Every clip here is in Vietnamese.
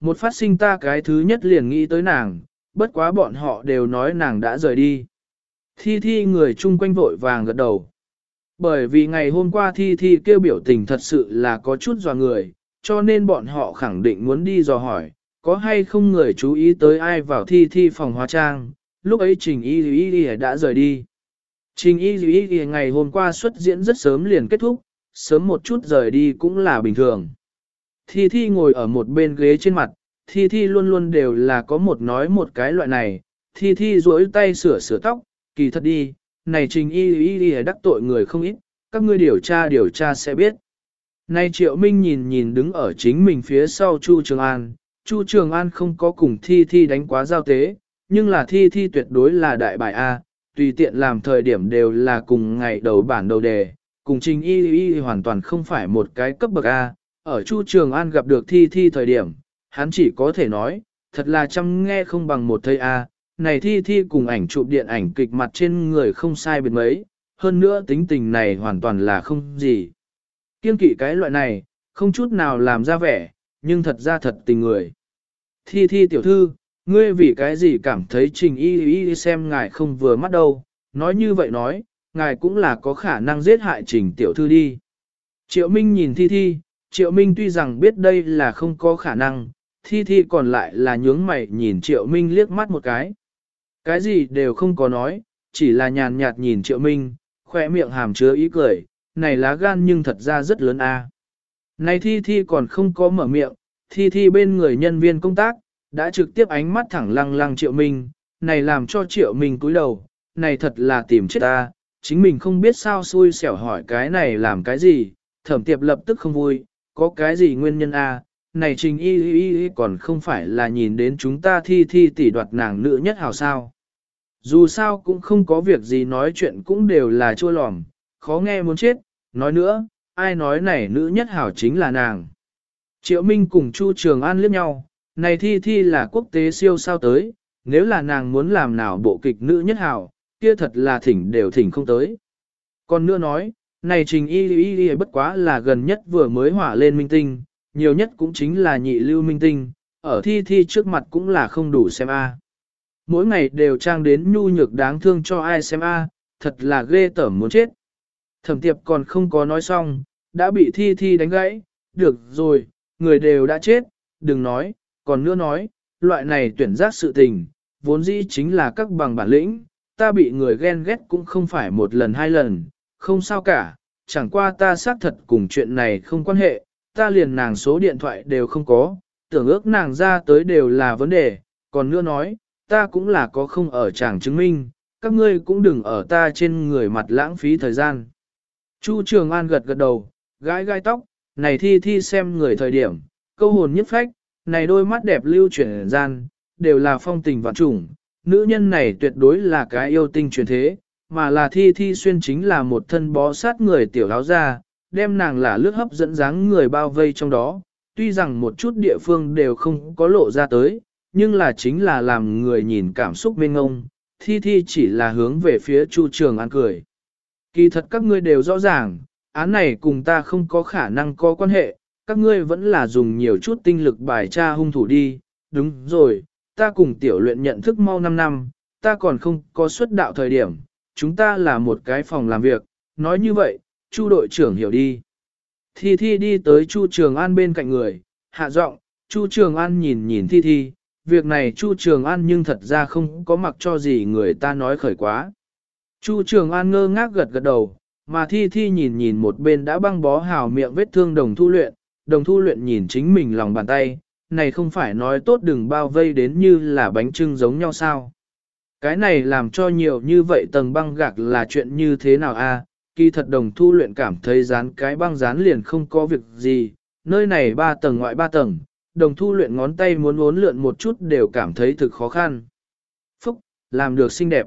một phát sinh ta cái thứ nhất liền nghĩ tới nàng, bất quá bọn họ đều nói nàng đã rời đi. Thi thi người chung quanh vội vàng gật đầu. Bởi vì ngày hôm qua thi thi kêu biểu tình thật sự là có chút dò người, cho nên bọn họ khẳng định muốn đi dò hỏi, có hay không người chú ý tới ai vào thi thi phòng hóa trang, lúc ấy Trình Y Y Y đã rời đi. Trình Y Y Y ngày hôm qua xuất diễn rất sớm liền kết thúc, sớm một chút rời đi cũng là bình thường. Thi Thi ngồi ở một bên ghế trên mặt, Thi Thi luôn luôn đều là có một nói một cái loại này, Thi Thi duỗi tay sửa sửa tóc, kỳ thật đi, này Trình Y Y Y đắc tội người không ít, các ngươi điều tra điều tra sẽ biết. Nay Triệu Minh nhìn nhìn đứng ở chính mình phía sau Chu Trường An, Chu Trường An không có cùng Thi Thi đánh quá giao tế, nhưng là Thi Thi tuyệt đối là đại bài A, tùy tiện làm thời điểm đều là cùng ngày đầu bản đầu đề, cùng Trình Y Y hoàn toàn không phải một cái cấp bậc A, ở Chu Trường An gặp được Thi Thi thời điểm, hắn chỉ có thể nói, thật là chăm nghe không bằng một thầy A, này Thi Thi cùng ảnh chụp điện ảnh kịch mặt trên người không sai biệt mấy, hơn nữa tính tình này hoàn toàn là không gì. Kiên kỵ cái loại này, không chút nào làm ra vẻ, nhưng thật ra thật tình người. Thi thi tiểu thư, ngươi vì cái gì cảm thấy trình y y xem ngài không vừa mắt đâu, nói như vậy nói, ngài cũng là có khả năng giết hại trình tiểu thư đi. Triệu Minh nhìn thi thi, Triệu Minh tuy rằng biết đây là không có khả năng, thi thi còn lại là nhướng mày nhìn Triệu Minh liếc mắt một cái. Cái gì đều không có nói, chỉ là nhàn nhạt nhìn Triệu Minh, khỏe miệng hàm chứa ý cười, này lá gan nhưng thật ra rất lớn a. Này thi thi còn không có mở miệng, thi thi bên người nhân viên công tác, đã trực tiếp ánh mắt thẳng lăng lăng triệu minh, này làm cho triệu minh cúi đầu, này thật là tìm chết ta, chính mình không biết sao xui xẻo hỏi cái này làm cái gì, thẩm tiệp lập tức không vui, có cái gì nguyên nhân a? này trình y y y còn không phải là nhìn đến chúng ta thi thi tỷ đoạt nàng nữ nhất hào sao. Dù sao cũng không có việc gì nói chuyện cũng đều là chua lòm, khó nghe muốn chết, nói nữa, ai nói này nữ nhất hảo chính là nàng. Triệu Minh cùng Chu Trường An liếc nhau, này thi thi là quốc tế siêu sao tới, nếu là nàng muốn làm nào bộ kịch nữ nhất hảo, kia thật là thỉnh đều thỉnh không tới. Còn nữa nói, này trình y y y bất quá là gần nhất vừa mới hỏa lên minh tinh, nhiều nhất cũng chính là nhị lưu minh tinh, ở thi thi trước mặt cũng là không đủ xem a. Mỗi ngày đều trang đến nhu nhược đáng thương cho ai xem a, thật là ghê tởm muốn chết. Thẩm tiệp còn không có nói xong, đã bị thi thi đánh gãy, được rồi, người đều đã chết, đừng nói, còn nữa nói, loại này tuyển giác sự tình, vốn dĩ chính là các bằng bản lĩnh, ta bị người ghen ghét cũng không phải một lần hai lần, không sao cả, chẳng qua ta xác thật cùng chuyện này không quan hệ, ta liền nàng số điện thoại đều không có, tưởng ước nàng ra tới đều là vấn đề, còn nữa nói, ta cũng là có không ở chàng chứng minh, các ngươi cũng đừng ở ta trên người mặt lãng phí thời gian. Chu Trường An gật gật đầu, gãi gai tóc, này thi thi xem người thời điểm, câu hồn nhất phách, này đôi mắt đẹp lưu chuyển gian, đều là phong tình vạn trùng, nữ nhân này tuyệt đối là cái yêu tinh truyền thế, mà là thi thi xuyên chính là một thân bó sát người tiểu áo ra, đem nàng là lướt hấp dẫn dáng người bao vây trong đó, tuy rằng một chút địa phương đều không có lộ ra tới, nhưng là chính là làm người nhìn cảm xúc mênh ngông, thi thi chỉ là hướng về phía Chu Trường An cười. Kỳ thật các ngươi đều rõ ràng, án này cùng ta không có khả năng có quan hệ, các ngươi vẫn là dùng nhiều chút tinh lực bài tra hung thủ đi, đúng rồi, ta cùng tiểu luyện nhận thức mau 5 năm, ta còn không có xuất đạo thời điểm, chúng ta là một cái phòng làm việc, nói như vậy, Chu đội trưởng hiểu đi. Thi Thi đi tới Chu Trường An bên cạnh người, hạ giọng, Chu Trường An nhìn nhìn Thi Thi, việc này Chu Trường An nhưng thật ra không có mặc cho gì người ta nói khởi quá. Chu Trường An ngơ ngác gật gật đầu, mà Thi Thi nhìn nhìn một bên đã băng bó hào miệng vết thương đồng thu luyện, đồng thu luyện nhìn chính mình lòng bàn tay, này không phải nói tốt đừng bao vây đến như là bánh trưng giống nhau sao. Cái này làm cho nhiều như vậy tầng băng gạc là chuyện như thế nào a? kỳ thật đồng thu luyện cảm thấy dán cái băng dán liền không có việc gì, nơi này ba tầng ngoại ba tầng, đồng thu luyện ngón tay muốn uốn lượn một chút đều cảm thấy thực khó khăn. Phúc, làm được xinh đẹp.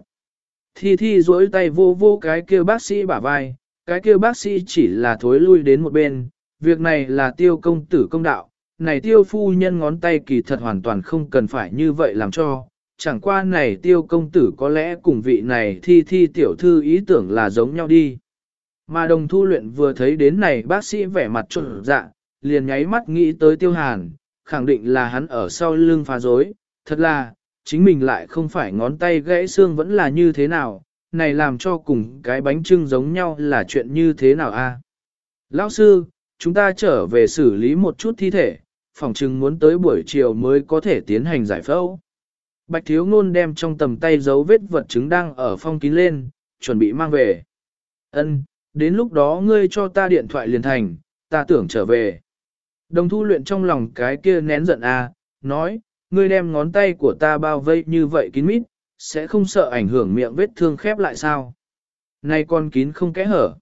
Thi thi duỗi tay vô vô cái kia bác sĩ bả vai, cái kia bác sĩ chỉ là thối lui đến một bên, việc này là tiêu công tử công đạo, này tiêu phu nhân ngón tay kỳ thật hoàn toàn không cần phải như vậy làm cho, chẳng qua này tiêu công tử có lẽ cùng vị này thi thi tiểu thư ý tưởng là giống nhau đi. Mà đồng thu luyện vừa thấy đến này bác sĩ vẻ mặt trộn dạ, liền nháy mắt nghĩ tới tiêu hàn, khẳng định là hắn ở sau lưng phá dối, thật là, chính mình lại không phải ngón tay gãy xương vẫn là như thế nào, này làm cho cùng cái bánh trưng giống nhau là chuyện như thế nào a? Lão sư, chúng ta trở về xử lý một chút thi thể, phòng chừng muốn tới buổi chiều mới có thể tiến hành giải phẫu. Bạch thiếu ngôn đem trong tầm tay dấu vết vật chứng đang ở phong kín lên, chuẩn bị mang về. Ân, đến lúc đó ngươi cho ta điện thoại liền thành, ta tưởng trở về. Đồng thu luyện trong lòng cái kia nén giận a, nói, ngươi đem ngón tay của ta bao vây như vậy kín mít, sẽ không sợ ảnh hưởng miệng vết thương khép lại sao? Nay con kín không kẽ hở.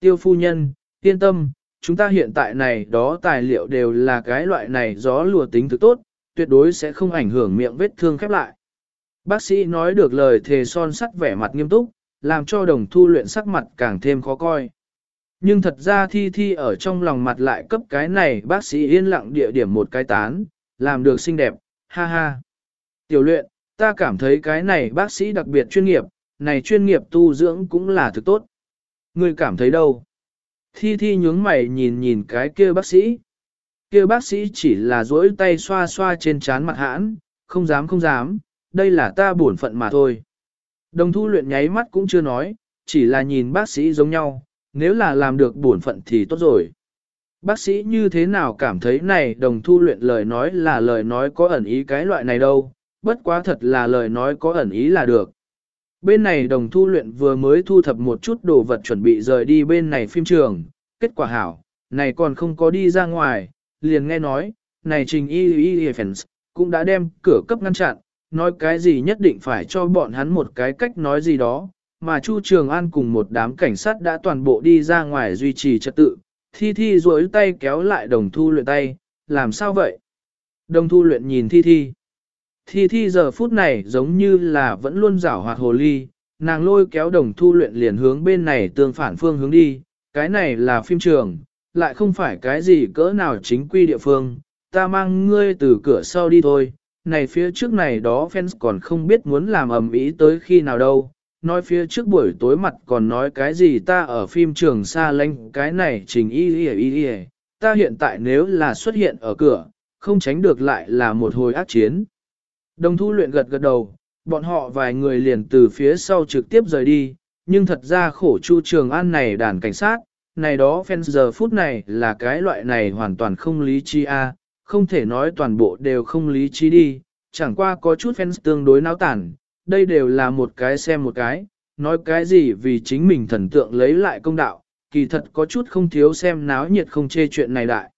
Tiêu phu nhân, yên tâm, chúng ta hiện tại này đó tài liệu đều là cái loại này gió lùa tính thực tốt, tuyệt đối sẽ không ảnh hưởng miệng vết thương khép lại. Bác sĩ nói được lời thề son sắt vẻ mặt nghiêm túc, làm cho đồng thu luyện sắc mặt càng thêm khó coi. Nhưng thật ra thi thi ở trong lòng mặt lại cấp cái này bác sĩ yên lặng địa điểm một cái tán, làm được xinh đẹp, ha ha. Tiểu luyện, ta cảm thấy cái này bác sĩ đặc biệt chuyên nghiệp, này chuyên nghiệp tu dưỡng cũng là thực tốt. Ngươi cảm thấy đâu? Thi thi nhướng mày nhìn nhìn cái kia bác sĩ. Kia bác sĩ chỉ là duỗi tay xoa xoa trên trán mặt hãn, không dám không dám, đây là ta bổn phận mà thôi. Đồng thu luyện nháy mắt cũng chưa nói, chỉ là nhìn bác sĩ giống nhau, nếu là làm được bổn phận thì tốt rồi. Bác sĩ như thế nào cảm thấy này đồng thu luyện lời nói là lời nói có ẩn ý cái loại này đâu, bất quá thật là lời nói có ẩn ý là được. Bên này đồng thu luyện vừa mới thu thập một chút đồ vật chuẩn bị rời đi bên này phim trường, kết quả hảo, này còn không có đi ra ngoài, liền nghe nói, này trình y y fans cũng đã đem cửa cấp ngăn chặn, nói cái gì nhất định phải cho bọn hắn một cái cách nói gì đó, mà Chu Trường An cùng một đám cảnh sát đã toàn bộ đi ra ngoài duy trì trật tự, thi thi duỗi tay kéo lại đồng thu luyện tay, làm sao vậy? Đồng thu luyện nhìn thi thi. Thi thi giờ phút này giống như là vẫn luôn rảo hoạt hồ ly, nàng lôi kéo đồng thu luyện liền hướng bên này tương phản phương hướng đi, cái này là phim trường, lại không phải cái gì cỡ nào chính quy địa phương, ta mang ngươi từ cửa sau đi thôi, này phía trước này đó fans còn không biết muốn làm ầm ĩ tới khi nào đâu, nói phía trước buổi tối mặt còn nói cái gì ta ở phim trường xa lanh cái này trình y y y y, ta hiện tại nếu là xuất hiện ở cửa, không tránh được lại là một hồi ác chiến. Đồng thu luyện gật gật đầu, bọn họ vài người liền từ phía sau trực tiếp rời đi, nhưng thật ra khổ chu trường an này đàn cảnh sát, này đó fans giờ phút này là cái loại này hoàn toàn không lý trí a, không thể nói toàn bộ đều không lý trí đi, chẳng qua có chút fans tương đối náo tản, đây đều là một cái xem một cái, nói cái gì vì chính mình thần tượng lấy lại công đạo, kỳ thật có chút không thiếu xem náo nhiệt không chê chuyện này đại.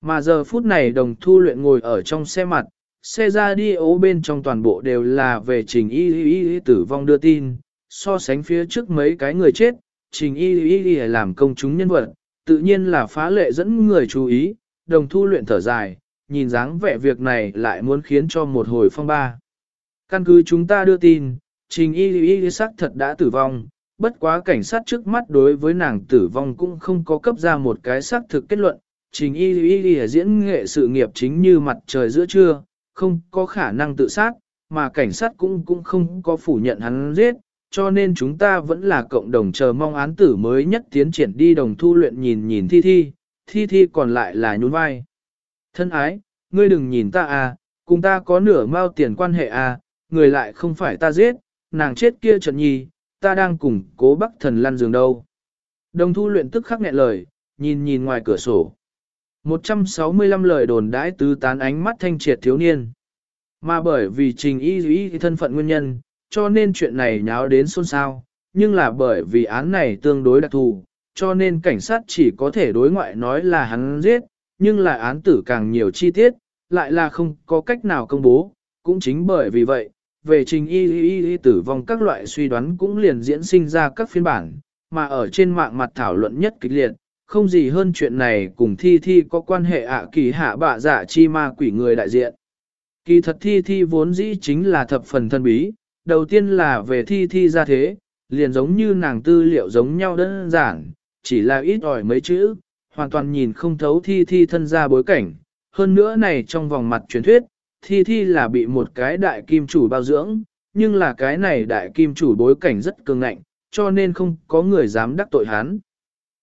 Mà giờ phút này đồng thu luyện ngồi ở trong xe mặt, xe ra đi ố bên trong toàn bộ đều là về trình y y y tử vong đưa tin, so sánh phía trước mấy cái người chết, trình y y y làm công chúng nhân vật, tự nhiên là phá lệ dẫn người chú ý, đồng thu luyện thở dài, nhìn dáng vẻ việc này lại muốn khiến cho một hồi phong ba. Căn cứ chúng ta đưa tin, trình y y y sắc thật đã tử vong, bất quá cảnh sát trước mắt đối với nàng tử vong cũng không có cấp ra một cái xác thực kết luận, trình y y y diễn nghệ sự nghiệp chính như mặt trời giữa trưa, không có khả năng tự sát, mà cảnh sát cũng cũng không có phủ nhận hắn giết, cho nên chúng ta vẫn là cộng đồng chờ mong án tử mới nhất tiến triển đi đồng thu luyện nhìn nhìn thi thi, thi thi còn lại là nhún vai. Thân ái, ngươi đừng nhìn ta à, cùng ta có nửa mao tiền quan hệ à, người lại không phải ta giết, nàng chết kia trận nhi, ta đang cùng cố bắc thần lăn giường đâu. Đồng thu luyện tức khắc nghẹn lời, nhìn nhìn ngoài cửa sổ. 165 lời đồn đãi tứ tán ánh mắt thanh triệt thiếu niên. Mà bởi vì trình y y thân phận nguyên nhân, cho nên chuyện này nháo đến xôn xao, nhưng là bởi vì án này tương đối đặc thù, cho nên cảnh sát chỉ có thể đối ngoại nói là hắn giết, nhưng là án tử càng nhiều chi tiết, lại là không có cách nào công bố, cũng chính bởi vì vậy, về trình y y y tử vong các loại suy đoán cũng liền diễn sinh ra các phiên bản, mà ở trên mạng mặt thảo luận nhất kịch liệt, không gì hơn chuyện này cùng thi thi có quan hệ ạ kỳ hạ bạ dạ chi ma quỷ người đại diện. Kỳ thật thi thi vốn dĩ chính là thập phần thân bí, đầu tiên là về thi thi ra thế, liền giống như nàng tư liệu giống nhau đơn giản, chỉ là ít ỏi mấy chữ, hoàn toàn nhìn không thấu thi thi thân ra bối cảnh. Hơn nữa này trong vòng mặt truyền thuyết, thi thi là bị một cái đại kim chủ bao dưỡng, nhưng là cái này đại kim chủ bối cảnh rất cường ngạnh, cho nên không có người dám đắc tội hắn.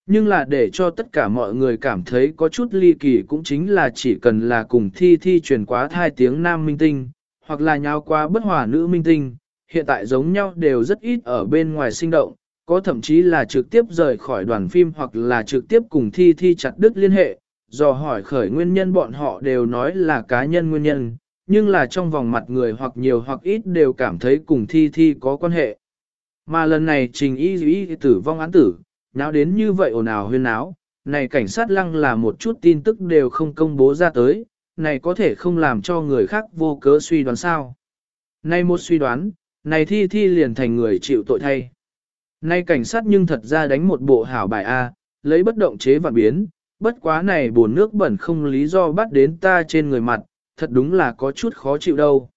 Nhưng là để cho tất cả mọi người cảm thấy có chút ly kỳ cũng chính là chỉ cần là cùng thi thi truyền quá thai tiếng nam minh tinh, hoặc là nhau qua bất hòa nữ minh tinh, hiện tại giống nhau đều rất ít ở bên ngoài sinh động, có thậm chí là trực tiếp rời khỏi đoàn phim hoặc là trực tiếp cùng thi thi chặt đứt liên hệ, do hỏi khởi nguyên nhân bọn họ đều nói là cá nhân nguyên nhân, nhưng là trong vòng mặt người hoặc nhiều hoặc ít đều cảm thấy cùng thi thi có quan hệ. Mà lần này trình y y tử vong án tử, náo đến như vậy ồn ào huyên náo, này cảnh sát lăng là một chút tin tức đều không công bố ra tới, này có thể không làm cho người khác vô cớ suy đoán sao. Này một suy đoán, này thi thi liền thành người chịu tội thay. Nay cảnh sát nhưng thật ra đánh một bộ hảo bài A, lấy bất động chế vạn biến, bất quá này bồn nước bẩn không lý do bắt đến ta trên người mặt, thật đúng là có chút khó chịu đâu.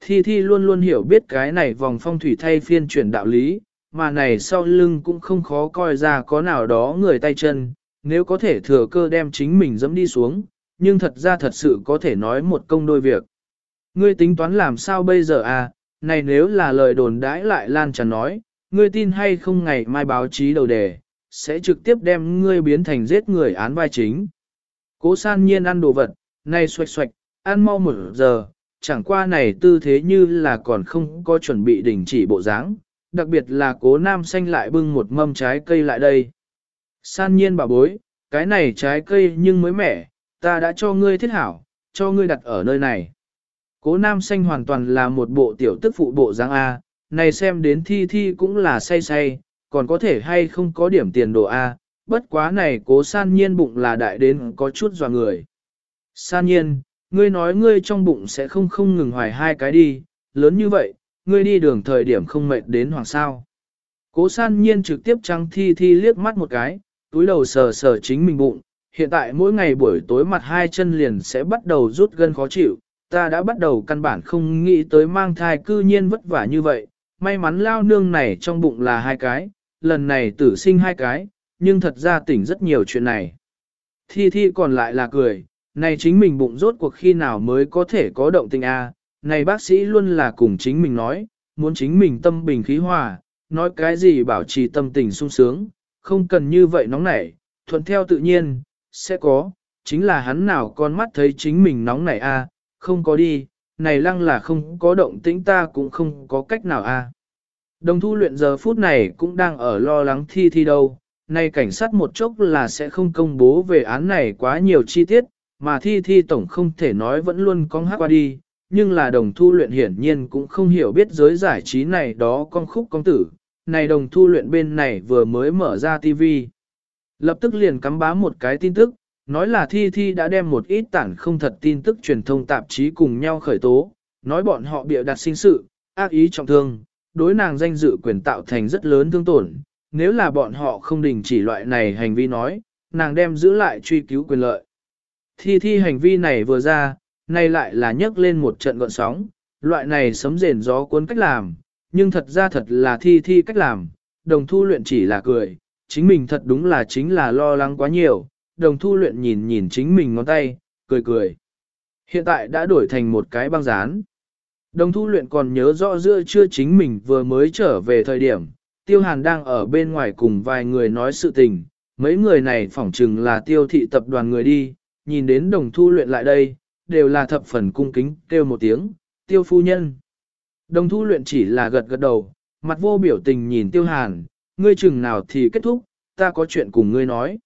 Thi Thi luôn luôn hiểu biết cái này vòng phong thủy thay phiên chuyển đạo lý, mà này sau lưng cũng không khó coi ra có nào đó người tay chân, nếu có thể thừa cơ đem chính mình dẫm đi xuống, nhưng thật ra thật sự có thể nói một công đôi việc. Ngươi tính toán làm sao bây giờ à, này nếu là lời đồn đãi lại lan tràn nói, ngươi tin hay không ngày mai báo chí đầu đề, sẽ trực tiếp đem ngươi biến thành giết người án vai chính. Cố san nhiên ăn đồ vật, nay xoạch xoạch, ăn mau một giờ, chẳng qua này tư thế như là còn không có chuẩn bị đình chỉ bộ dáng, đặc biệt là cố nam xanh lại bưng một mâm trái cây lại đây. San nhiên bà bối, cái này trái cây nhưng mới mẻ, ta đã cho ngươi thiết hảo, cho ngươi đặt ở nơi này. Cố nam xanh hoàn toàn là một bộ tiểu tức phụ bộ dáng A, này xem đến thi thi cũng là say say, còn có thể hay không có điểm tiền đồ A, bất quá này cố san nhiên bụng là đại đến có chút dò người. San nhiên, ngươi nói ngươi trong bụng sẽ không không ngừng hoài hai cái đi, lớn như vậy, ngươi đi đường thời điểm không mệt đến hoàng sao. Cố san nhiên trực tiếp trăng thi thi liếc mắt một cái, túi đầu sờ sờ chính mình bụng, hiện tại mỗi ngày buổi tối mặt hai chân liền sẽ bắt đầu rút gân khó chịu, ta đã bắt đầu căn bản không nghĩ tới mang thai cư nhiên vất vả như vậy, may mắn lao nương này trong bụng là hai cái, lần này tử sinh hai cái, nhưng thật ra tỉnh rất nhiều chuyện này. Thi thi còn lại là cười, này chính mình bụng rốt cuộc khi nào mới có thể có động tình a? À? này bác sĩ luôn là cùng chính mình nói, muốn chính mình tâm bình khí hòa, nói cái gì bảo trì tâm tình sung sướng, không cần như vậy nóng nảy, thuận theo tự nhiên, sẽ có, chính là hắn nào con mắt thấy chính mình nóng nảy a, à? Không có đi, này lăng là không có động tĩnh ta cũng không có cách nào a. À. Đồng thu luyện giờ phút này cũng đang ở lo lắng thi thi đâu, nay cảnh sát một chốc là sẽ không công bố về án này quá nhiều chi tiết, mà thi thi tổng không thể nói vẫn luôn con hát qua đi, nhưng là đồng thu luyện hiển nhiên cũng không hiểu biết giới giải trí này đó con khúc công tử, này đồng thu luyện bên này vừa mới mở ra TV. Lập tức liền cắm bá một cái tin tức, nói là thi thi đã đem một ít tản không thật tin tức truyền thông tạp chí cùng nhau khởi tố, nói bọn họ bịa đặt sinh sự, ác ý trọng thương, đối nàng danh dự quyền tạo thành rất lớn thương tổn, nếu là bọn họ không đình chỉ loại này hành vi nói, nàng đem giữ lại truy cứu quyền lợi. Thi thi hành vi này vừa ra, nay lại là nhấc lên một trận gọn sóng, loại này sấm rền gió cuốn cách làm, nhưng thật ra thật là thi thi cách làm, đồng thu luyện chỉ là cười, chính mình thật đúng là chính là lo lắng quá nhiều, đồng thu luyện nhìn nhìn chính mình ngón tay, cười cười. Hiện tại đã đổi thành một cái băng dán. Đồng thu luyện còn nhớ rõ giữa chưa chính mình vừa mới trở về thời điểm, tiêu hàn đang ở bên ngoài cùng vài người nói sự tình, mấy người này phỏng chừng là tiêu thị tập đoàn người đi, nhìn đến đồng thu luyện lại đây, đều là thập phần cung kính kêu một tiếng, tiêu phu nhân. Đồng thu luyện chỉ là gật gật đầu, mặt vô biểu tình nhìn tiêu hàn, ngươi chừng nào thì kết thúc, ta có chuyện cùng ngươi nói.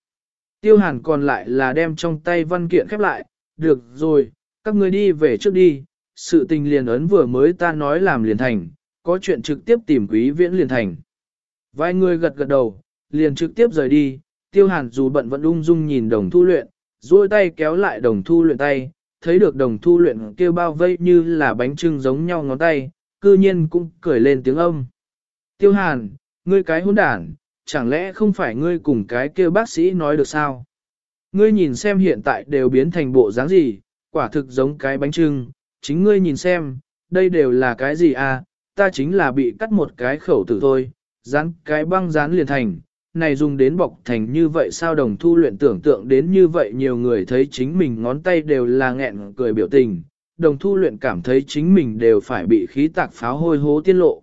Tiêu hàn còn lại là đem trong tay văn kiện khép lại, được rồi, các ngươi đi về trước đi, sự tình liền ấn vừa mới ta nói làm liền thành, có chuyện trực tiếp tìm quý viễn liền thành. Vài người gật gật đầu, liền trực tiếp rời đi, tiêu hàn dù bận vẫn ung dung nhìn đồng thu luyện, duỗi tay kéo lại đồng thu luyện tay, thấy được đồng thu luyện kêu bao vây như là bánh trưng giống nhau ngón tay, cư nhiên cũng cười lên tiếng âm. Tiêu hàn, ngươi cái hỗn đản, chẳng lẽ không phải ngươi cùng cái kia bác sĩ nói được sao? Ngươi nhìn xem hiện tại đều biến thành bộ dáng gì, quả thực giống cái bánh trưng, chính ngươi nhìn xem, đây đều là cái gì à, ta chính là bị cắt một cái khẩu tử thôi, dán cái băng dán liền thành, này dùng đến bọc thành như vậy sao đồng thu luyện tưởng tượng đến như vậy nhiều người thấy chính mình ngón tay đều là nghẹn cười biểu tình, đồng thu luyện cảm thấy chính mình đều phải bị khí tạc pháo hôi hố tiết lộ.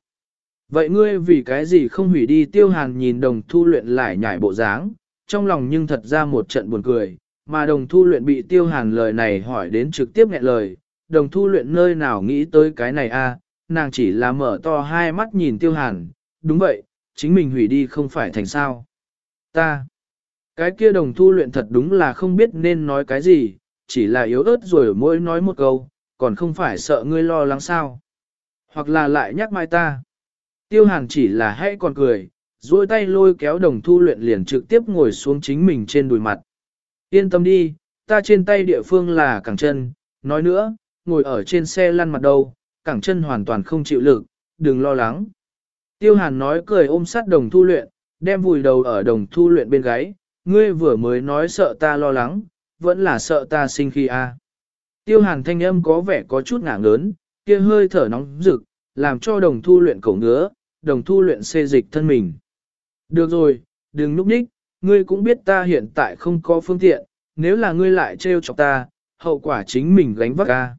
Vậy ngươi vì cái gì không hủy đi tiêu hàn nhìn đồng thu luyện lại nhảy bộ dáng, trong lòng nhưng thật ra một trận buồn cười, mà đồng thu luyện bị tiêu hàn lời này hỏi đến trực tiếp nghẹn lời, đồng thu luyện nơi nào nghĩ tới cái này a nàng chỉ là mở to hai mắt nhìn tiêu hàn, đúng vậy, chính mình hủy đi không phải thành sao. Ta, cái kia đồng thu luyện thật đúng là không biết nên nói cái gì, chỉ là yếu ớt rồi mỗi nói một câu, còn không phải sợ ngươi lo lắng sao. Hoặc là lại nhắc mai ta. Tiêu hàn chỉ là hãy còn cười, duỗi tay lôi kéo đồng thu luyện liền trực tiếp ngồi xuống chính mình trên đùi mặt. Yên tâm đi, ta trên tay địa phương là cẳng chân, nói nữa, ngồi ở trên xe lăn mặt đâu, cẳng chân hoàn toàn không chịu lực, đừng lo lắng. Tiêu hàn nói cười ôm sát đồng thu luyện, đem vùi đầu ở đồng thu luyện bên gáy, ngươi vừa mới nói sợ ta lo lắng, vẫn là sợ ta sinh khi a. À. Tiêu hàn thanh âm có vẻ có chút ngả ngớn, kia hơi thở nóng rực, làm cho đồng thu luyện cổ ngứa, đồng thu luyện xê dịch thân mình. Được rồi, đừng núp ních, ngươi cũng biết ta hiện tại không có phương tiện, nếu là ngươi lại trêu chọc ta, hậu quả chính mình gánh vác ca.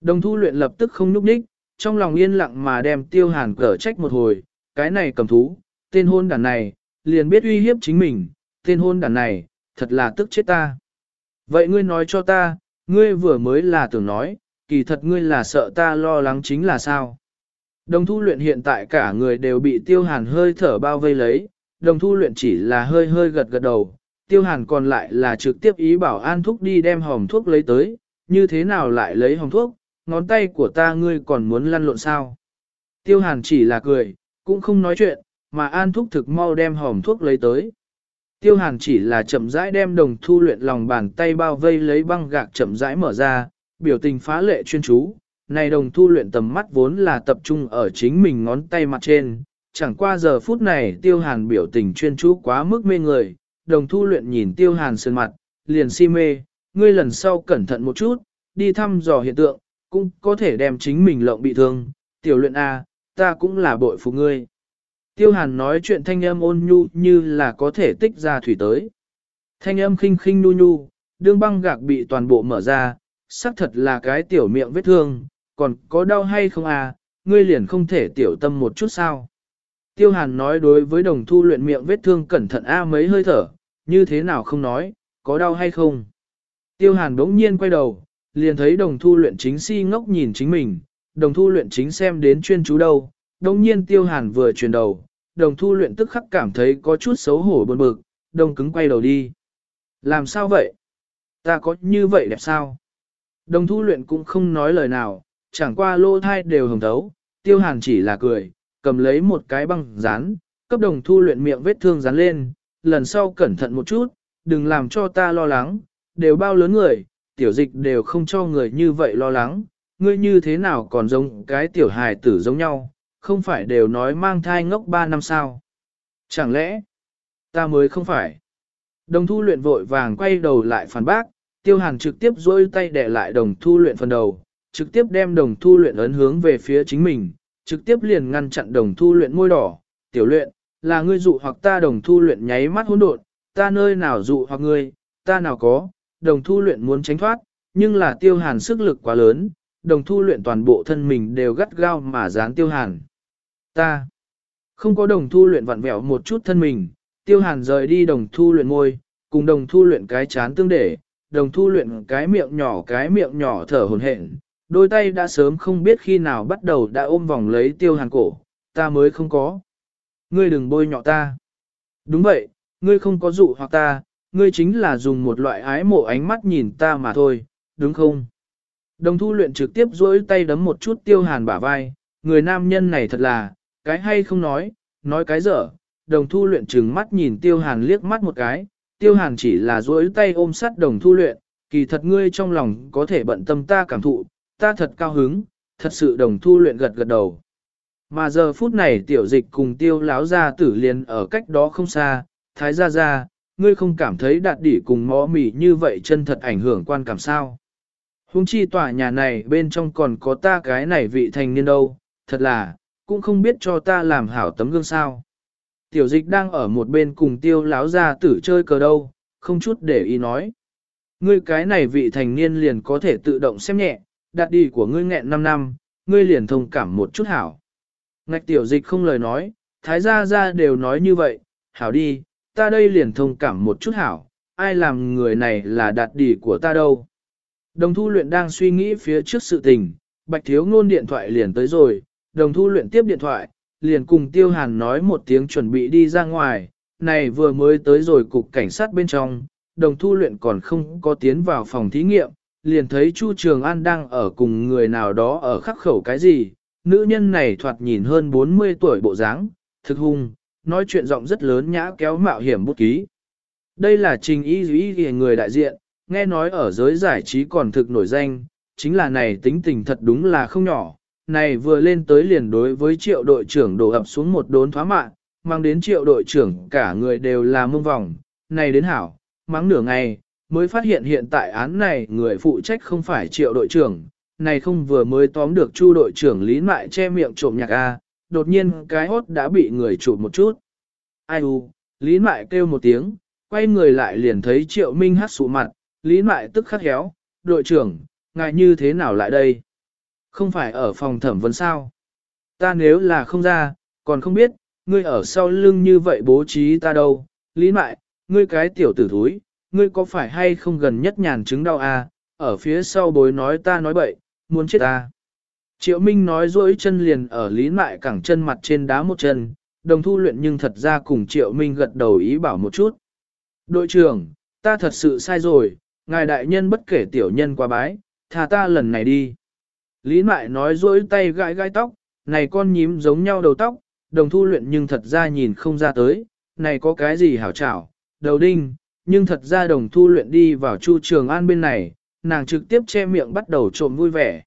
Đồng thu luyện lập tức không núp ních, trong lòng yên lặng mà đem tiêu hàn cở trách một hồi, cái này cầm thú, tên hôn đàn này, liền biết uy hiếp chính mình, tên hôn đàn này, thật là tức chết ta. Vậy ngươi nói cho ta, ngươi vừa mới là tưởng nói, kỳ thật ngươi là sợ ta lo lắng chính là sao? Đồng thu luyện hiện tại cả người đều bị tiêu hàn hơi thở bao vây lấy, đồng thu luyện chỉ là hơi hơi gật gật đầu, tiêu hàn còn lại là trực tiếp ý bảo an thuốc đi đem hòm thuốc lấy tới, như thế nào lại lấy hòm thuốc, ngón tay của ta ngươi còn muốn lăn lộn sao? Tiêu hàn chỉ là cười, cũng không nói chuyện, mà an thuốc thực mau đem hòm thuốc lấy tới. Tiêu hàn chỉ là chậm rãi đem đồng thu luyện lòng bàn tay bao vây lấy băng gạc chậm rãi mở ra, biểu tình phá lệ chuyên chú. Này đồng thu luyện tầm mắt vốn là tập trung ở chính mình ngón tay mặt trên, chẳng qua giờ phút này tiêu hàn biểu tình chuyên chú quá mức mê người, đồng thu luyện nhìn tiêu hàn sơn mặt, liền si mê, ngươi lần sau cẩn thận một chút, đi thăm dò hiện tượng, cũng có thể đem chính mình lộng bị thương, tiểu luyện A, ta cũng là bội phục ngươi. Tiêu hàn nói chuyện thanh âm ôn nhu như là có thể tích ra thủy tới. Thanh âm khinh khinh nu nhu, đương băng gạc bị toàn bộ mở ra, xác thật là cái tiểu miệng vết thương, còn có đau hay không à, ngươi liền không thể tiểu tâm một chút sao. Tiêu hàn nói đối với đồng thu luyện miệng vết thương cẩn thận a mấy hơi thở, như thế nào không nói, có đau hay không. Tiêu hàn đống nhiên quay đầu, liền thấy đồng thu luyện chính si ngốc nhìn chính mình, đồng thu luyện chính xem đến chuyên chú đâu, đống nhiên tiêu hàn vừa chuyển đầu, đồng thu luyện tức khắc cảm thấy có chút xấu hổ buồn bực, đồng cứng quay đầu đi. Làm sao vậy? Ta có như vậy đẹp sao? Đồng thu luyện cũng không nói lời nào, chẳng qua lô thai đều hồng thấu, tiêu hàn chỉ là cười, cầm lấy một cái băng dán, cấp đồng thu luyện miệng vết thương dán lên, lần sau cẩn thận một chút, đừng làm cho ta lo lắng, đều bao lớn người, tiểu dịch đều không cho người như vậy lo lắng, ngươi như thế nào còn giống cái tiểu hài tử giống nhau, không phải đều nói mang thai ngốc 3 năm sao. Chẳng lẽ, ta mới không phải. Đồng thu luyện vội vàng quay đầu lại phản bác, tiêu hàn trực tiếp dôi tay để lại đồng thu luyện phần đầu, trực tiếp đem đồng thu luyện ấn hướng về phía chính mình, trực tiếp liền ngăn chặn đồng thu luyện môi đỏ, tiểu luyện, là ngươi dụ hoặc ta đồng thu luyện nháy mắt hỗn độn, ta nơi nào dụ hoặc ngươi, ta nào có, đồng thu luyện muốn tránh thoát, nhưng là tiêu hàn sức lực quá lớn, đồng thu luyện toàn bộ thân mình đều gắt gao mà dán tiêu hàn. Ta không có đồng thu luyện vặn vẹo một chút thân mình, tiêu hàn rời đi đồng thu luyện môi, cùng đồng thu luyện cái chán tương để, đồng thu luyện cái miệng nhỏ cái miệng nhỏ thở hồn hển, đôi tay đã sớm không biết khi nào bắt đầu đã ôm vòng lấy tiêu hàn cổ, ta mới không có. Ngươi đừng bôi nhọ ta. Đúng vậy, ngươi không có dụ hoặc ta, ngươi chính là dùng một loại ái mộ ánh mắt nhìn ta mà thôi, đúng không? Đồng thu luyện trực tiếp duỗi tay đấm một chút tiêu hàn bả vai, người nam nhân này thật là, cái hay không nói, nói cái dở. Đồng thu luyện trừng mắt nhìn tiêu hàn liếc mắt một cái, tiêu hàn chỉ là duỗi tay ôm sát đồng thu luyện, kỳ thật ngươi trong lòng có thể bận tâm ta cảm thụ, ta thật cao hứng, thật sự đồng thu luyện gật gật đầu. Mà giờ phút này tiểu dịch cùng tiêu láo ra tử liền ở cách đó không xa, thái gia gia, ngươi không cảm thấy đạt đỉ cùng mõ mỉ như vậy chân thật ảnh hưởng quan cảm sao. Hùng chi tòa nhà này bên trong còn có ta cái này vị thành niên đâu, thật là, cũng không biết cho ta làm hảo tấm gương sao. Tiểu dịch đang ở một bên cùng tiêu láo ra tử chơi cờ đâu, không chút để ý nói. Ngươi cái này vị thành niên liền có thể tự động xem nhẹ, đạt đi của ngươi nghẹn 5 năm, ngươi liền thông cảm một chút hảo. Ngạch tiểu dịch không lời nói, thái gia gia đều nói như vậy, hảo đi, ta đây liền thông cảm một chút hảo, ai làm người này là đạt đi của ta đâu. Đồng thu luyện đang suy nghĩ phía trước sự tình, bạch thiếu ngôn điện thoại liền tới rồi, đồng thu luyện tiếp điện thoại, liền cùng tiêu hàn nói một tiếng chuẩn bị đi ra ngoài, này vừa mới tới rồi cục cảnh sát bên trong, đồng thu luyện còn không có tiến vào phòng thí nghiệm, liền thấy Chu Trường An đang ở cùng người nào đó ở khắc khẩu cái gì, nữ nhân này thoạt nhìn hơn 40 tuổi bộ dáng, thực hung, nói chuyện giọng rất lớn nhã kéo mạo hiểm bút ký. Đây là trình y dĩ người đại diện, nghe nói ở giới giải trí còn thực nổi danh, chính là này tính tình thật đúng là không nhỏ. Này vừa lên tới liền đối với triệu đội trưởng đổ ập xuống một đốn thoá mạng, mang đến triệu đội trưởng cả người đều là mông vòng, này đến hảo, mắng nửa ngày, mới phát hiện hiện tại án này người phụ trách không phải triệu đội trưởng, này không vừa mới tóm được chu đội trưởng lý mại che miệng trộm nhạc A, đột nhiên cái hốt đã bị người chụp một chút. Ai u, lý mại kêu một tiếng, quay người lại liền thấy triệu minh hát sụ mặt, lý mại tức khắc héo, đội trưởng, ngài như thế nào lại đây? Không phải ở phòng thẩm vấn sao? Ta nếu là không ra, còn không biết, ngươi ở sau lưng như vậy bố trí ta đâu, lý mại, ngươi cái tiểu tử thúi, ngươi có phải hay không gần nhất nhàn chứng đau à, ở phía sau bối nói ta nói bậy, muốn chết ta. Triệu Minh nói dối chân liền ở lý mại cẳng chân mặt trên đá một chân, đồng thu luyện nhưng thật ra cùng Triệu Minh gật đầu ý bảo một chút. Đội trưởng, ta thật sự sai rồi, ngài đại nhân bất kể tiểu nhân qua bái, thà ta lần này đi. Lý mại nói dối tay gãi gãi tóc, này con nhím giống nhau đầu tóc, đồng thu luyện nhưng thật ra nhìn không ra tới, này có cái gì hảo trảo, đầu đinh, nhưng thật ra đồng thu luyện đi vào chu trường an bên này, nàng trực tiếp che miệng bắt đầu trộm vui vẻ.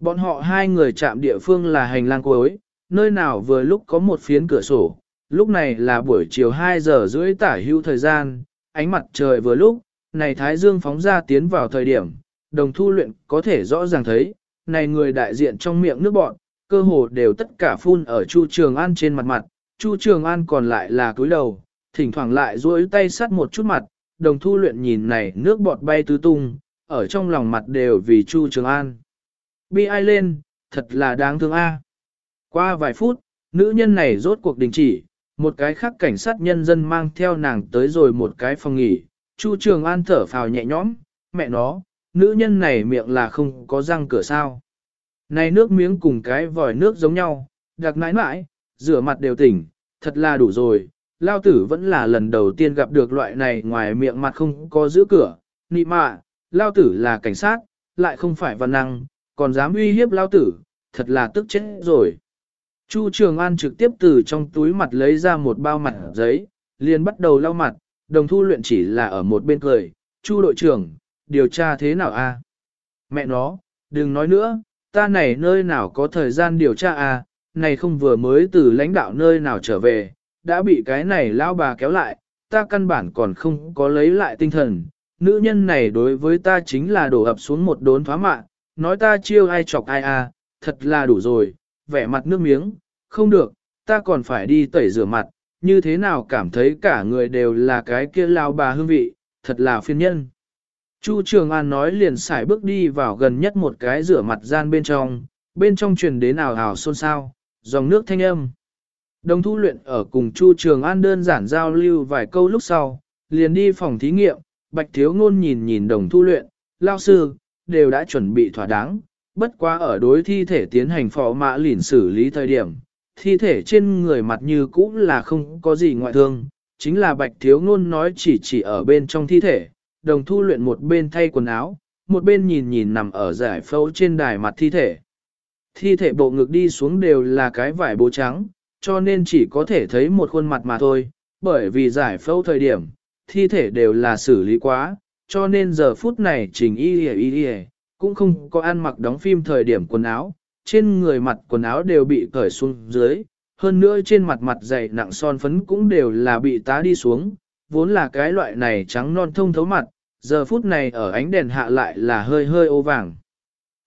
Bọn họ hai người chạm địa phương là hành lang cuối, nơi nào vừa lúc có một phiến cửa sổ, lúc này là buổi chiều 2 giờ rưỡi tả hữu thời gian, ánh mặt trời vừa lúc, này thái dương phóng ra tiến vào thời điểm, đồng thu luyện có thể rõ ràng thấy, này người đại diện trong miệng nước bọn, cơ hồ đều tất cả phun ở Chu Trường An trên mặt mặt, Chu Trường An còn lại là cúi đầu, thỉnh thoảng lại duỗi tay sắt một chút mặt, đồng thu luyện nhìn này nước bọt bay tứ tung, ở trong lòng mặt đều vì Chu Trường An. Bi ai lên, thật là đáng thương a. À. Qua vài phút, nữ nhân này rốt cuộc đình chỉ, một cái khác cảnh sát nhân dân mang theo nàng tới rồi một cái phòng nghỉ, Chu Trường An thở phào nhẹ nhõm, mẹ nó, nữ nhân này miệng là không có răng cửa sao. Này nước miếng cùng cái vòi nước giống nhau, đặc nãi nãi, rửa mặt đều tỉnh, thật là đủ rồi, lao tử vẫn là lần đầu tiên gặp được loại này ngoài miệng mặt không có giữ cửa, nị mạ, lao tử là cảnh sát, lại không phải văn năng, còn dám uy hiếp lao tử, thật là tức chết rồi. Chu Trường An trực tiếp từ trong túi mặt lấy ra một bao mặt giấy, liền bắt đầu lau mặt, đồng thu luyện chỉ là ở một bên cười, Chu đội trưởng, điều tra thế nào a? Mẹ nó, đừng nói nữa, ta này nơi nào có thời gian điều tra a? này không vừa mới từ lãnh đạo nơi nào trở về, đã bị cái này lao bà kéo lại, ta căn bản còn không có lấy lại tinh thần, nữ nhân này đối với ta chính là đổ ập xuống một đốn phá mạng, nói ta chiêu ai chọc ai à, thật là đủ rồi, vẻ mặt nước miếng, không được, ta còn phải đi tẩy rửa mặt, như thế nào cảm thấy cả người đều là cái kia lao bà hương vị, thật là phiên nhân. Chu Trường An nói liền xài bước đi vào gần nhất một cái rửa mặt gian bên trong, bên trong truyền đến ảo ảo xôn xao, dòng nước thanh âm. Đồng thu luyện ở cùng Chu Trường An đơn giản giao lưu vài câu lúc sau, liền đi phòng thí nghiệm, Bạch Thiếu Ngôn nhìn nhìn đồng thu luyện, lao sư, đều đã chuẩn bị thỏa đáng, bất quá ở đối thi thể tiến hành phò mã lỉn xử lý thời điểm, thi thể trên người mặt như cũ là không có gì ngoại thương, chính là Bạch Thiếu Ngôn nói chỉ chỉ ở bên trong thi thể, đồng thu luyện một bên thay quần áo, một bên nhìn nhìn nằm ở giải phẫu trên đài mặt thi thể. Thi thể bộ ngực đi xuống đều là cái vải bố trắng, cho nên chỉ có thể thấy một khuôn mặt mà thôi, bởi vì giải phẫu thời điểm, thi thể đều là xử lý quá, cho nên giờ phút này trình y y y cũng không có ăn mặc đóng phim thời điểm quần áo, trên người mặt quần áo đều bị cởi xuống dưới, hơn nữa trên mặt mặt dày nặng son phấn cũng đều là bị tá đi xuống, vốn là cái loại này trắng non thông thấu mặt, giờ phút này ở ánh đèn hạ lại là hơi hơi ô vàng.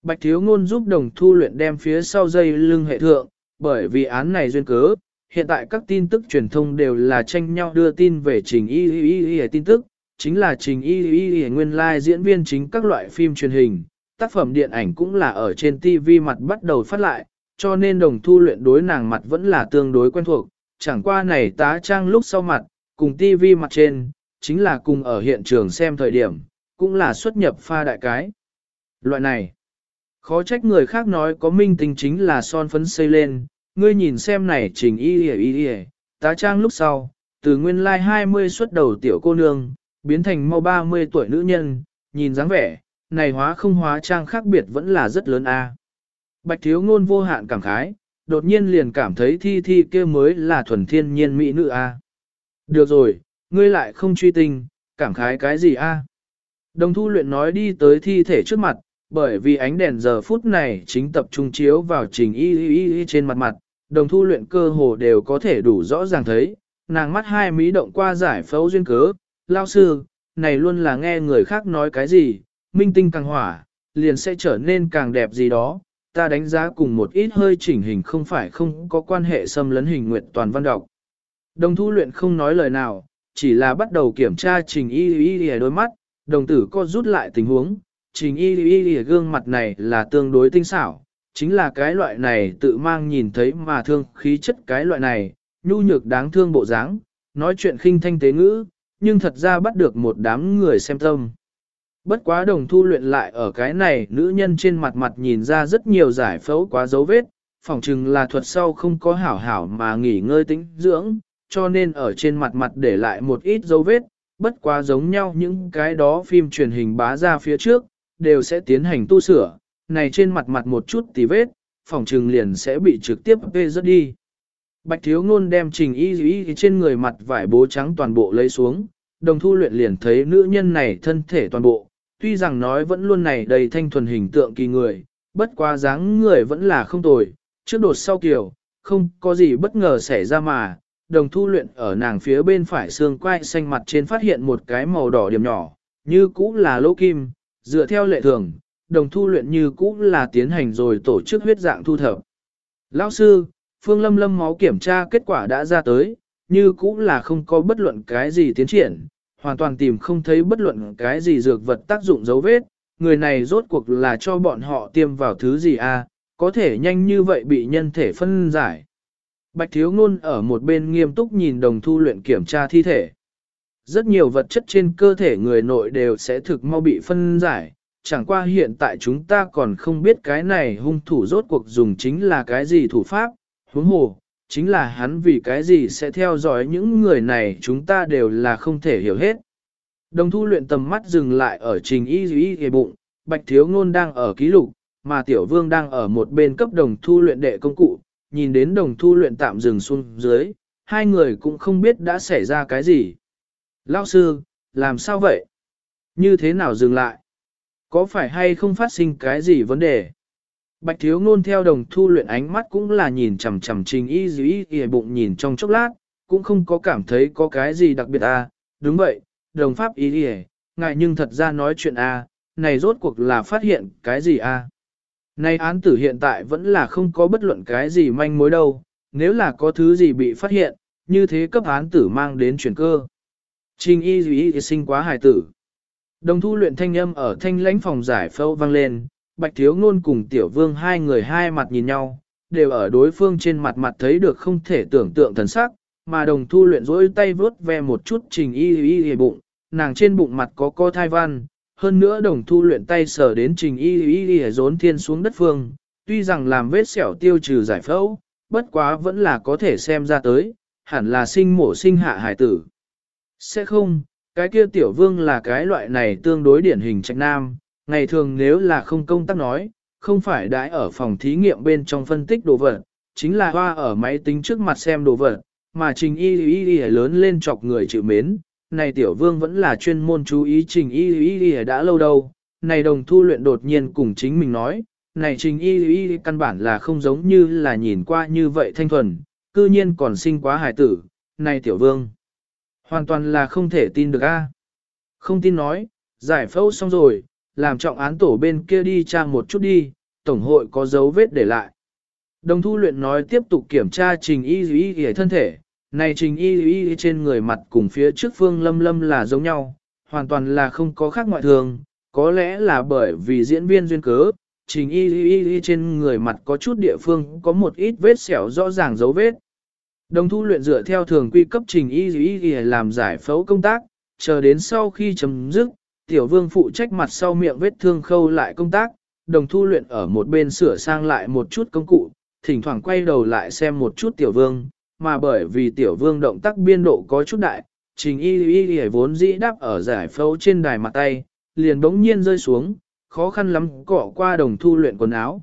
Bạch thiếu ngôn giúp đồng thu luyện đem phía sau dây lưng hệ thượng, bởi vì án này duyên cớ, hiện tại các tin tức truyền thông đều là tranh nhau đưa tin về trình y y y, y tin tức, chính là trình y y y nguyên lai like diễn viên chính các loại phim truyền hình, tác phẩm điện ảnh cũng là ở trên TV mặt bắt đầu phát lại, cho nên đồng thu luyện đối nàng mặt vẫn là tương đối quen thuộc, chẳng qua này tá trang lúc sau mặt, cùng TV mặt trên, chính là cùng ở hiện trường xem thời điểm, cũng là xuất nhập pha đại cái. Loại này, khó trách người khác nói có minh tinh chính là son phấn xây lên, ngươi nhìn xem này trình y y y y, tá trang lúc sau, từ nguyên lai 20 xuất đầu tiểu cô nương, biến thành mau 30 tuổi nữ nhân, nhìn dáng vẻ, này hóa không hóa trang khác biệt vẫn là rất lớn a. Bạch thiếu ngôn vô hạn cảm khái, đột nhiên liền cảm thấy thi thi kia mới là thuần thiên nhiên mỹ nữ a. Được rồi, ngươi lại không truy tình, cảm khái cái gì a? Đồng thu luyện nói đi tới thi thể trước mặt, bởi vì ánh đèn giờ phút này chính tập trung chiếu vào trình y y y trên mặt mặt, đồng thu luyện cơ hồ đều có thể đủ rõ ràng thấy, nàng mắt hai mí động qua giải phẫu duyên cớ, lao sư, này luôn là nghe người khác nói cái gì, minh tinh càng hỏa, liền sẽ trở nên càng đẹp gì đó, ta đánh giá cùng một ít hơi chỉnh hình không phải không có quan hệ xâm lấn hình nguyện toàn văn đọc. Đồng thu luyện không nói lời nào, chỉ là bắt đầu kiểm tra trình y y y đôi mắt, đồng tử co rút lại tình huống, trình y y y gương mặt này là tương đối tinh xảo, chính là cái loại này tự mang nhìn thấy mà thương khí chất cái loại này, nhu nhược đáng thương bộ dáng, nói chuyện khinh thanh tế ngữ, nhưng thật ra bắt được một đám người xem tâm. Bất quá đồng thu luyện lại ở cái này nữ nhân trên mặt mặt nhìn ra rất nhiều giải phẫu quá dấu vết, phỏng chừng là thuật sau không có hảo hảo mà nghỉ ngơi tĩnh dưỡng, cho nên ở trên mặt mặt để lại một ít dấu vết, bất quá giống nhau những cái đó phim truyền hình bá ra phía trước, đều sẽ tiến hành tu sửa, này trên mặt mặt một chút tí vết, phòng chừng liền sẽ bị trực tiếp vê rớt đi. Bạch thiếu ngôn đem trình y y trên người mặt vải bố trắng toàn bộ lấy xuống, đồng thu luyện liền thấy nữ nhân này thân thể toàn bộ, tuy rằng nói vẫn luôn này đầy thanh thuần hình tượng kỳ người, bất quá dáng người vẫn là không tồi, trước đột sau kiểu, không có gì bất ngờ xảy ra mà, đồng thu luyện ở nàng phía bên phải xương quai xanh mặt trên phát hiện một cái màu đỏ điểm nhỏ, như cũ là lỗ kim, dựa theo lệ thường, đồng thu luyện như cũ là tiến hành rồi tổ chức huyết dạng thu thập. Lão sư, Phương Lâm Lâm máu kiểm tra kết quả đã ra tới, như cũ là không có bất luận cái gì tiến triển, hoàn toàn tìm không thấy bất luận cái gì dược vật tác dụng dấu vết, người này rốt cuộc là cho bọn họ tiêm vào thứ gì a, à, có thể nhanh như vậy bị nhân thể phân giải. Bạch Thiếu Ngôn ở một bên nghiêm túc nhìn đồng thu luyện kiểm tra thi thể. Rất nhiều vật chất trên cơ thể người nội đều sẽ thực mau bị phân giải, chẳng qua hiện tại chúng ta còn không biết cái này hung thủ rốt cuộc dùng chính là cái gì thủ pháp, huống hồ, chính là hắn vì cái gì sẽ theo dõi những người này chúng ta đều là không thể hiểu hết. Đồng thu luyện tầm mắt dừng lại ở trình y y ghề bụng, bạch thiếu ngôn đang ở ký lục, mà tiểu vương đang ở một bên cấp đồng thu luyện đệ công cụ, nhìn đến đồng thu luyện tạm dừng xuống dưới, hai người cũng không biết đã xảy ra cái gì. Lao sư, làm sao vậy? Như thế nào dừng lại? Có phải hay không phát sinh cái gì vấn đề? Bạch thiếu ngôn theo đồng thu luyện ánh mắt cũng là nhìn chằm chằm trình y dĩ y bụng nhìn trong chốc lát, cũng không có cảm thấy có cái gì đặc biệt à, đúng vậy, đồng pháp y y ngại nhưng thật ra nói chuyện à, này rốt cuộc là phát hiện cái gì à. Này án tử hiện tại vẫn là không có bất luận cái gì manh mối đâu, nếu là có thứ gì bị phát hiện, như thế cấp án tử mang đến chuyển cơ. Trình y dĩ sinh quá hài tử. Đồng thu luyện thanh âm ở thanh lãnh phòng giải phẫu vang lên, bạch thiếu ngôn cùng tiểu vương hai người hai mặt nhìn nhau, đều ở đối phương trên mặt mặt thấy được không thể tưởng tượng thần sắc, mà đồng thu luyện rỗi tay vớt ve một chút trình y y y bụng, nàng trên bụng mặt có co thai văn, hơn nữa đồng thu luyện tay sờ đến trình y y y rốn thiên xuống đất phương, tuy rằng làm vết sẹo tiêu trừ giải phẫu, bất quá vẫn là có thể xem ra tới, hẳn là sinh mổ sinh hạ hải tử. Sẽ không, cái kia tiểu vương là cái loại này tương đối điển hình trạch nam, ngày thường nếu là không công tác nói, không phải đãi ở phòng thí nghiệm bên trong phân tích đồ vật, chính là hoa ở máy tính trước mặt xem đồ vật, mà trình y y y lớn lên chọc người chịu mến. Này tiểu vương vẫn là chuyên môn chú ý trình y y y đã lâu đâu, này đồng thu luyện đột nhiên cùng chính mình nói, này trình y y căn bản là không giống như là nhìn qua như vậy thanh thuần, cư nhiên còn sinh quá hài tử, này tiểu vương. Hoàn toàn là không thể tin được a. Không tin nói, giải phẫu xong rồi, làm trọng án tổ bên kia đi tra một chút đi, tổng hội có dấu vết để lại. Đồng thu luyện nói tiếp tục kiểm tra trình y y y thân thể, này trình y y trên người mặt cùng phía trước phương lâm lâm là giống nhau, hoàn toàn là không có khác ngoại thường, có lẽ là bởi vì diễn viên duyên cớ, trình y y y trên người mặt có chút địa phương có một ít vết sẹo rõ ràng dấu vết. Đồng thu luyện dựa theo thường quy cấp trình y y y làm giải phẫu công tác, chờ đến sau khi chấm dứt, tiểu vương phụ trách mặt sau miệng vết thương khâu lại công tác, đồng thu luyện ở một bên sửa sang lại một chút công cụ, thỉnh thoảng quay đầu lại xem một chút tiểu vương, mà bởi vì tiểu vương động tác biên độ có chút đại, trình y y y vốn dĩ đáp ở giải phẫu trên đài mặt tay, liền bỗng nhiên rơi xuống, khó khăn lắm cọ qua đồng thu luyện quần áo.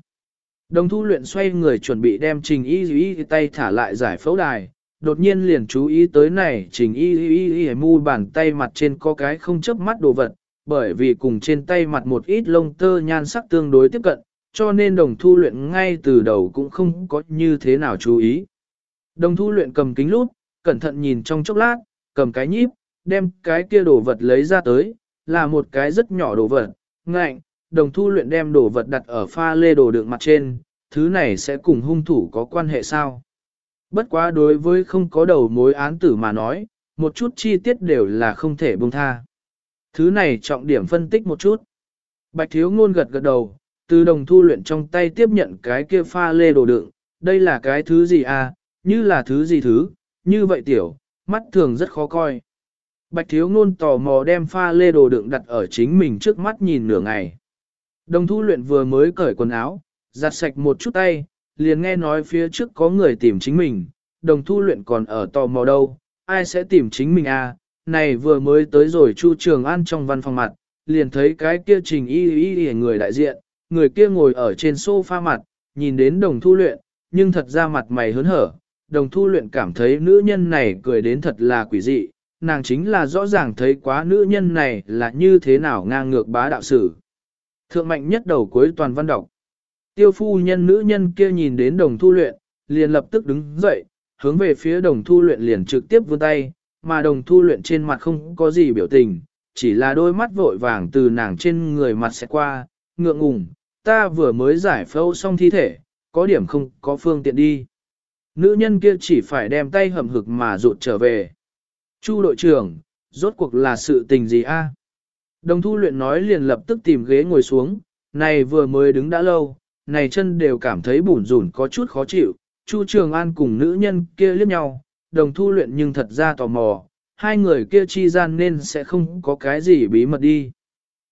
Đồng thu luyện xoay người chuẩn bị đem trình y y tay thả lại giải phẫu đài, đột nhiên liền chú ý tới này trình y y y mu bàn tay mặt trên có cái không chớp mắt đồ vật, bởi vì cùng trên tay mặt một ít lông tơ nhan sắc tương đối tiếp cận, cho nên đồng thu luyện ngay từ đầu cũng không có như thế nào chú ý. Đồng thu luyện cầm kính lút, cẩn thận nhìn trong chốc lát, cầm cái nhíp, đem cái kia đồ vật lấy ra tới, là một cái rất nhỏ đồ vật, ngạnh, đồng thu luyện đem đồ vật đặt ở pha lê đồ đựng mặt trên, thứ này sẽ cùng hung thủ có quan hệ sao? Bất quá đối với không có đầu mối án tử mà nói, một chút chi tiết đều là không thể buông tha. Thứ này trọng điểm phân tích một chút. Bạch thiếu ngôn gật gật đầu, từ đồng thu luyện trong tay tiếp nhận cái kia pha lê đồ đựng, đây là cái thứ gì à, như là thứ gì thứ, như vậy tiểu, mắt thường rất khó coi. Bạch thiếu ngôn tò mò đem pha lê đồ đựng đặt ở chính mình trước mắt nhìn nửa ngày. Đồng thu luyện vừa mới cởi quần áo, giặt sạch một chút tay, liền nghe nói phía trước có người tìm chính mình, đồng thu luyện còn ở tò mò đâu, ai sẽ tìm chính mình à, này vừa mới tới rồi Chu Trường An trong văn phòng mặt, liền thấy cái kia trình y y y người đại diện, người kia ngồi ở trên sofa mặt, nhìn đến đồng thu luyện, nhưng thật ra mặt mày hớn hở, đồng thu luyện cảm thấy nữ nhân này cười đến thật là quỷ dị, nàng chính là rõ ràng thấy quá nữ nhân này là như thế nào ngang ngược bá đạo sử. Thượng mạnh nhất đầu cuối toàn văn đọc. Tiêu phu nhân nữ nhân kia nhìn đến đồng thu luyện, liền lập tức đứng dậy, hướng về phía đồng thu luyện liền trực tiếp vươn tay, mà đồng thu luyện trên mặt không có gì biểu tình, chỉ là đôi mắt vội vàng từ nàng trên người mặt sẽ qua, ngượng ngùng, ta vừa mới giải phẫu xong thi thể, có điểm không có phương tiện đi. Nữ nhân kia chỉ phải đem tay hầm hực mà rụt trở về. Chu đội trưởng, rốt cuộc là sự tình gì a? Đồng thu luyện nói liền lập tức tìm ghế ngồi xuống, này vừa mới đứng đã lâu, này chân đều cảm thấy bủn rủn có chút khó chịu. Chu Trường An cùng nữ nhân kia liếc nhau, đồng thu luyện nhưng thật ra tò mò, hai người kia chi gian nên sẽ không có cái gì bí mật đi.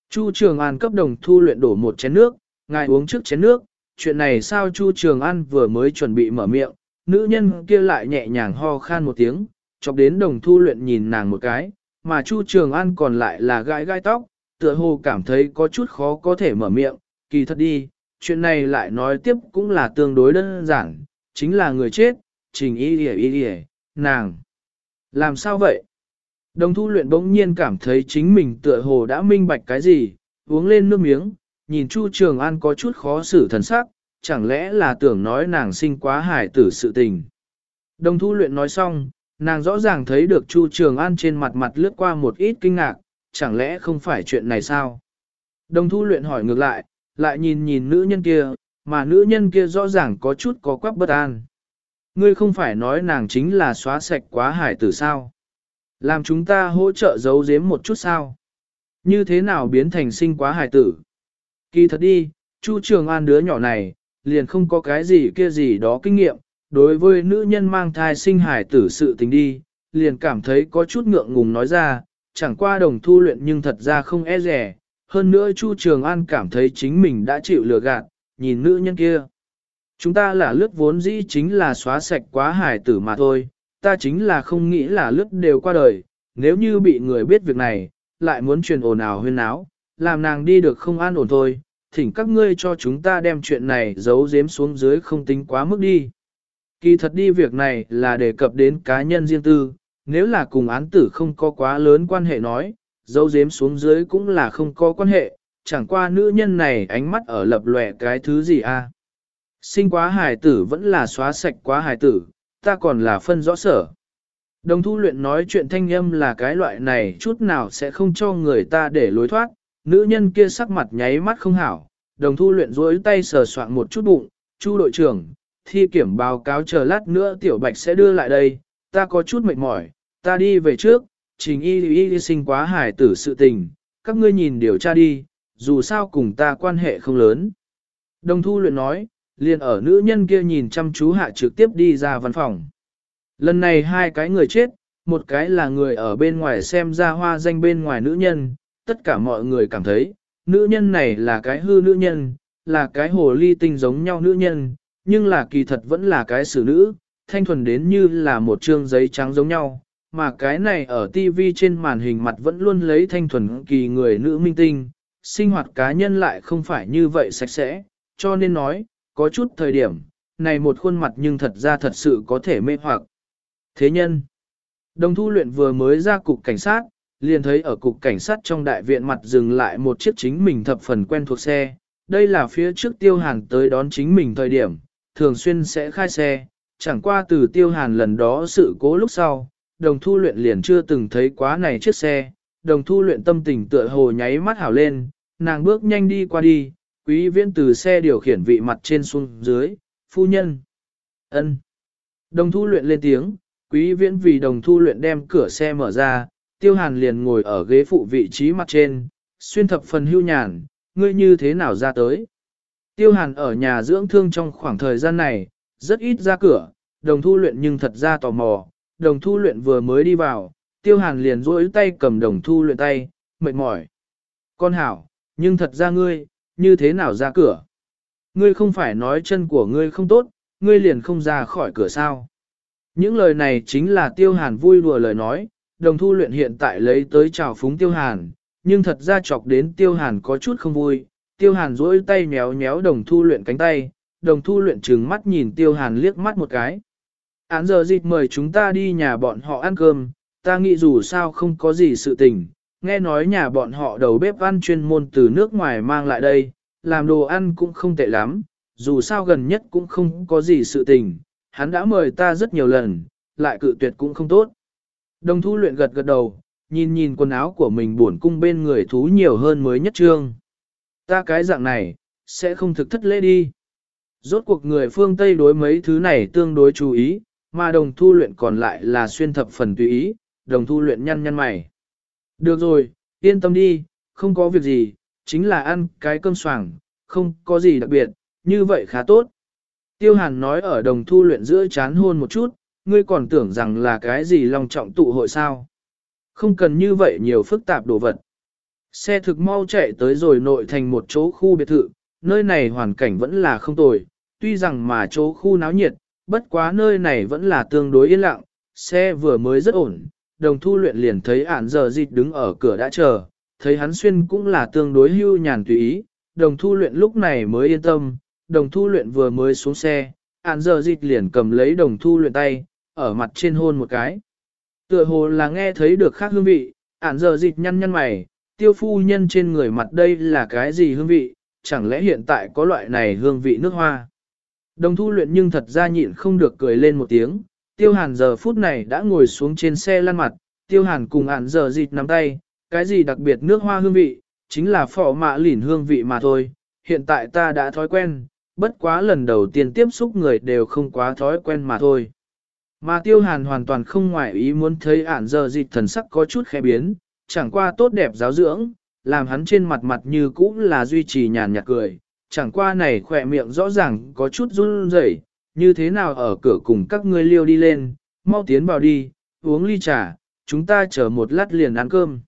Chu Trường An cấp đồng thu luyện đổ một chén nước, ngài uống trước chén nước, chuyện này sao Chu Trường An vừa mới chuẩn bị mở miệng, nữ nhân kia lại nhẹ nhàng ho khan một tiếng, chọc đến đồng thu luyện nhìn nàng một cái, mà Chu Trường An còn lại là gãi gai tóc, tựa hồ cảm thấy có chút khó có thể mở miệng, kỳ thật đi, chuyện này lại nói tiếp cũng là tương đối đơn giản, chính là người chết, trình y đi y đi nàng. Làm sao vậy? Đồng thu luyện bỗng nhiên cảm thấy chính mình tựa hồ đã minh bạch cái gì, uống lên nước miếng, nhìn Chu Trường An có chút khó xử thần sắc, chẳng lẽ là tưởng nói nàng sinh quá hải tử sự tình. Đồng thu luyện nói xong, nàng rõ ràng thấy được Chu Trường An trên mặt mặt lướt qua một ít kinh ngạc, chẳng lẽ không phải chuyện này sao? Đồng thu luyện hỏi ngược lại, lại nhìn nhìn nữ nhân kia, mà nữ nhân kia rõ ràng có chút có quắc bất an. Ngươi không phải nói nàng chính là xóa sạch quá hải tử sao? Làm chúng ta hỗ trợ giấu giếm một chút sao? Như thế nào biến thành sinh quá hải tử? Kỳ thật đi, Chu Trường An đứa nhỏ này, liền không có cái gì kia gì đó kinh nghiệm, đối với nữ nhân mang thai sinh hải tử sự tình đi, liền cảm thấy có chút ngượng ngùng nói ra, chẳng qua đồng thu luyện nhưng thật ra không e rẻ, hơn nữa Chu Trường An cảm thấy chính mình đã chịu lừa gạt, nhìn nữ nhân kia. Chúng ta là lướt vốn dĩ chính là xóa sạch quá hải tử mà thôi, ta chính là không nghĩ là lướt đều qua đời, nếu như bị người biết việc này, lại muốn truyền ồn ào huyên náo, làm nàng đi được không an ổn thôi, thỉnh các ngươi cho chúng ta đem chuyện này giấu giếm xuống dưới không tính quá mức đi. Kỳ thật đi việc này là đề cập đến cá nhân riêng tư, nếu là cùng án tử không có quá lớn quan hệ nói, dâu dếm xuống dưới cũng là không có quan hệ, chẳng qua nữ nhân này ánh mắt ở lập lòe cái thứ gì a? À? Sinh quá hài tử vẫn là xóa sạch quá hài tử, ta còn là phân rõ sở. Đồng thu luyện nói chuyện thanh âm là cái loại này chút nào sẽ không cho người ta để lối thoát, nữ nhân kia sắc mặt nháy mắt không hảo, đồng thu luyện rối tay sờ soạn một chút bụng, chu đội trưởng, thi kiểm báo cáo chờ lát nữa tiểu bạch sẽ đưa lại đây, ta có chút mệt mỏi, ta đi về trước, trình y y y sinh quá hải tử sự tình, các ngươi nhìn điều tra đi, dù sao cùng ta quan hệ không lớn. Đồng thu luyện nói, liền ở nữ nhân kia nhìn chăm chú hạ trực tiếp đi ra văn phòng. Lần này hai cái người chết, một cái là người ở bên ngoài xem ra hoa danh bên ngoài nữ nhân, tất cả mọi người cảm thấy, nữ nhân này là cái hư nữ nhân, là cái hồ ly tinh giống nhau nữ nhân, nhưng là kỳ thật vẫn là cái xử nữ, thanh thuần đến như là một trương giấy trắng giống nhau, mà cái này ở TV trên màn hình mặt vẫn luôn lấy thanh thuần kỳ người nữ minh tinh, sinh hoạt cá nhân lại không phải như vậy sạch sẽ, cho nên nói, có chút thời điểm, này một khuôn mặt nhưng thật ra thật sự có thể mê hoặc. Thế nhân, đồng thu luyện vừa mới ra cục cảnh sát, liền thấy ở cục cảnh sát trong đại viện mặt dừng lại một chiếc chính mình thập phần quen thuộc xe. Đây là phía trước tiêu hàng tới đón chính mình thời điểm, thường xuyên sẽ khai xe, chẳng qua từ tiêu hàn lần đó sự cố lúc sau, đồng thu luyện liền chưa từng thấy quá này chiếc xe, đồng thu luyện tâm tình tựa hồ nháy mắt hảo lên, nàng bước nhanh đi qua đi, quý viễn từ xe điều khiển vị mặt trên xuống dưới, phu nhân. ân Đồng thu luyện lên tiếng, quý viễn vì đồng thu luyện đem cửa xe mở ra, tiêu hàn liền ngồi ở ghế phụ vị trí mặt trên, xuyên thập phần hưu nhàn, ngươi như thế nào ra tới. Tiêu hàn ở nhà dưỡng thương trong khoảng thời gian này, rất ít ra cửa, đồng thu luyện nhưng thật ra tò mò, đồng thu luyện vừa mới đi vào, tiêu hàn liền rỗi tay cầm đồng thu luyện tay, mệt mỏi. Con hảo, nhưng thật ra ngươi, như thế nào ra cửa? Ngươi không phải nói chân của ngươi không tốt, ngươi liền không ra khỏi cửa sao? Những lời này chính là tiêu hàn vui đùa lời nói, đồng thu luyện hiện tại lấy tới chào phúng tiêu hàn, nhưng thật ra chọc đến tiêu hàn có chút không vui. Tiêu hàn duỗi tay méo méo đồng thu luyện cánh tay, đồng thu luyện trừng mắt nhìn tiêu hàn liếc mắt một cái. Án giờ dịp mời chúng ta đi nhà bọn họ ăn cơm, ta nghĩ dù sao không có gì sự tình, nghe nói nhà bọn họ đầu bếp ăn chuyên môn từ nước ngoài mang lại đây, làm đồ ăn cũng không tệ lắm, dù sao gần nhất cũng không có gì sự tình, hắn đã mời ta rất nhiều lần, lại cự tuyệt cũng không tốt. Đồng thu luyện gật gật đầu, nhìn nhìn quần áo của mình buồn cung bên người thú nhiều hơn mới nhất trương. Ta cái dạng này, sẽ không thực thất lễ đi. Rốt cuộc người phương Tây đối mấy thứ này tương đối chú ý, mà đồng thu luyện còn lại là xuyên thập phần tùy ý, đồng thu luyện nhăn nhăn mày. Được rồi, yên tâm đi, không có việc gì, chính là ăn cái cơm soảng, không có gì đặc biệt, như vậy khá tốt. Tiêu hàn nói ở đồng thu luyện giữa chán hôn một chút, ngươi còn tưởng rằng là cái gì long trọng tụ hội sao. Không cần như vậy nhiều phức tạp đồ vật. Xe thực mau chạy tới rồi nội thành một chỗ khu biệt thự, nơi này hoàn cảnh vẫn là không tồi, tuy rằng mà chỗ khu náo nhiệt, bất quá nơi này vẫn là tương đối yên lặng, xe vừa mới rất ổn, đồng thu luyện liền thấy ản giờ dịch đứng ở cửa đã chờ, thấy hắn xuyên cũng là tương đối hưu nhàn tùy ý, đồng thu luyện lúc này mới yên tâm, đồng thu luyện vừa mới xuống xe, ản giờ dịch liền cầm lấy đồng thu luyện tay, ở mặt trên hôn một cái. Tựa hồ là nghe thấy được khác hương vị, ản giờ dịch nhăn nhăn mày, tiêu phu nhân trên người mặt đây là cái gì hương vị, chẳng lẽ hiện tại có loại này hương vị nước hoa. Đồng thu luyện nhưng thật ra nhịn không được cười lên một tiếng, tiêu hàn giờ phút này đã ngồi xuống trên xe lăn mặt, tiêu hàn cùng ản giờ Dịt nắm tay, cái gì đặc biệt nước hoa hương vị, chính là phỏ mạ lỉn hương vị mà thôi, hiện tại ta đã thói quen, bất quá lần đầu tiên tiếp xúc người đều không quá thói quen mà thôi. Mà tiêu hàn hoàn toàn không ngoại ý muốn thấy ản giờ Dịt thần sắc có chút khẽ biến, chẳng qua tốt đẹp giáo dưỡng, làm hắn trên mặt mặt như cũ là duy trì nhàn nhạt cười, chẳng qua này khỏe miệng rõ ràng có chút run rẩy, như thế nào ở cửa cùng các ngươi liêu đi lên, mau tiến vào đi, uống ly trà, chúng ta chờ một lát liền ăn cơm.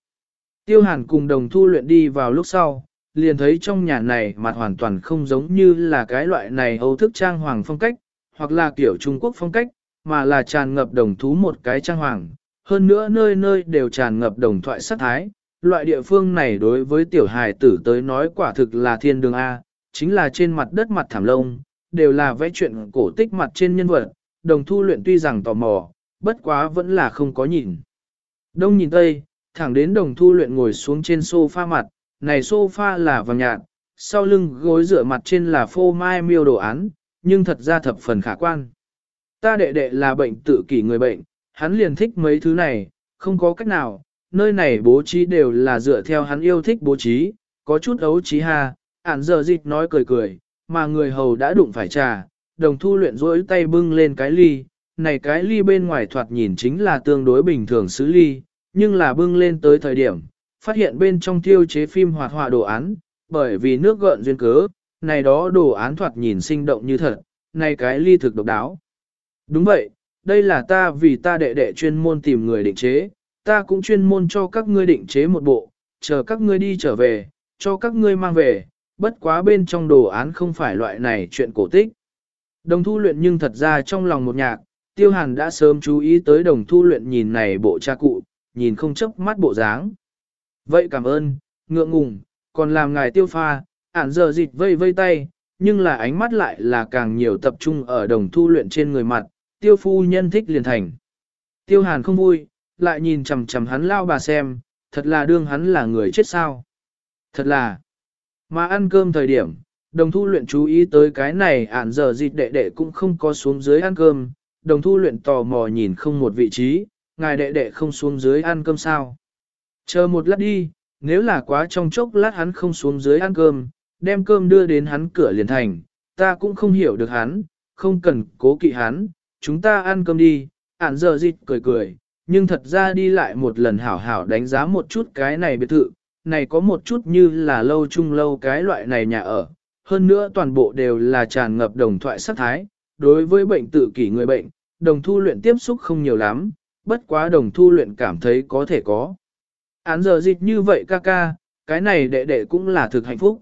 Tiêu hàn cùng đồng thu luyện đi vào lúc sau, liền thấy trong nhà này mặt hoàn toàn không giống như là cái loại này Âu thức trang hoàng phong cách, hoặc là kiểu Trung Quốc phong cách, mà là tràn ngập đồng thú một cái trang hoàng. Hơn nữa nơi nơi đều tràn ngập đồng thoại sát thái, loại địa phương này đối với tiểu hài tử tới nói quả thực là thiên đường A, chính là trên mặt đất mặt thảm lông, đều là vẽ chuyện cổ tích mặt trên nhân vật, đồng thu luyện tuy rằng tò mò, bất quá vẫn là không có nhìn. Đông nhìn tây, thẳng đến đồng thu luyện ngồi xuống trên sofa mặt, này sofa là vàng nhạt, sau lưng gối rửa mặt trên là phô mai miêu đồ án, nhưng thật ra thập phần khả quan. Ta đệ đệ là bệnh tự kỷ người bệnh, hắn liền thích mấy thứ này, không có cách nào, nơi này bố trí đều là dựa theo hắn yêu thích bố trí, có chút ấu trí ha, ản giờ dịch nói cười cười, mà người hầu đã đụng phải trà, đồng thu luyện rỗi tay bưng lên cái ly, này cái ly bên ngoài thoạt nhìn chính là tương đối bình thường xứ ly, nhưng là bưng lên tới thời điểm, phát hiện bên trong tiêu chế phim hoạt họa đồ án, bởi vì nước gợn duyên cớ, này đó đồ án thoạt nhìn sinh động như thật, này cái ly thực độc đáo. Đúng vậy, đây là ta vì ta đệ đệ chuyên môn tìm người định chế, ta cũng chuyên môn cho các ngươi định chế một bộ, chờ các ngươi đi trở về, cho các ngươi mang về, bất quá bên trong đồ án không phải loại này chuyện cổ tích. Đồng thu luyện nhưng thật ra trong lòng một nhạc, tiêu hàn đã sớm chú ý tới đồng thu luyện nhìn này bộ cha cụ, nhìn không chấp mắt bộ dáng. Vậy cảm ơn, ngượng ngùng, còn làm ngài tiêu pha, ản giờ dịch vây vây tay, nhưng là ánh mắt lại là càng nhiều tập trung ở đồng thu luyện trên người mặt, tiêu phu nhân thích liền thành. Tiêu hàn không vui, lại nhìn chầm chầm hắn lao bà xem, thật là đương hắn là người chết sao. Thật là, mà ăn cơm thời điểm, đồng thu luyện chú ý tới cái này ản giờ dịch đệ đệ cũng không có xuống dưới ăn cơm, đồng thu luyện tò mò nhìn không một vị trí, ngài đệ đệ không xuống dưới ăn cơm sao. Chờ một lát đi, nếu là quá trong chốc lát hắn không xuống dưới ăn cơm, đem cơm đưa đến hắn cửa liền thành, ta cũng không hiểu được hắn, không cần cố kỵ hắn, chúng ta ăn cơm đi, ản giờ dịch cười cười, nhưng thật ra đi lại một lần hảo hảo đánh giá một chút cái này biệt thự, này có một chút như là lâu chung lâu cái loại này nhà ở, hơn nữa toàn bộ đều là tràn ngập đồng thoại sắc thái, đối với bệnh tự kỷ người bệnh, đồng thu luyện tiếp xúc không nhiều lắm, bất quá đồng thu luyện cảm thấy có thể có. Án giờ dịch như vậy ca ca, cái này đệ đệ cũng là thực hạnh phúc.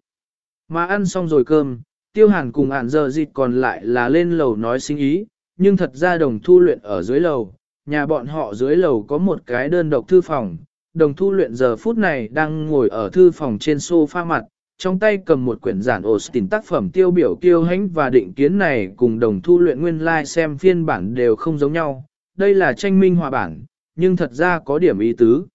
Mà ăn xong rồi cơm, tiêu hàn cùng án giờ dịch còn lại là lên lầu nói sinh ý, nhưng thật ra đồng thu luyện ở dưới lầu, nhà bọn họ dưới lầu có một cái đơn độc thư phòng, đồng thu luyện giờ phút này đang ngồi ở thư phòng trên sofa mặt, trong tay cầm một quyển giản Austin tác phẩm tiêu biểu kiêu hãnh và định kiến này cùng đồng thu luyện nguyên lai like xem phiên bản đều không giống nhau, đây là tranh minh hòa bản, nhưng thật ra có điểm ý tứ.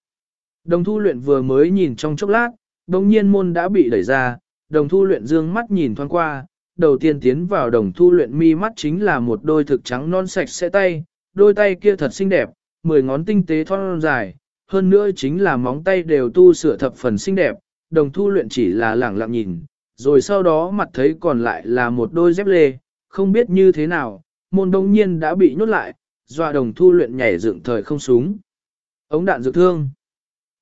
Đồng thu luyện vừa mới nhìn trong chốc lát, đồng nhiên môn đã bị đẩy ra, đồng thu luyện dương mắt nhìn thoáng qua, đầu tiên tiến vào đồng thu luyện mi mắt chính là một đôi thực trắng non sạch sẽ tay, đôi tay kia thật xinh đẹp, mười ngón tinh tế thon dài, hơn nữa chính là móng tay đều tu sửa thập phần xinh đẹp, đồng thu luyện chỉ là lẳng lặng nhìn, rồi sau đó mặt thấy còn lại là một đôi dép lê, không biết như thế nào, môn đông nhiên đã bị nhốt lại, doa đồng thu luyện nhảy dựng thời không súng. Ống đạn dự thương.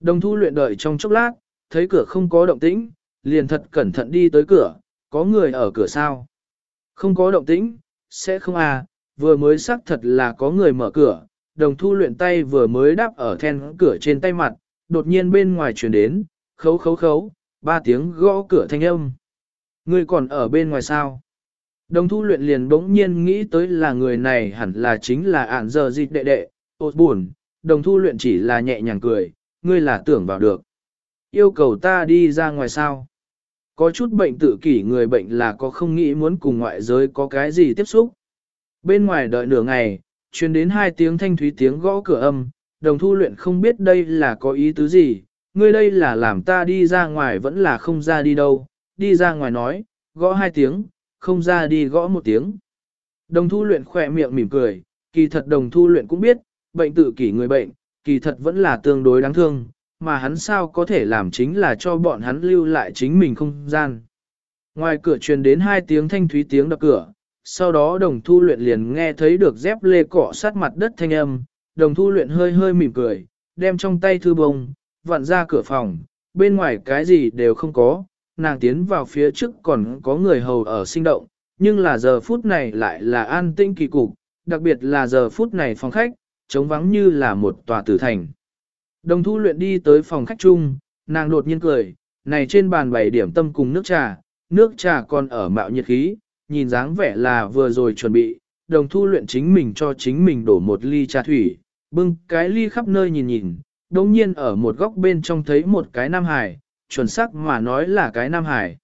Đồng thu luyện đợi trong chốc lát, thấy cửa không có động tĩnh, liền thật cẩn thận đi tới cửa, có người ở cửa sao? Không có động tĩnh, sẽ không à, vừa mới xác thật là có người mở cửa, đồng thu luyện tay vừa mới đáp ở then cửa trên tay mặt, đột nhiên bên ngoài chuyển đến, khấu khấu khấu, ba tiếng gõ cửa thanh âm. Người còn ở bên ngoài sao? Đồng thu luyện liền bỗng nhiên nghĩ tới là người này hẳn là chính là ản giờ dịch đệ đệ, ột buồn, đồng thu luyện chỉ là nhẹ nhàng cười, ngươi là tưởng vào được. Yêu cầu ta đi ra ngoài sao? Có chút bệnh tự kỷ người bệnh là có không nghĩ muốn cùng ngoại giới có cái gì tiếp xúc. Bên ngoài đợi nửa ngày, truyền đến hai tiếng thanh thúy tiếng gõ cửa âm, đồng thu luyện không biết đây là có ý tứ gì, ngươi đây là làm ta đi ra ngoài vẫn là không ra đi đâu, đi ra ngoài nói, gõ hai tiếng, không ra đi gõ một tiếng. Đồng thu luyện khỏe miệng mỉm cười, kỳ thật đồng thu luyện cũng biết, bệnh tự kỷ người bệnh, kỳ thật vẫn là tương đối đáng thương, mà hắn sao có thể làm chính là cho bọn hắn lưu lại chính mình không gian. Ngoài cửa truyền đến hai tiếng thanh thúy tiếng đập cửa, sau đó đồng thu luyện liền nghe thấy được dép lê cọ sát mặt đất thanh âm, đồng thu luyện hơi hơi mỉm cười, đem trong tay thư bông, vặn ra cửa phòng, bên ngoài cái gì đều không có, nàng tiến vào phía trước còn có người hầu ở sinh động, nhưng là giờ phút này lại là an tinh kỳ cục, đặc biệt là giờ phút này phòng khách, trống vắng như là một tòa tử thành. Đồng thu luyện đi tới phòng khách chung, nàng đột nhiên cười, này trên bàn bày điểm tâm cùng nước trà, nước trà còn ở mạo nhiệt khí, nhìn dáng vẻ là vừa rồi chuẩn bị, đồng thu luyện chính mình cho chính mình đổ một ly trà thủy, bưng cái ly khắp nơi nhìn nhìn, đồng nhiên ở một góc bên trong thấy một cái nam hải, chuẩn xác mà nói là cái nam hải.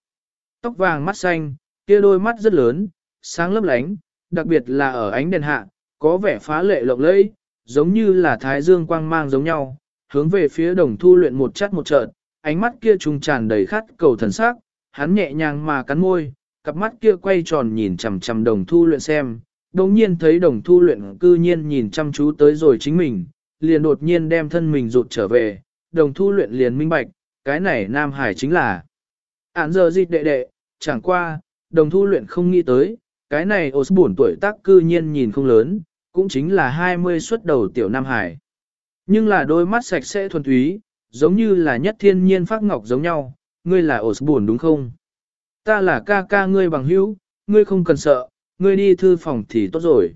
Tóc vàng mắt xanh, kia đôi mắt rất lớn, sáng lấp lánh, đặc biệt là ở ánh đèn hạ, có vẻ phá lệ lộng lẫy, giống như là thái dương quang mang giống nhau, hướng về phía đồng thu luyện một chát một trợn, ánh mắt kia trùng tràn đầy khát cầu thần sắc, hắn nhẹ nhàng mà cắn môi, cặp mắt kia quay tròn nhìn chằm chằm đồng thu luyện xem, đồng nhiên thấy đồng thu luyện cư nhiên nhìn chăm chú tới rồi chính mình, liền đột nhiên đem thân mình rụt trở về, đồng thu luyện liền minh bạch, cái này Nam Hải chính là. Án giờ dịch đệ đệ, chẳng qua, đồng thu luyện không nghĩ tới, cái này Osborne tuổi tác cư nhiên nhìn không lớn, cũng chính là 20 xuất đầu tiểu Nam Hải. Nhưng là đôi mắt sạch sẽ thuần túy, giống như là nhất thiên nhiên phát ngọc giống nhau, ngươi là Osborne đúng không? Ta là ca ca ngươi bằng hữu, ngươi không cần sợ, ngươi đi thư phòng thì tốt rồi.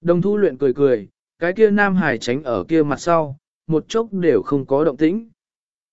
Đồng thu luyện cười cười, cái kia nam hải tránh ở kia mặt sau, một chốc đều không có động tĩnh.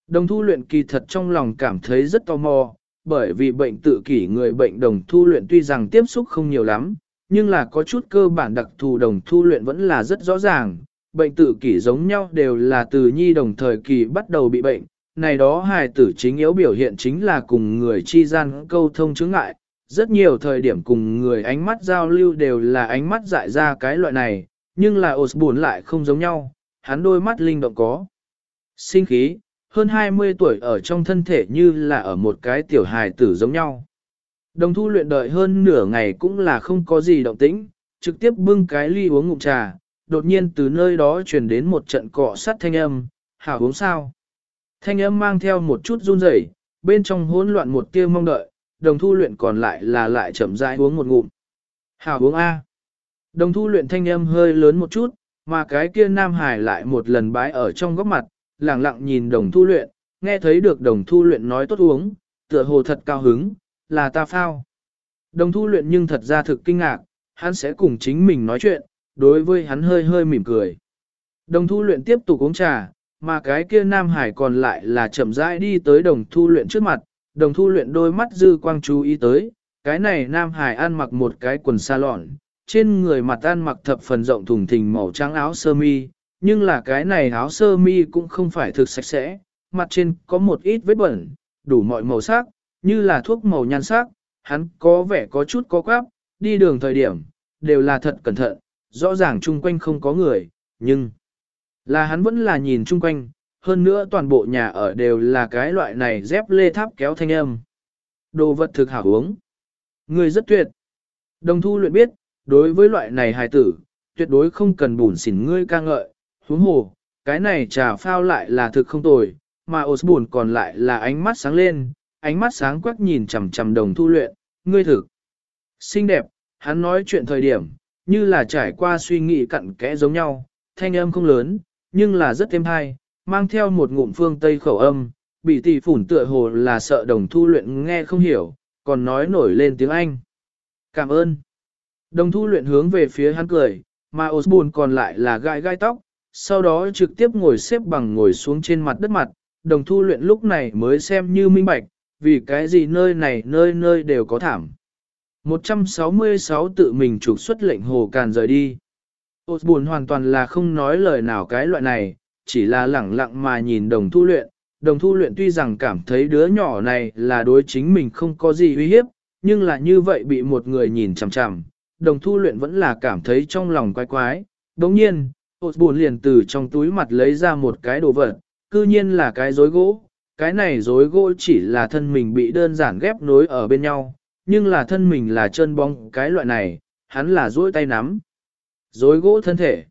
Đồng thu luyện kỳ thật trong lòng cảm thấy rất tò mò, bởi vì bệnh tự kỷ người bệnh đồng thu luyện tuy rằng tiếp xúc không nhiều lắm, nhưng là có chút cơ bản đặc thù đồng thu luyện vẫn là rất rõ ràng. Bệnh tự kỷ giống nhau đều là từ nhi đồng thời kỳ bắt đầu bị bệnh, này đó hài tử chính yếu biểu hiện chính là cùng người chi gian câu thông chứng ngại, rất nhiều thời điểm cùng người ánh mắt giao lưu đều là ánh mắt dại ra cái loại này, nhưng là Osborne lại không giống nhau, hắn đôi mắt linh động có. Sinh khí, hơn 20 tuổi ở trong thân thể như là ở một cái tiểu hài tử giống nhau. Đồng thu luyện đợi hơn nửa ngày cũng là không có gì động tĩnh, trực tiếp bưng cái ly uống ngụm trà, đột nhiên từ nơi đó truyền đến một trận cọ sắt thanh âm, hảo uống sao. Thanh âm mang theo một chút run rẩy, bên trong hỗn loạn một tia mong đợi, đồng thu luyện còn lại là lại chậm rãi uống một ngụm. Hảo uống A. Đồng thu luyện thanh âm hơi lớn một chút, mà cái kia Nam Hải lại một lần bái ở trong góc mặt, lặng lặng nhìn đồng thu luyện, nghe thấy được đồng thu luyện nói tốt uống, tựa hồ thật cao hứng, là ta phao. Đồng thu luyện nhưng thật ra thực kinh ngạc, hắn sẽ cùng chính mình nói chuyện, đối với hắn hơi hơi mỉm cười. Đồng thu luyện tiếp tục uống trà, mà cái kia Nam Hải còn lại là chậm rãi đi tới đồng thu luyện trước mặt, đồng thu luyện đôi mắt dư quang chú ý tới, cái này Nam Hải ăn mặc một cái quần sa lọn, trên người mặt ăn mặc thập phần rộng thùng thình màu trắng áo sơ mi, nhưng là cái này áo sơ mi cũng không phải thực sạch sẽ, mặt trên có một ít vết bẩn, đủ mọi màu sắc, như là thuốc màu nhan sắc, hắn có vẻ có chút có quáp, đi đường thời điểm, đều là thật cẩn thận, rõ ràng chung quanh không có người, nhưng là hắn vẫn là nhìn chung quanh, hơn nữa toàn bộ nhà ở đều là cái loại này dép lê tháp kéo thanh âm. Đồ vật thực hảo uống. Người rất tuyệt. Đồng thu luyện biết, đối với loại này hài tử, tuyệt đối không cần bùn xỉn ngươi ca ngợi, huống hồ, cái này trà phao lại là thực không tồi, mà Osborne còn lại là ánh mắt sáng lên, ánh mắt sáng quắc nhìn chằm chằm đồng thu luyện, ngươi thực. Xinh đẹp, hắn nói chuyện thời điểm, như là trải qua suy nghĩ cặn kẽ giống nhau, thanh âm không lớn, nhưng là rất êm hay, mang theo một ngụm phương Tây khẩu âm, bị tỷ phủn tựa hồ là sợ đồng thu luyện nghe không hiểu, còn nói nổi lên tiếng Anh. Cảm ơn. Đồng thu luyện hướng về phía hắn cười, mà Osborne còn lại là gai gai tóc, sau đó trực tiếp ngồi xếp bằng ngồi xuống trên mặt đất mặt, đồng thu luyện lúc này mới xem như minh bạch, vì cái gì nơi này nơi nơi đều có thảm. 166 tự mình trục xuất lệnh hồ càn rời đi. Osborne hoàn toàn là không nói lời nào cái loại này, chỉ là lẳng lặng mà nhìn đồng thu luyện. Đồng thu luyện tuy rằng cảm thấy đứa nhỏ này là đối chính mình không có gì uy hiếp, nhưng là như vậy bị một người nhìn chằm chằm, đồng thu luyện vẫn là cảm thấy trong lòng quái quái. Đồng nhiên, Osborne liền từ trong túi mặt lấy ra một cái đồ vật, cư nhiên là cái rối gỗ. Cái này rối gỗ chỉ là thân mình bị đơn giản ghép nối ở bên nhau, nhưng là thân mình là chân bóng cái loại này, hắn là duỗi tay nắm. Rối gỗ thân thể.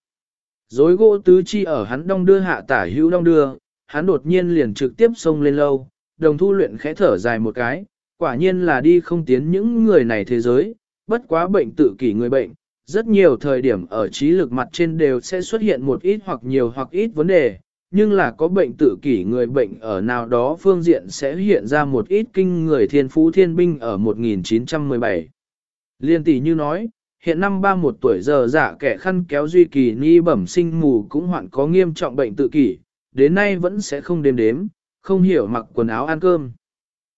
Rối gỗ tứ chi ở hắn đong đưa hạ tả hữu đong đưa, hắn đột nhiên liền trực tiếp xông lên lâu, đồng thu luyện khẽ thở dài một cái, quả nhiên là đi không tiến những người này thế giới, bất quá bệnh tự kỷ người bệnh, rất nhiều thời điểm ở trí lực mặt trên đều sẽ xuất hiện một ít hoặc nhiều hoặc ít vấn đề, nhưng là có bệnh tự kỷ người bệnh ở nào đó phương diện sẽ hiện ra một ít kinh người thiên phú thiên binh ở 1917. Liên tỷ như nói, hiện năm 31 tuổi giờ giả kẻ khăn kéo duy kỳ ni bẩm sinh mù cũng hoạn có nghiêm trọng bệnh tự kỷ, đến nay vẫn sẽ không đếm đếm, không hiểu mặc quần áo ăn cơm.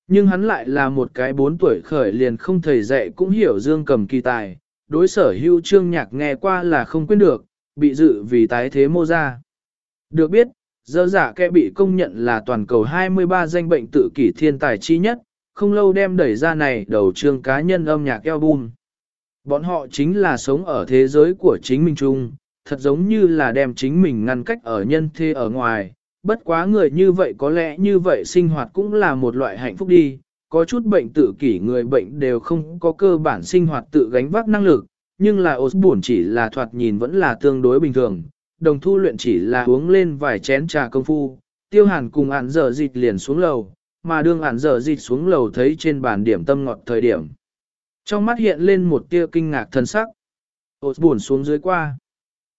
Nhưng hắn lại là một cái bốn tuổi khởi liền không thầy dạy cũng hiểu dương cầm kỳ tài, đối sở hưu trương nhạc nghe qua là không quên được, bị dự vì tái thế mô ra. Được biết, dơ giả kẻ bị công nhận là toàn cầu 23 danh bệnh tự kỷ thiên tài chi nhất, không lâu đem đẩy ra này đầu trương cá nhân âm nhạc album. Bọn họ chính là sống ở thế giới của chính mình chung, thật giống như là đem chính mình ngăn cách ở nhân thế ở ngoài, bất quá người như vậy có lẽ như vậy sinh hoạt cũng là một loại hạnh phúc đi, có chút bệnh tự kỷ người bệnh đều không có cơ bản sinh hoạt tự gánh vác năng lực, nhưng là Osborne chỉ là thoạt nhìn vẫn là tương đối bình thường, đồng thu luyện chỉ là uống lên vài chén trà công phu, tiêu hàn cùng ản dở dịch liền xuống lầu, mà đương ản dở dịch xuống lầu thấy trên bàn điểm tâm ngọt thời điểm. Trong mắt hiện lên một tia kinh ngạc thân sắc. Osborne xuống dưới qua.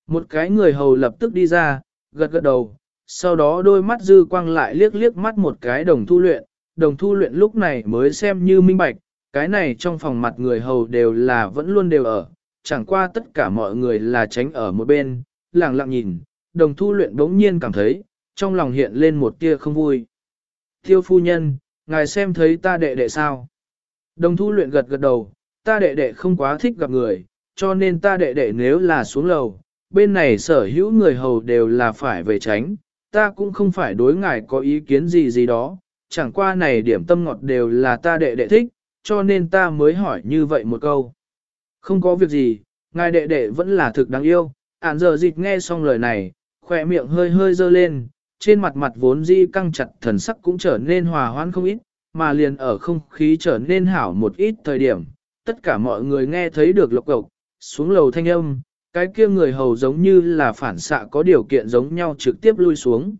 Một cái người hầu lập tức đi ra, gật gật đầu, sau đó đôi mắt dư quang lại liếc liếc mắt một cái đồng thu luyện, đồng thu luyện lúc này mới xem như minh bạch, cái này trong phòng mặt người hầu đều là vẫn luôn đều ở, chẳng qua tất cả mọi người là tránh ở một bên, lặng lặng nhìn, đồng thu luyện bỗng nhiên cảm thấy, trong lòng hiện lên một tia không vui. Tiêu phu nhân, ngài xem thấy ta đệ đệ sao? Đồng thu luyện gật gật đầu, ta đệ đệ không quá thích gặp người, cho nên ta đệ đệ nếu là xuống lầu, bên này sở hữu người hầu đều là phải về tránh, ta cũng không phải đối ngài có ý kiến gì gì đó, chẳng qua này điểm tâm ngọt đều là ta đệ đệ thích, cho nên ta mới hỏi như vậy một câu. Không có việc gì, ngài đệ đệ vẫn là thực đáng yêu, ản giờ dịch nghe xong lời này, khỏe miệng hơi hơi dơ lên, trên mặt mặt vốn di căng chặt thần sắc cũng trở nên hòa hoãn không ít, mà liền ở không khí trở nên hảo một ít thời điểm, tất cả mọi người nghe thấy được lộc cộc, xuống lầu thanh âm, cái kia người hầu giống như là phản xạ có điều kiện giống nhau trực tiếp lui xuống.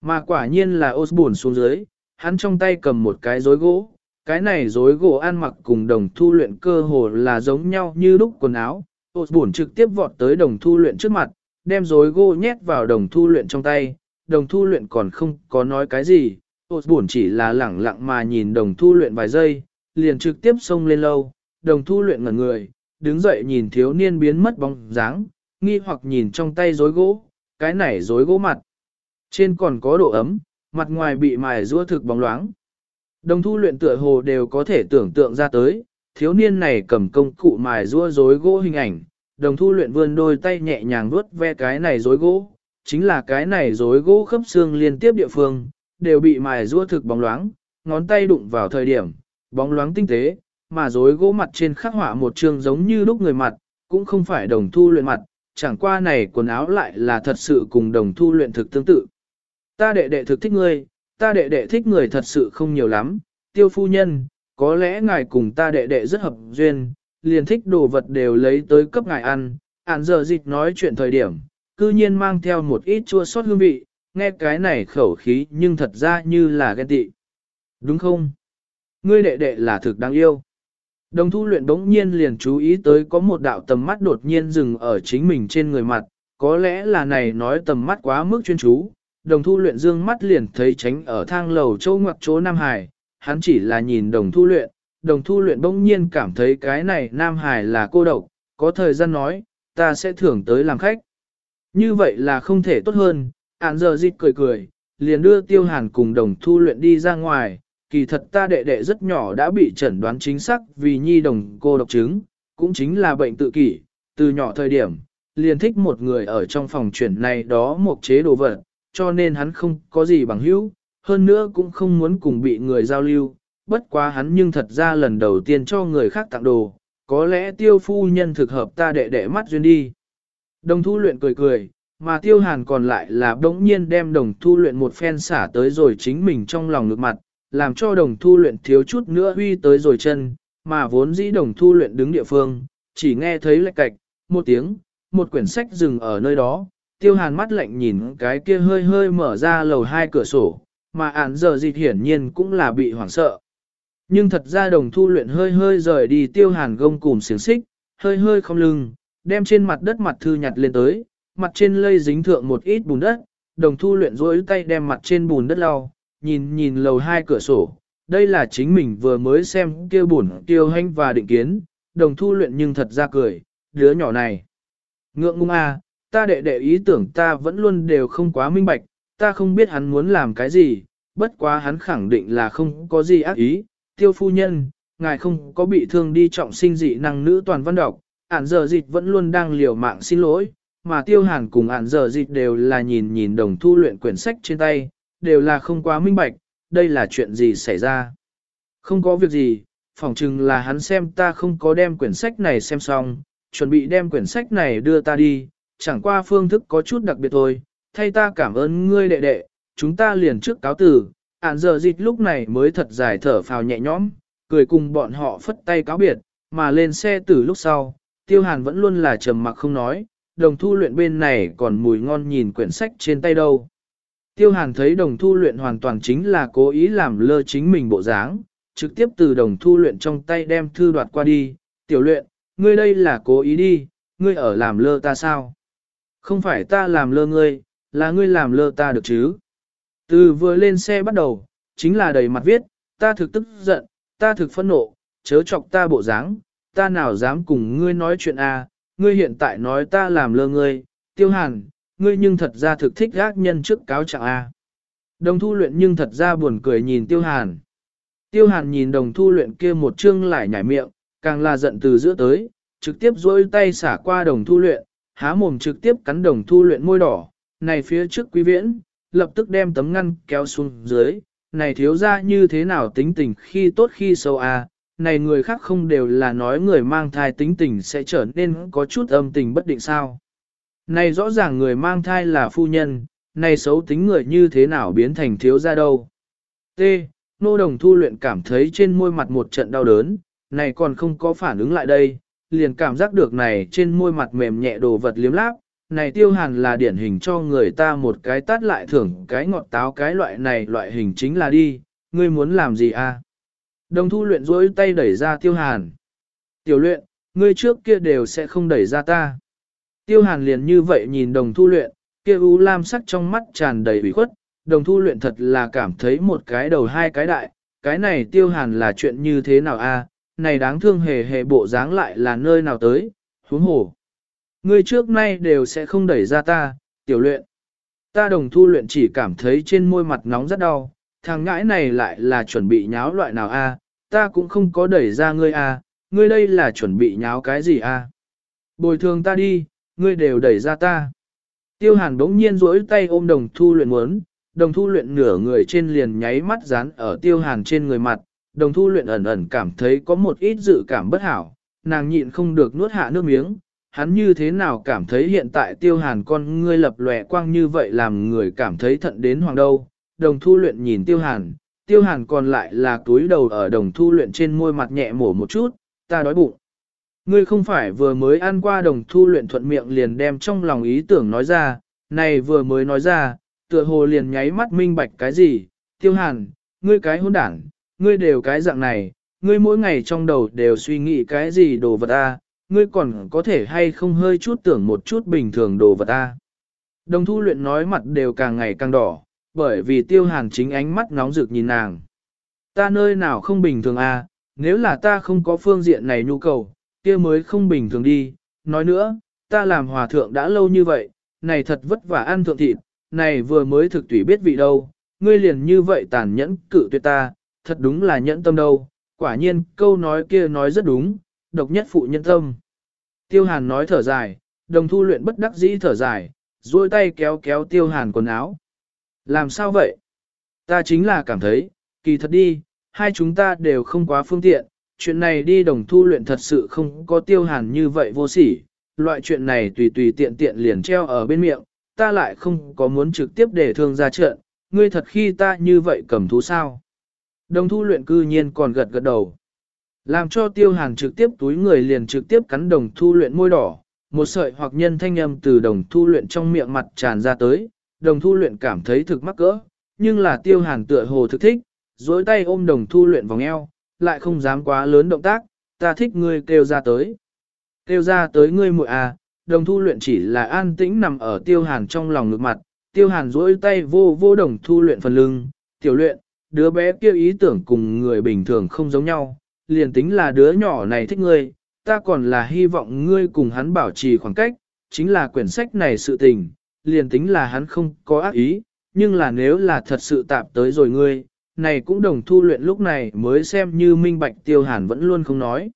Mà quả nhiên là Osborne xuống dưới, hắn trong tay cầm một cái rối gỗ, cái này rối gỗ ăn mặc cùng đồng thu luyện cơ hồ là giống nhau như đúc quần áo. Osborne trực tiếp vọt tới đồng thu luyện trước mặt, đem rối gỗ nhét vào đồng thu luyện trong tay, đồng thu luyện còn không có nói cái gì, Osborne chỉ là lẳng lặng mà nhìn đồng thu luyện vài giây, liền trực tiếp xông lên lâu, đồng thu luyện ngẩn người, đứng dậy nhìn thiếu niên biến mất bóng dáng, nghi hoặc nhìn trong tay rối gỗ, cái này rối gỗ mặt. Trên còn có độ ấm, mặt ngoài bị mài rua thực bóng loáng. Đồng thu luyện tựa hồ đều có thể tưởng tượng ra tới, thiếu niên này cầm công cụ mài rua rối gỗ hình ảnh, đồng thu luyện vươn đôi tay nhẹ nhàng vuốt ve cái này rối gỗ, chính là cái này rối gỗ khớp xương liên tiếp địa phương, đều bị mài rua thực bóng loáng, ngón tay đụng vào thời điểm, bóng loáng tinh tế, mà rối gỗ mặt trên khắc họa một trường giống như lúc người mặt, cũng không phải đồng thu luyện mặt, chẳng qua này quần áo lại là thật sự cùng đồng thu luyện thực tương tự. Ta đệ đệ thực thích ngươi, ta đệ đệ thích người thật sự không nhiều lắm, tiêu phu nhân, có lẽ ngài cùng ta đệ đệ rất hợp duyên, liền thích đồ vật đều lấy tới cấp ngài ăn, ản giờ dịch nói chuyện thời điểm, cư nhiên mang theo một ít chua sót hương vị, nghe cái này khẩu khí nhưng thật ra như là ghen tị. Đúng không? Ngươi đệ đệ là thực đáng yêu. Đồng thu luyện đống nhiên liền chú ý tới có một đạo tầm mắt đột nhiên dừng ở chính mình trên người mặt, có lẽ là này nói tầm mắt quá mức chuyên chú. Đồng thu luyện dương mắt liền thấy tránh ở thang lầu châu ngoặc chỗ Nam Hải, hắn chỉ là nhìn đồng thu luyện, đồng thu luyện bỗng nhiên cảm thấy cái này Nam Hải là cô độc, có thời gian nói, ta sẽ thưởng tới làm khách. Như vậy là không thể tốt hơn, ản giờ dịch cười cười, liền đưa tiêu hàn cùng đồng thu luyện đi ra ngoài, kỳ thật ta đệ đệ rất nhỏ đã bị chẩn đoán chính xác vì nhi đồng cô độc chứng, cũng chính là bệnh tự kỷ, từ nhỏ thời điểm, liền thích một người ở trong phòng chuyển này đó một chế đồ vật, cho nên hắn không có gì bằng hữu, hơn nữa cũng không muốn cùng bị người giao lưu, bất quá hắn nhưng thật ra lần đầu tiên cho người khác tặng đồ, có lẽ tiêu phu nhân thực hợp ta đệ đệ mắt duyên đi. Đồng thu luyện cười cười, mà tiêu hàn còn lại là bỗng nhiên đem đồng thu luyện một phen xả tới rồi chính mình trong lòng ngược mặt, làm cho đồng thu luyện thiếu chút nữa huy tới rồi chân, mà vốn dĩ đồng thu luyện đứng địa phương, chỉ nghe thấy lệch cạch, một tiếng, một quyển sách dừng ở nơi đó, tiêu hàn mắt lạnh nhìn cái kia hơi hơi mở ra lầu hai cửa sổ, mà ản giờ dịch hiển nhiên cũng là bị hoảng sợ. Nhưng thật ra đồng thu luyện hơi hơi rời đi tiêu hàn gông cùm xiềng xích, hơi hơi không lưng, đem trên mặt đất mặt thư nhặt lên tới, mặt trên lây dính thượng một ít bùn đất, đồng thu luyện rối tay đem mặt trên bùn đất lau, nhìn nhìn lầu hai cửa sổ, đây là chính mình vừa mới xem kia bùn tiêu hành và định kiến, đồng thu luyện nhưng thật ra cười, đứa nhỏ này. Ngượng ngung a, à, ta đệ đệ ý tưởng ta vẫn luôn đều không quá minh bạch, ta không biết hắn muốn làm cái gì, bất quá hắn khẳng định là không có gì ác ý, tiêu phu nhân, ngài không có bị thương đi trọng sinh dị năng nữ toàn văn đọc, ản giờ dịch vẫn luôn đang liều mạng xin lỗi, mà tiêu hàn cùng ản giờ dịch đều là nhìn nhìn đồng thu luyện quyển sách trên tay, đều là không quá minh bạch, đây là chuyện gì xảy ra. Không có việc gì, phỏng chừng là hắn xem ta không có đem quyển sách này xem xong, chuẩn bị đem quyển sách này đưa ta đi, chẳng qua phương thức có chút đặc biệt thôi, thay ta cảm ơn ngươi đệ đệ, chúng ta liền trước cáo từ, ản giờ dịch lúc này mới thật dài thở phào nhẹ nhõm, cười cùng bọn họ phất tay cáo biệt, mà lên xe từ lúc sau, tiêu hàn vẫn luôn là trầm mặc không nói, đồng thu luyện bên này còn mùi ngon nhìn quyển sách trên tay đâu. Tiêu hàn thấy đồng thu luyện hoàn toàn chính là cố ý làm lơ chính mình bộ dáng, trực tiếp từ đồng thu luyện trong tay đem thư đoạt qua đi, tiểu luyện, ngươi đây là cố ý đi, ngươi ở làm lơ ta sao? Không phải ta làm lơ ngươi, là ngươi làm lơ ta được chứ? Từ vừa lên xe bắt đầu, chính là đầy mặt viết, ta thực tức giận, ta thực phẫn nộ, chớ chọc ta bộ dáng, ta nào dám cùng ngươi nói chuyện a? ngươi hiện tại nói ta làm lơ ngươi, tiêu hàn, ngươi nhưng thật ra thực thích gác nhân trước cáo trạng a. Đồng thu luyện nhưng thật ra buồn cười nhìn tiêu hàn. Tiêu hàn nhìn đồng thu luyện kia một chương lại nhảy miệng, càng là giận từ giữa tới, trực tiếp dối tay xả qua đồng thu luyện, há mồm trực tiếp cắn đồng thu luyện môi đỏ, này phía trước quý viễn, lập tức đem tấm ngăn kéo xuống dưới, này thiếu ra như thế nào tính tình khi tốt khi xấu à, này người khác không đều là nói người mang thai tính tình sẽ trở nên có chút âm tình bất định sao. Này rõ ràng người mang thai là phu nhân, này xấu tính người như thế nào biến thành thiếu ra đâu. T. Nô đồng thu luyện cảm thấy trên môi mặt một trận đau đớn, này còn không có phản ứng lại đây, liền cảm giác được này trên môi mặt mềm nhẹ đồ vật liếm láp, này tiêu hàn là điển hình cho người ta một cái tát lại thưởng cái ngọt táo cái loại này loại hình chính là đi, ngươi muốn làm gì à? Đồng thu luyện rỗi tay đẩy ra tiêu hàn. Tiểu luyện, ngươi trước kia đều sẽ không đẩy ra ta. Tiêu hàn liền như vậy nhìn đồng thu luyện, kia u lam sắc trong mắt tràn đầy ủy khuất, đồng thu luyện thật là cảm thấy một cái đầu hai cái đại, cái này tiêu hàn là chuyện như thế nào a? này đáng thương hề hề bộ dáng lại là nơi nào tới, huống hồ. Ngươi trước nay đều sẽ không đẩy ra ta, tiểu luyện. Ta đồng thu luyện chỉ cảm thấy trên môi mặt nóng rất đau, thằng ngãi này lại là chuẩn bị nháo loại nào a? ta cũng không có đẩy ra ngươi a, ngươi đây là chuẩn bị nháo cái gì a? Bồi thường ta đi, ngươi đều đẩy ra ta. Tiêu hàn bỗng nhiên duỗi tay ôm đồng thu luyện muốn, đồng thu luyện nửa người trên liền nháy mắt dán ở tiêu hàn trên người mặt, đồng thu luyện ẩn ẩn cảm thấy có một ít dự cảm bất hảo, nàng nhịn không được nuốt hạ nước miếng, hắn như thế nào cảm thấy hiện tại tiêu hàn con ngươi lập lòe quang như vậy làm người cảm thấy thận đến hoàng đâu. Đồng thu luyện nhìn tiêu hàn, tiêu hàn còn lại là túi đầu ở đồng thu luyện trên môi mặt nhẹ mổ một chút, ta đói bụng. Ngươi không phải vừa mới ăn qua đồng thu luyện thuận miệng liền đem trong lòng ý tưởng nói ra, này vừa mới nói ra, tựa hồ liền nháy mắt minh bạch cái gì, tiêu hàn, ngươi cái hôn đảng, ngươi đều cái dạng này, ngươi mỗi ngày trong đầu đều suy nghĩ cái gì đồ vật a, ngươi còn có thể hay không hơi chút tưởng một chút bình thường đồ vật ta. Đồng thu luyện nói mặt đều càng ngày càng đỏ, bởi vì tiêu hàn chính ánh mắt nóng rực nhìn nàng. Ta nơi nào không bình thường a, nếu là ta không có phương diện này nhu cầu, kia mới không bình thường đi. Nói nữa, ta làm hòa thượng đã lâu như vậy, này thật vất vả ăn thượng thịt, này vừa mới thực tủy biết vị đâu, ngươi liền như vậy tàn nhẫn cự tuyệt ta, thật đúng là nhẫn tâm đâu, quả nhiên câu nói kia nói rất đúng, độc nhất phụ nhân tâm. Tiêu hàn nói thở dài, đồng thu luyện bất đắc dĩ thở dài, duỗi tay kéo kéo tiêu hàn quần áo. Làm sao vậy? Ta chính là cảm thấy, kỳ thật đi, hai chúng ta đều không quá phương tiện, chuyện này đi đồng thu luyện thật sự không có tiêu hàn như vậy vô sỉ, loại chuyện này tùy tùy tiện tiện liền treo ở bên miệng, ta lại không có muốn trực tiếp để thương ra trận, ngươi thật khi ta như vậy cầm thú sao. Đồng thu luyện cư nhiên còn gật gật đầu. Làm cho tiêu hàn trực tiếp túi người liền trực tiếp cắn đồng thu luyện môi đỏ, một sợi hoặc nhân thanh âm từ đồng thu luyện trong miệng mặt tràn ra tới, đồng thu luyện cảm thấy thực mắc cỡ, nhưng là tiêu hàn tựa hồ thực thích, dối tay ôm đồng thu luyện vòng eo, lại không dám quá lớn động tác, ta thích ngươi kêu ra tới. Kêu ra tới ngươi muội à, đồng thu luyện chỉ là an tĩnh nằm ở tiêu hàn trong lòng ngực mặt, tiêu hàn dối tay vô vô đồng thu luyện phần lưng, tiểu luyện, đứa bé kia ý tưởng cùng người bình thường không giống nhau, liền tính là đứa nhỏ này thích ngươi, ta còn là hy vọng ngươi cùng hắn bảo trì khoảng cách, chính là quyển sách này sự tình, liền tính là hắn không có ác ý, nhưng là nếu là thật sự tạp tới rồi ngươi, này cũng đồng thu luyện lúc này mới xem như minh bạch tiêu hàn vẫn luôn không nói.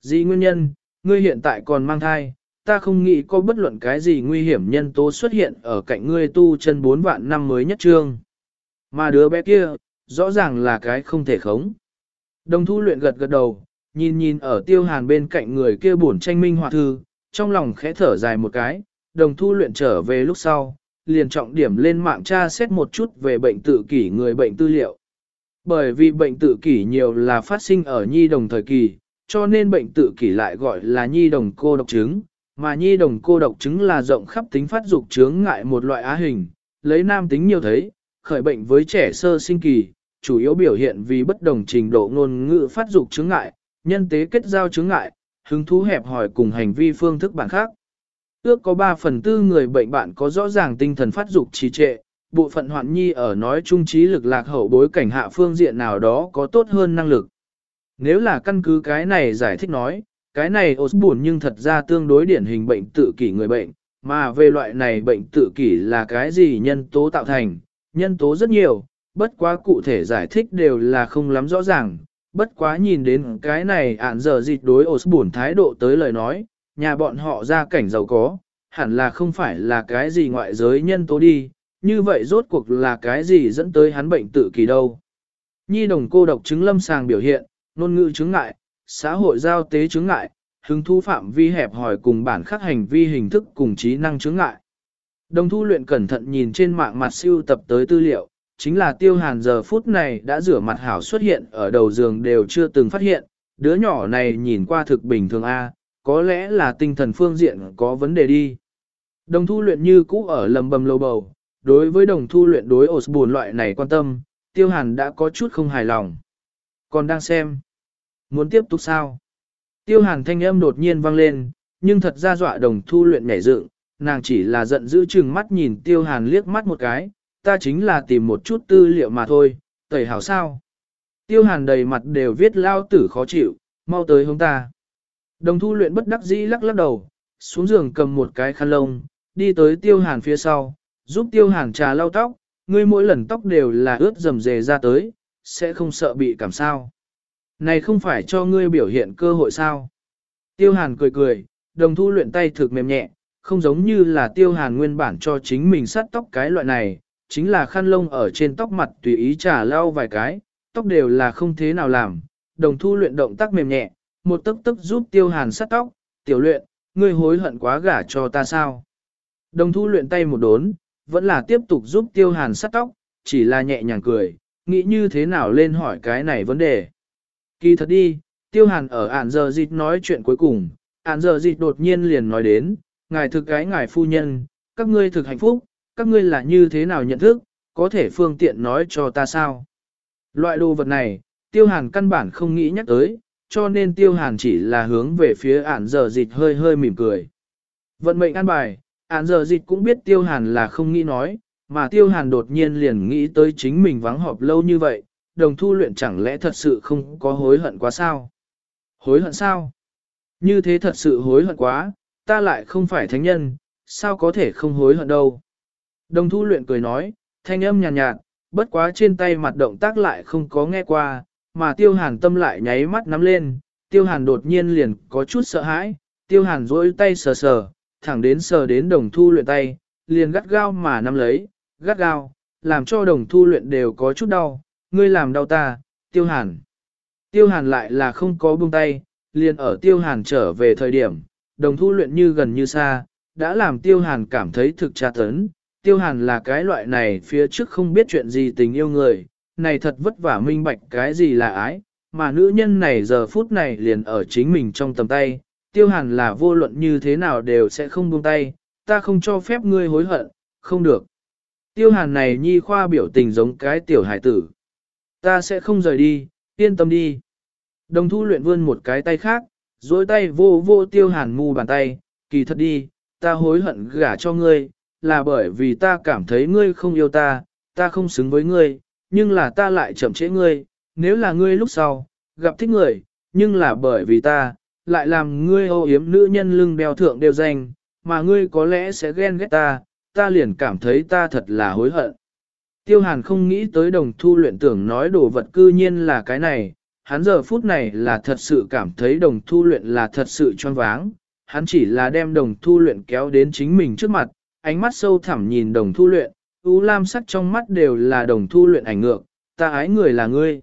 Gì nguyên nhân, ngươi hiện tại còn mang thai, ta không nghĩ có bất luận cái gì nguy hiểm nhân tố xuất hiện ở cạnh ngươi tu chân bốn vạn năm mới nhất trương. Mà đứa bé kia, rõ ràng là cái không thể khống. Đồng thu luyện gật gật đầu, nhìn nhìn ở tiêu hàn bên cạnh người kia buồn tranh minh họa thư, trong lòng khẽ thở dài một cái, đồng thu luyện trở về lúc sau, liền trọng điểm lên mạng tra xét một chút về bệnh tự kỷ người bệnh tư liệu. Bởi vì bệnh tự kỷ nhiều là phát sinh ở nhi đồng thời kỳ, cho nên bệnh tự kỷ lại gọi là nhi đồng cô độc chứng, mà nhi đồng cô độc chứng là rộng khắp tính phát dục chướng ngại một loại á hình, lấy nam tính nhiều thấy, khởi bệnh với trẻ sơ sinh kỳ, chủ yếu biểu hiện vì bất đồng trình độ ngôn ngữ phát dục chứng ngại, nhân tế kết giao chứng ngại, hứng thú hẹp hỏi cùng hành vi phương thức bản khác. Ước có 3 phần tư người bệnh bạn có rõ ràng tinh thần phát dục trì trệ, bộ phận hoạn nhi ở nói trung trí lực lạc hậu bối cảnh hạ phương diện nào đó có tốt hơn năng lực. Nếu là căn cứ cái này giải thích nói, cái này Osborne nhưng thật ra tương đối điển hình bệnh tự kỷ người bệnh, mà về loại này bệnh tự kỷ là cái gì nhân tố tạo thành, nhân tố rất nhiều, bất quá cụ thể giải thích đều là không lắm rõ ràng, bất quá nhìn đến cái này ản giờ dịch đối Osborne thái độ tới lời nói, nhà bọn họ ra cảnh giàu có, hẳn là không phải là cái gì ngoại giới nhân tố đi, như vậy rốt cuộc là cái gì dẫn tới hắn bệnh tự kỳ đâu. Nhi đồng cô độc chứng lâm sàng biểu hiện, ngôn ngữ chứng ngại, xã hội giao tế chứng ngại, hứng thu phạm vi hẹp hỏi cùng bản khắc hành vi hình thức cùng trí năng chứng ngại. Đồng thu luyện cẩn thận nhìn trên mạng mặt siêu tập tới tư liệu, chính là tiêu hàn giờ phút này đã rửa mặt hảo xuất hiện ở đầu giường đều chưa từng phát hiện, đứa nhỏ này nhìn qua thực bình thường A, có lẽ là tinh thần phương diện có vấn đề đi. Đồng thu luyện như cũ ở lầm bầm lâu bầu, đối với đồng thu luyện đối ổ buồn loại này quan tâm, tiêu hàn đã có chút không hài lòng. Còn đang xem. Muốn tiếp tục sao? Tiêu hàn thanh âm đột nhiên vang lên, nhưng thật ra dọa đồng thu luyện nhảy dựng, nàng chỉ là giận dữ chừng mắt nhìn tiêu hàn liếc mắt một cái, ta chính là tìm một chút tư liệu mà thôi, tẩy hảo sao. Tiêu hàn đầy mặt đều viết lao tử khó chịu, mau tới hướng ta. Đồng thu luyện bất đắc dĩ lắc lắc đầu, xuống giường cầm một cái khăn lông, đi tới tiêu hàn phía sau, giúp tiêu hàn trà lau tóc, ngươi mỗi lần tóc đều là ướt rầm rề ra tới, sẽ không sợ bị cảm sao. Này không phải cho ngươi biểu hiện cơ hội sao. Tiêu hàn cười cười, đồng thu luyện tay thực mềm nhẹ, không giống như là tiêu hàn nguyên bản cho chính mình sắt tóc cái loại này, chính là khăn lông ở trên tóc mặt tùy ý trà lau vài cái, tóc đều là không thế nào làm, đồng thu luyện động tác mềm nhẹ, một tấc tức giúp tiêu hàn sắt tóc, tiểu luyện, ngươi hối hận quá gả cho ta sao. Đồng thu luyện tay một đốn, vẫn là tiếp tục giúp tiêu hàn sắt tóc, chỉ là nhẹ nhàng cười, nghĩ như thế nào lên hỏi cái này vấn đề. Kỳ thật đi, tiêu hàn ở ản giờ dịch nói chuyện cuối cùng, ản giờ dịch đột nhiên liền nói đến, ngài thực cái ngài phu nhân, các ngươi thực hạnh phúc, các ngươi là như thế nào nhận thức, có thể phương tiện nói cho ta sao. Loại đồ vật này, tiêu hàn căn bản không nghĩ nhắc tới, cho nên tiêu hàn chỉ là hướng về phía ản giờ dịch hơi hơi mỉm cười. Vận mệnh an bài, ản giờ dịch cũng biết tiêu hàn là không nghĩ nói, mà tiêu hàn đột nhiên liền nghĩ tới chính mình vắng họp lâu như vậy, đồng thu luyện chẳng lẽ thật sự không có hối hận quá sao? Hối hận sao? Như thế thật sự hối hận quá, ta lại không phải thánh nhân, sao có thể không hối hận đâu? Đồng thu luyện cười nói, thanh âm nhàn nhạt, nhạt, bất quá trên tay mặt động tác lại không có nghe qua, mà tiêu hàn tâm lại nháy mắt nắm lên, tiêu hàn đột nhiên liền có chút sợ hãi, tiêu hàn rỗi tay sờ sờ, thẳng đến sờ đến đồng thu luyện tay, liền gắt gao mà nắm lấy, gắt gao, làm cho đồng thu luyện đều có chút đau, ngươi làm đau ta, tiêu hàn. Tiêu hàn lại là không có buông tay, liền ở tiêu hàn trở về thời điểm, đồng thu luyện như gần như xa, đã làm tiêu hàn cảm thấy thực tra tấn. Tiêu hàn là cái loại này phía trước không biết chuyện gì tình yêu người, này thật vất vả minh bạch cái gì là ái, mà nữ nhân này giờ phút này liền ở chính mình trong tầm tay, tiêu hàn là vô luận như thế nào đều sẽ không buông tay, ta không cho phép ngươi hối hận, không được. Tiêu hàn này nhi khoa biểu tình giống cái tiểu hải tử. Ta sẽ không rời đi, yên tâm đi. Đồng thu luyện vươn một cái tay khác, dối tay vô vô tiêu hàn mù bàn tay, kỳ thật đi, ta hối hận gả cho ngươi, là bởi vì ta cảm thấy ngươi không yêu ta, ta không xứng với ngươi, nhưng là ta lại chậm trễ ngươi, nếu là ngươi lúc sau, gặp thích người, nhưng là bởi vì ta, lại làm ngươi ô yếm nữ nhân lưng đeo thượng đều danh, mà ngươi có lẽ sẽ ghen ghét ta, ta liền cảm thấy ta thật là hối hận. Tiêu hàn không nghĩ tới đồng thu luyện tưởng nói đồ vật cư nhiên là cái này, hắn giờ phút này là thật sự cảm thấy đồng thu luyện là thật sự choáng váng, hắn chỉ là đem đồng thu luyện kéo đến chính mình trước mặt, ánh mắt sâu thẳm nhìn đồng thu luyện, u lam sắc trong mắt đều là đồng thu luyện ảnh ngược, ta ái người là ngươi.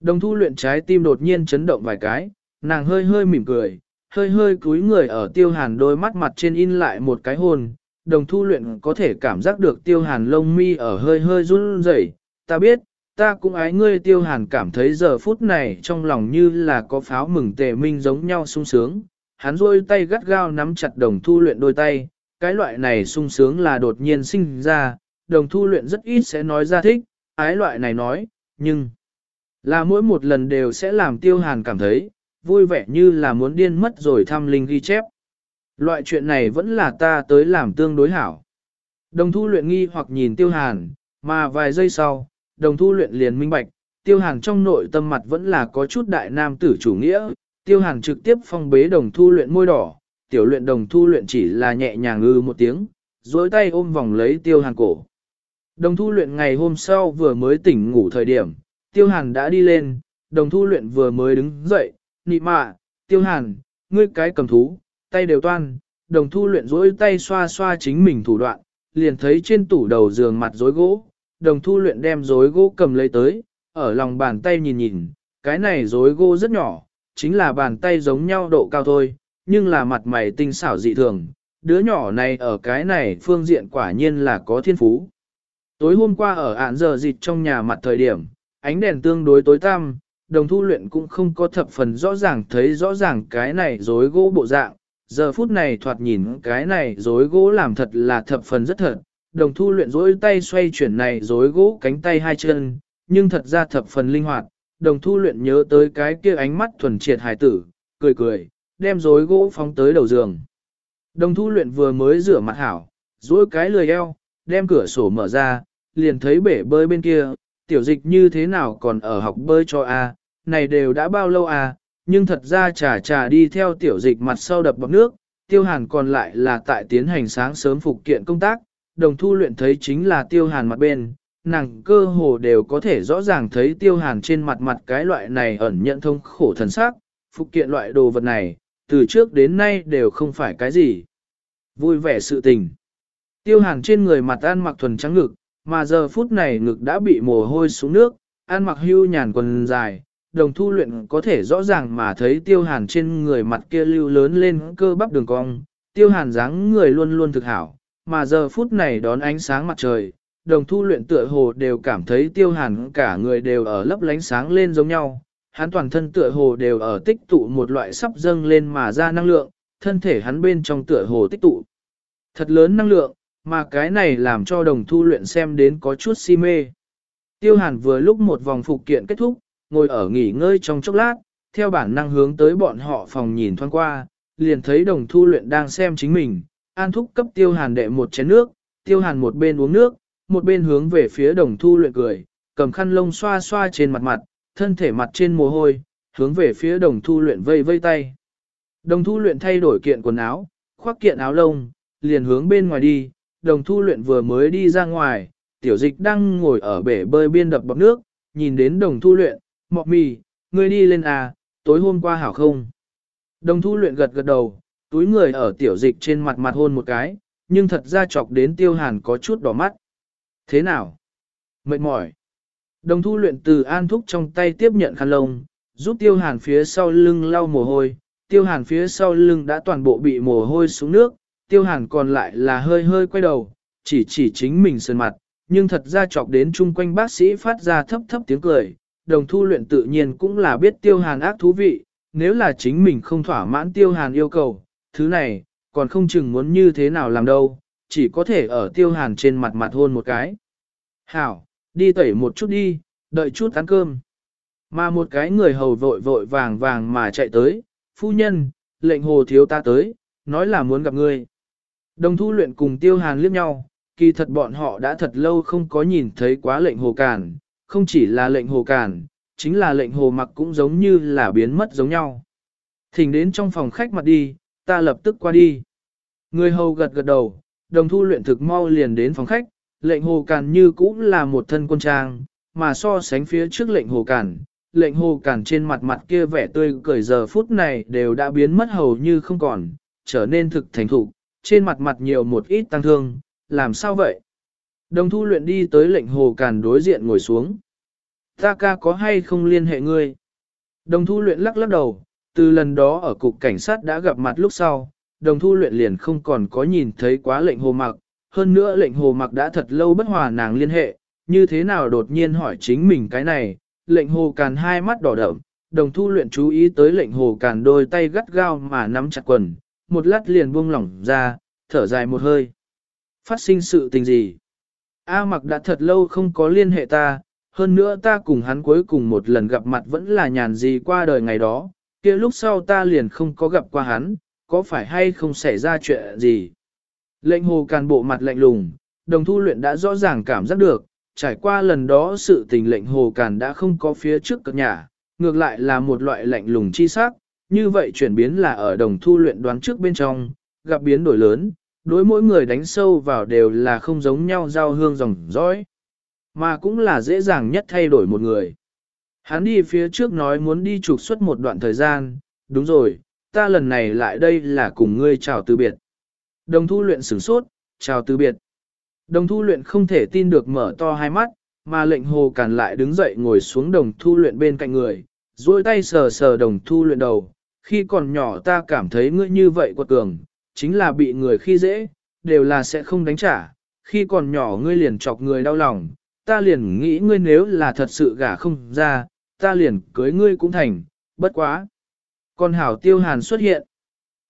Đồng thu luyện trái tim đột nhiên chấn động vài cái, nàng hơi hơi mỉm cười, hơi hơi cúi người ở tiêu hàn đôi mắt mặt trên in lại một cái hồn, đồng thu luyện có thể cảm giác được tiêu hàn lông mi ở hơi hơi run rẩy. ta biết, ta cũng ái ngươi tiêu hàn cảm thấy giờ phút này trong lòng như là có pháo mừng tề minh giống nhau sung sướng, hắn rôi tay gắt gao nắm chặt đồng thu luyện đôi tay, cái loại này sung sướng là đột nhiên sinh ra, đồng thu luyện rất ít sẽ nói ra thích, ái loại này nói, nhưng là mỗi một lần đều sẽ làm tiêu hàn cảm thấy, vui vẻ như là muốn điên mất rồi thăm linh ghi chép. Loại chuyện này vẫn là ta tới làm tương đối hảo. Đồng thu luyện nghi hoặc nhìn tiêu hàn, mà vài giây sau, đồng thu luyện liền minh bạch, tiêu hàn trong nội tâm mặt vẫn là có chút đại nam tử chủ nghĩa, tiêu hàn trực tiếp phong bế đồng thu luyện môi đỏ, tiểu luyện đồng thu luyện chỉ là nhẹ nhàng ngư một tiếng, dối tay ôm vòng lấy tiêu hàn cổ. Đồng thu luyện ngày hôm sau vừa mới tỉnh ngủ thời điểm, tiêu hàn đã đi lên, đồng thu luyện vừa mới đứng dậy, nị mạ, tiêu hàn, ngươi cái cầm thú, tay đều toan, đồng thu luyện dối tay xoa xoa chính mình thủ đoạn, liền thấy trên tủ đầu giường mặt rối gỗ, đồng thu luyện đem rối gỗ cầm lấy tới, ở lòng bàn tay nhìn nhìn, cái này rối gỗ rất nhỏ, chính là bàn tay giống nhau độ cao thôi, nhưng là mặt mày tinh xảo dị thường, đứa nhỏ này ở cái này phương diện quả nhiên là có thiên phú. Tối hôm qua ở ản giờ dịch trong nhà mặt thời điểm, ánh đèn tương đối tối tăm, đồng thu luyện cũng không có thập phần rõ ràng thấy rõ ràng cái này rối gỗ bộ dạng. Giờ phút này thoạt nhìn cái này rối gỗ làm thật là thập phần rất thật, đồng thu luyện rối tay xoay chuyển này rối gỗ cánh tay hai chân, nhưng thật ra thập phần linh hoạt, đồng thu luyện nhớ tới cái kia ánh mắt thuần triệt hài tử, cười cười, đem rối gỗ phóng tới đầu giường. Đồng thu luyện vừa mới rửa mặt hảo, rối cái lười eo, đem cửa sổ mở ra, liền thấy bể bơi bên kia, tiểu dịch như thế nào còn ở học bơi cho a này đều đã bao lâu à, nhưng thật ra trà trà đi theo tiểu dịch mặt sau đập bọc nước, tiêu hàn còn lại là tại tiến hành sáng sớm phục kiện công tác, đồng thu luyện thấy chính là tiêu hàn mặt bên, nàng cơ hồ đều có thể rõ ràng thấy tiêu hàn trên mặt mặt cái loại này ẩn nhận thông khổ thần sắc, phục kiện loại đồ vật này, từ trước đến nay đều không phải cái gì. Vui vẻ sự tình. Tiêu hàn trên người mặt ăn mặc thuần trắng ngực, mà giờ phút này ngực đã bị mồ hôi xuống nước, ăn mặc hưu nhàn quần dài, đồng thu luyện có thể rõ ràng mà thấy tiêu hàn trên người mặt kia lưu lớn lên cơ bắp đường cong, tiêu hàn dáng người luôn luôn thực hảo, mà giờ phút này đón ánh sáng mặt trời, đồng thu luyện tựa hồ đều cảm thấy tiêu hàn cả người đều ở lấp lánh sáng lên giống nhau, hắn toàn thân tựa hồ đều ở tích tụ một loại sắp dâng lên mà ra năng lượng, thân thể hắn bên trong tựa hồ tích tụ. Thật lớn năng lượng, mà cái này làm cho đồng thu luyện xem đến có chút si mê. Tiêu hàn vừa lúc một vòng phục kiện kết thúc, ngồi ở nghỉ ngơi trong chốc lát, theo bản năng hướng tới bọn họ phòng nhìn thoáng qua, liền thấy đồng thu luyện đang xem chính mình, an thúc cấp tiêu hàn đệ một chén nước, tiêu hàn một bên uống nước, một bên hướng về phía đồng thu luyện cười, cầm khăn lông xoa xoa trên mặt mặt, thân thể mặt trên mồ hôi, hướng về phía đồng thu luyện vây vây tay. Đồng thu luyện thay đổi kiện quần áo, khoác kiện áo lông, liền hướng bên ngoài đi, đồng thu luyện vừa mới đi ra ngoài, tiểu dịch đang ngồi ở bể bơi biên đập bọc nước, nhìn đến đồng thu luyện, mọc mì, ngươi đi lên à, tối hôm qua hảo không? Đồng thu luyện gật gật đầu, túi người ở tiểu dịch trên mặt mặt hôn một cái, nhưng thật ra chọc đến tiêu hàn có chút đỏ mắt. Thế nào? Mệt mỏi. Đồng thu luyện từ an thúc trong tay tiếp nhận khăn lông, giúp tiêu hàn phía sau lưng lau mồ hôi, tiêu hàn phía sau lưng đã toàn bộ bị mồ hôi xuống nước, tiêu hàn còn lại là hơi hơi quay đầu, chỉ chỉ chính mình sơn mặt, nhưng thật ra chọc đến chung quanh bác sĩ phát ra thấp thấp tiếng cười, đồng thu luyện tự nhiên cũng là biết tiêu hàn ác thú vị, nếu là chính mình không thỏa mãn tiêu hàn yêu cầu, thứ này, còn không chừng muốn như thế nào làm đâu, chỉ có thể ở tiêu hàn trên mặt mặt hôn một cái. Hảo, đi tẩy một chút đi, đợi chút ăn cơm. Mà một cái người hầu vội vội vàng vàng mà chạy tới, phu nhân, lệnh hồ thiếu ta tới, nói là muốn gặp ngươi. Đồng thu luyện cùng tiêu hàn liếc nhau, kỳ thật bọn họ đã thật lâu không có nhìn thấy quá lệnh hồ cản, không chỉ là lệnh hồ cản, chính là lệnh hồ mặc cũng giống như là biến mất giống nhau. Thỉnh đến trong phòng khách mặt đi, ta lập tức qua đi. Người hầu gật gật đầu, đồng thu luyện thực mau liền đến phòng khách, lệnh hồ càn như cũng là một thân quân trang, mà so sánh phía trước lệnh hồ càn, lệnh hồ càn trên mặt mặt kia vẻ tươi cười giờ phút này đều đã biến mất hầu như không còn, trở nên thực thành thục, trên mặt mặt nhiều một ít tăng thương, làm sao vậy? Đồng thu luyện đi tới lệnh hồ càn đối diện ngồi xuống. Ta ca có hay không liên hệ ngươi? Đồng thu luyện lắc lắc đầu, từ lần đó ở cục cảnh sát đã gặp mặt lúc sau, đồng thu luyện liền không còn có nhìn thấy quá lệnh hồ mặc, hơn nữa lệnh hồ mặc đã thật lâu bất hòa nàng liên hệ, như thế nào đột nhiên hỏi chính mình cái này, lệnh hồ càn hai mắt đỏ đậm, đồng thu luyện chú ý tới lệnh hồ càn đôi tay gắt gao mà nắm chặt quần, một lát liền buông lỏng ra, thở dài một hơi. Phát sinh sự tình gì? A mặc đã thật lâu không có liên hệ ta, hơn nữa ta cùng hắn cuối cùng một lần gặp mặt vẫn là nhàn gì qua đời ngày đó, kia lúc sau ta liền không có gặp qua hắn, có phải hay không xảy ra chuyện gì. Lệnh hồ càn bộ mặt lạnh lùng, đồng thu luyện đã rõ ràng cảm giác được, trải qua lần đó sự tình lệnh hồ càn đã không có phía trước cực nhà, ngược lại là một loại lạnh lùng chi sắc, như vậy chuyển biến là ở đồng thu luyện đoán trước bên trong, gặp biến đổi lớn, đối mỗi người đánh sâu vào đều là không giống nhau giao hương dòng dõi, mà cũng là dễ dàng nhất thay đổi một người. Hắn đi phía trước nói muốn đi trục xuất một đoạn thời gian, đúng rồi, ta lần này lại đây là cùng ngươi chào từ biệt. Đồng thu luyện sửng sốt, chào từ biệt. Đồng thu luyện không thể tin được mở to hai mắt, mà lệnh hồ càn lại đứng dậy ngồi xuống đồng thu luyện bên cạnh người, duỗi tay sờ sờ đồng thu luyện đầu. Khi còn nhỏ ta cảm thấy ngươi như vậy quật cường, chính là bị người khi dễ, đều là sẽ không đánh trả. Khi còn nhỏ ngươi liền chọc người đau lòng, ta liền nghĩ ngươi nếu là thật sự gả không ra, ta liền cưới ngươi cũng thành, bất quá. Còn hảo tiêu hàn xuất hiện.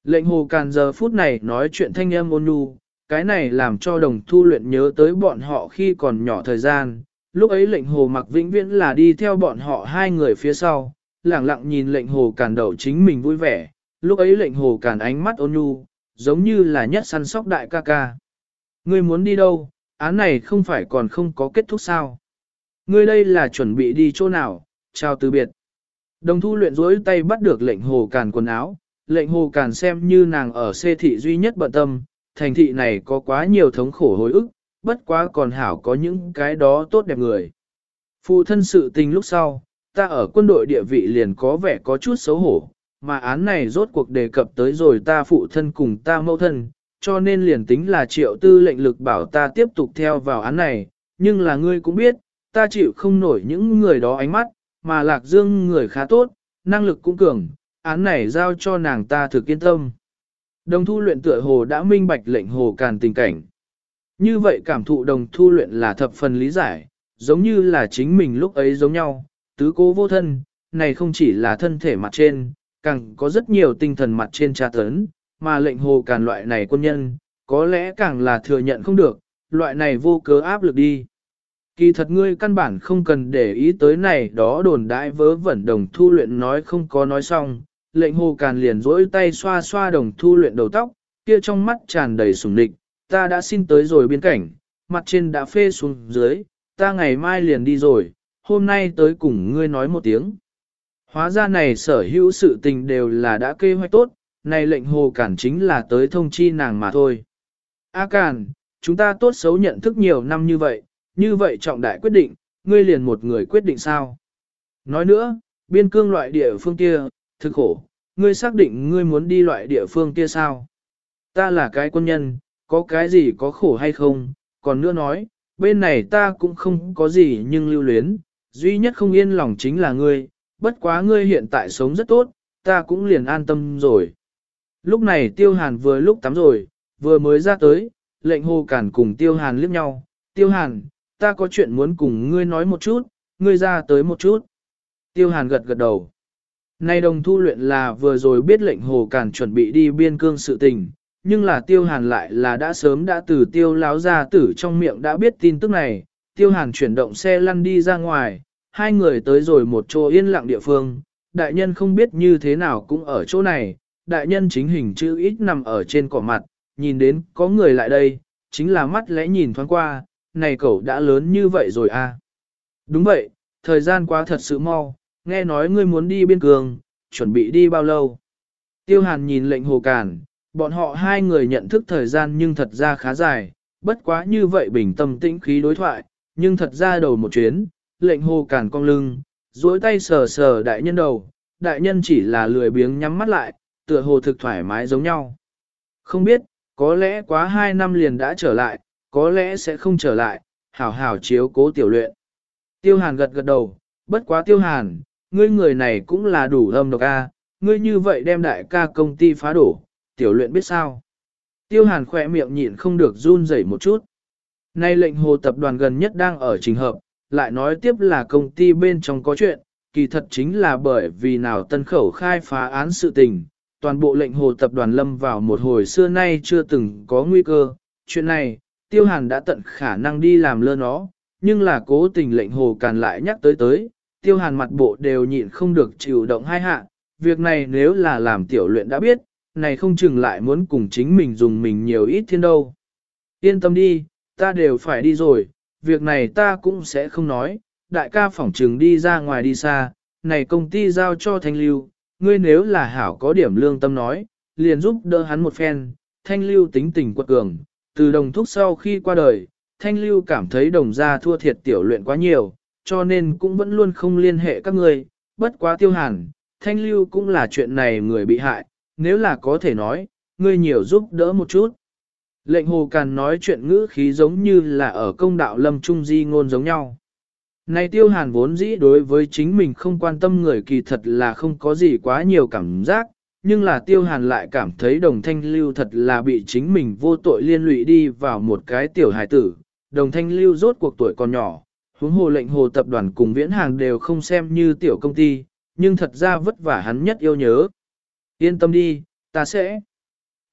Lệnh hồ càn giờ phút này nói chuyện thanh âm ôn nhu, cái này làm cho đồng thu luyện nhớ tới bọn họ khi còn nhỏ thời gian. Lúc ấy lệnh hồ mặc vĩnh viễn là đi theo bọn họ hai người phía sau, lẳng lặng nhìn lệnh hồ càn đầu chính mình vui vẻ. Lúc ấy lệnh hồ càn ánh mắt ôn nhu, giống như là nhất săn sóc đại ca ca. Ngươi muốn đi đâu, án này không phải còn không có kết thúc sao? Ngươi đây là chuẩn bị đi chỗ nào, chào từ biệt. Đồng thu luyện rối tay bắt được lệnh hồ càn quần áo, lệnh hồ càn xem như nàng ở xê thị duy nhất bận tâm, thành thị này có quá nhiều thống khổ hối ức, bất quá còn hảo có những cái đó tốt đẹp người. Phụ thân sự tình lúc sau, ta ở quân đội địa vị liền có vẻ có chút xấu hổ, mà án này rốt cuộc đề cập tới rồi ta phụ thân cùng ta mẫu thân, cho nên liền tính là triệu tư lệnh lực bảo ta tiếp tục theo vào án này, nhưng là ngươi cũng biết, ta chịu không nổi những người đó ánh mắt, mà lạc dương người khá tốt, năng lực cũng cường, án này giao cho nàng ta thực yên tâm. Đồng thu luyện tựa hồ đã minh bạch lệnh hồ càn tình cảnh. Như vậy cảm thụ đồng thu luyện là thập phần lý giải, giống như là chính mình lúc ấy giống nhau, tứ cố vô thân, này không chỉ là thân thể mặt trên, càng có rất nhiều tinh thần mặt trên tra tấn, mà lệnh hồ càn loại này quân nhân, có lẽ càng là thừa nhận không được, loại này vô cớ áp lực đi. Kỳ thật ngươi căn bản không cần để ý tới này đó đồn đại vớ vẩn đồng thu luyện nói không có nói xong, lệnh hồ càn liền rỗi tay xoa xoa đồng thu luyện đầu tóc, kia trong mắt tràn đầy sùng địch, ta đã xin tới rồi biên cảnh, mặt trên đã phê xuống dưới, ta ngày mai liền đi rồi, hôm nay tới cùng ngươi nói một tiếng. Hóa ra này sở hữu sự tình đều là đã kế hoạch tốt, này lệnh hồ cản chính là tới thông chi nàng mà thôi. A cản, chúng ta tốt xấu nhận thức nhiều năm như vậy, như vậy trọng đại quyết định, ngươi liền một người quyết định sao? Nói nữa, biên cương loại địa phương kia, thực khổ, ngươi xác định ngươi muốn đi loại địa phương kia sao? Ta là cái quân nhân, có cái gì có khổ hay không? Còn nữa nói, bên này ta cũng không có gì nhưng lưu luyến, duy nhất không yên lòng chính là ngươi, bất quá ngươi hiện tại sống rất tốt, ta cũng liền an tâm rồi. Lúc này tiêu hàn vừa lúc tắm rồi, vừa mới ra tới, lệnh hồ cản cùng tiêu hàn liếc nhau, tiêu hàn, ta có chuyện muốn cùng ngươi nói một chút, ngươi ra tới một chút. Tiêu hàn gật gật đầu. Nay đồng thu luyện là vừa rồi biết lệnh hồ càn chuẩn bị đi biên cương sự tình, nhưng là tiêu hàn lại là đã sớm đã từ tiêu láo ra tử trong miệng đã biết tin tức này, tiêu hàn chuyển động xe lăn đi ra ngoài, hai người tới rồi một chỗ yên lặng địa phương, đại nhân không biết như thế nào cũng ở chỗ này, đại nhân chính hình chữ ít nằm ở trên cỏ mặt, nhìn đến có người lại đây, chính là mắt lẽ nhìn thoáng qua, này cậu đã lớn như vậy rồi à. Đúng vậy, thời gian quá thật sự mau, nghe nói ngươi muốn đi biên cường, chuẩn bị đi bao lâu. Tiêu hàn nhìn lệnh hồ cản, bọn họ hai người nhận thức thời gian nhưng thật ra khá dài, bất quá như vậy bình tâm tĩnh khí đối thoại, nhưng thật ra đầu một chuyến, lệnh hồ cản cong lưng, duỗi tay sờ sờ đại nhân đầu, đại nhân chỉ là lười biếng nhắm mắt lại, tựa hồ thực thoải mái giống nhau. Không biết, có lẽ quá hai năm liền đã trở lại, có lẽ sẽ không trở lại, hảo hảo chiếu cố tiểu luyện. Tiêu hàn gật gật đầu, bất quá tiêu hàn, ngươi người này cũng là đủ âm độc a, ngươi như vậy đem đại ca công ty phá đổ, tiểu luyện biết sao. Tiêu hàn khỏe miệng nhịn không được run rẩy một chút. Nay lệnh hồ tập đoàn gần nhất đang ở trình hợp, lại nói tiếp là công ty bên trong có chuyện, kỳ thật chính là bởi vì nào tân khẩu khai phá án sự tình, toàn bộ lệnh hồ tập đoàn lâm vào một hồi xưa nay chưa từng có nguy cơ. Chuyện này, tiêu hàn đã tận khả năng đi làm lơ nó, nhưng là cố tình lệnh hồ càn lại nhắc tới tới, tiêu hàn mặt bộ đều nhịn không được chịu động hai hạ, việc này nếu là làm tiểu luyện đã biết, này không chừng lại muốn cùng chính mình dùng mình nhiều ít thiên đâu. Yên tâm đi, ta đều phải đi rồi, việc này ta cũng sẽ không nói, đại ca phỏng trừng đi ra ngoài đi xa, này công ty giao cho thanh lưu, ngươi nếu là hảo có điểm lương tâm nói, liền giúp đỡ hắn một phen, thanh lưu tính tình quật cường, từ đồng thúc sau khi qua đời, thanh lưu cảm thấy đồng gia thua thiệt tiểu luyện quá nhiều, cho nên cũng vẫn luôn không liên hệ các ngươi, bất quá tiêu hàn, thanh lưu cũng là chuyện này người bị hại, nếu là có thể nói, ngươi nhiều giúp đỡ một chút. Lệnh hồ càn nói chuyện ngữ khí giống như là ở công đạo lâm trung di ngôn giống nhau. Này tiêu hàn vốn dĩ đối với chính mình không quan tâm người kỳ thật là không có gì quá nhiều cảm giác, nhưng là tiêu hàn lại cảm thấy đồng thanh lưu thật là bị chính mình vô tội liên lụy đi vào một cái tiểu hải tử. Đồng thanh lưu rốt cuộc tuổi còn nhỏ, huống hồ lệnh hồ tập đoàn cùng viễn hàng đều không xem như tiểu công ty, nhưng thật ra vất vả hắn nhất yêu nhớ. Yên tâm đi, ta sẽ.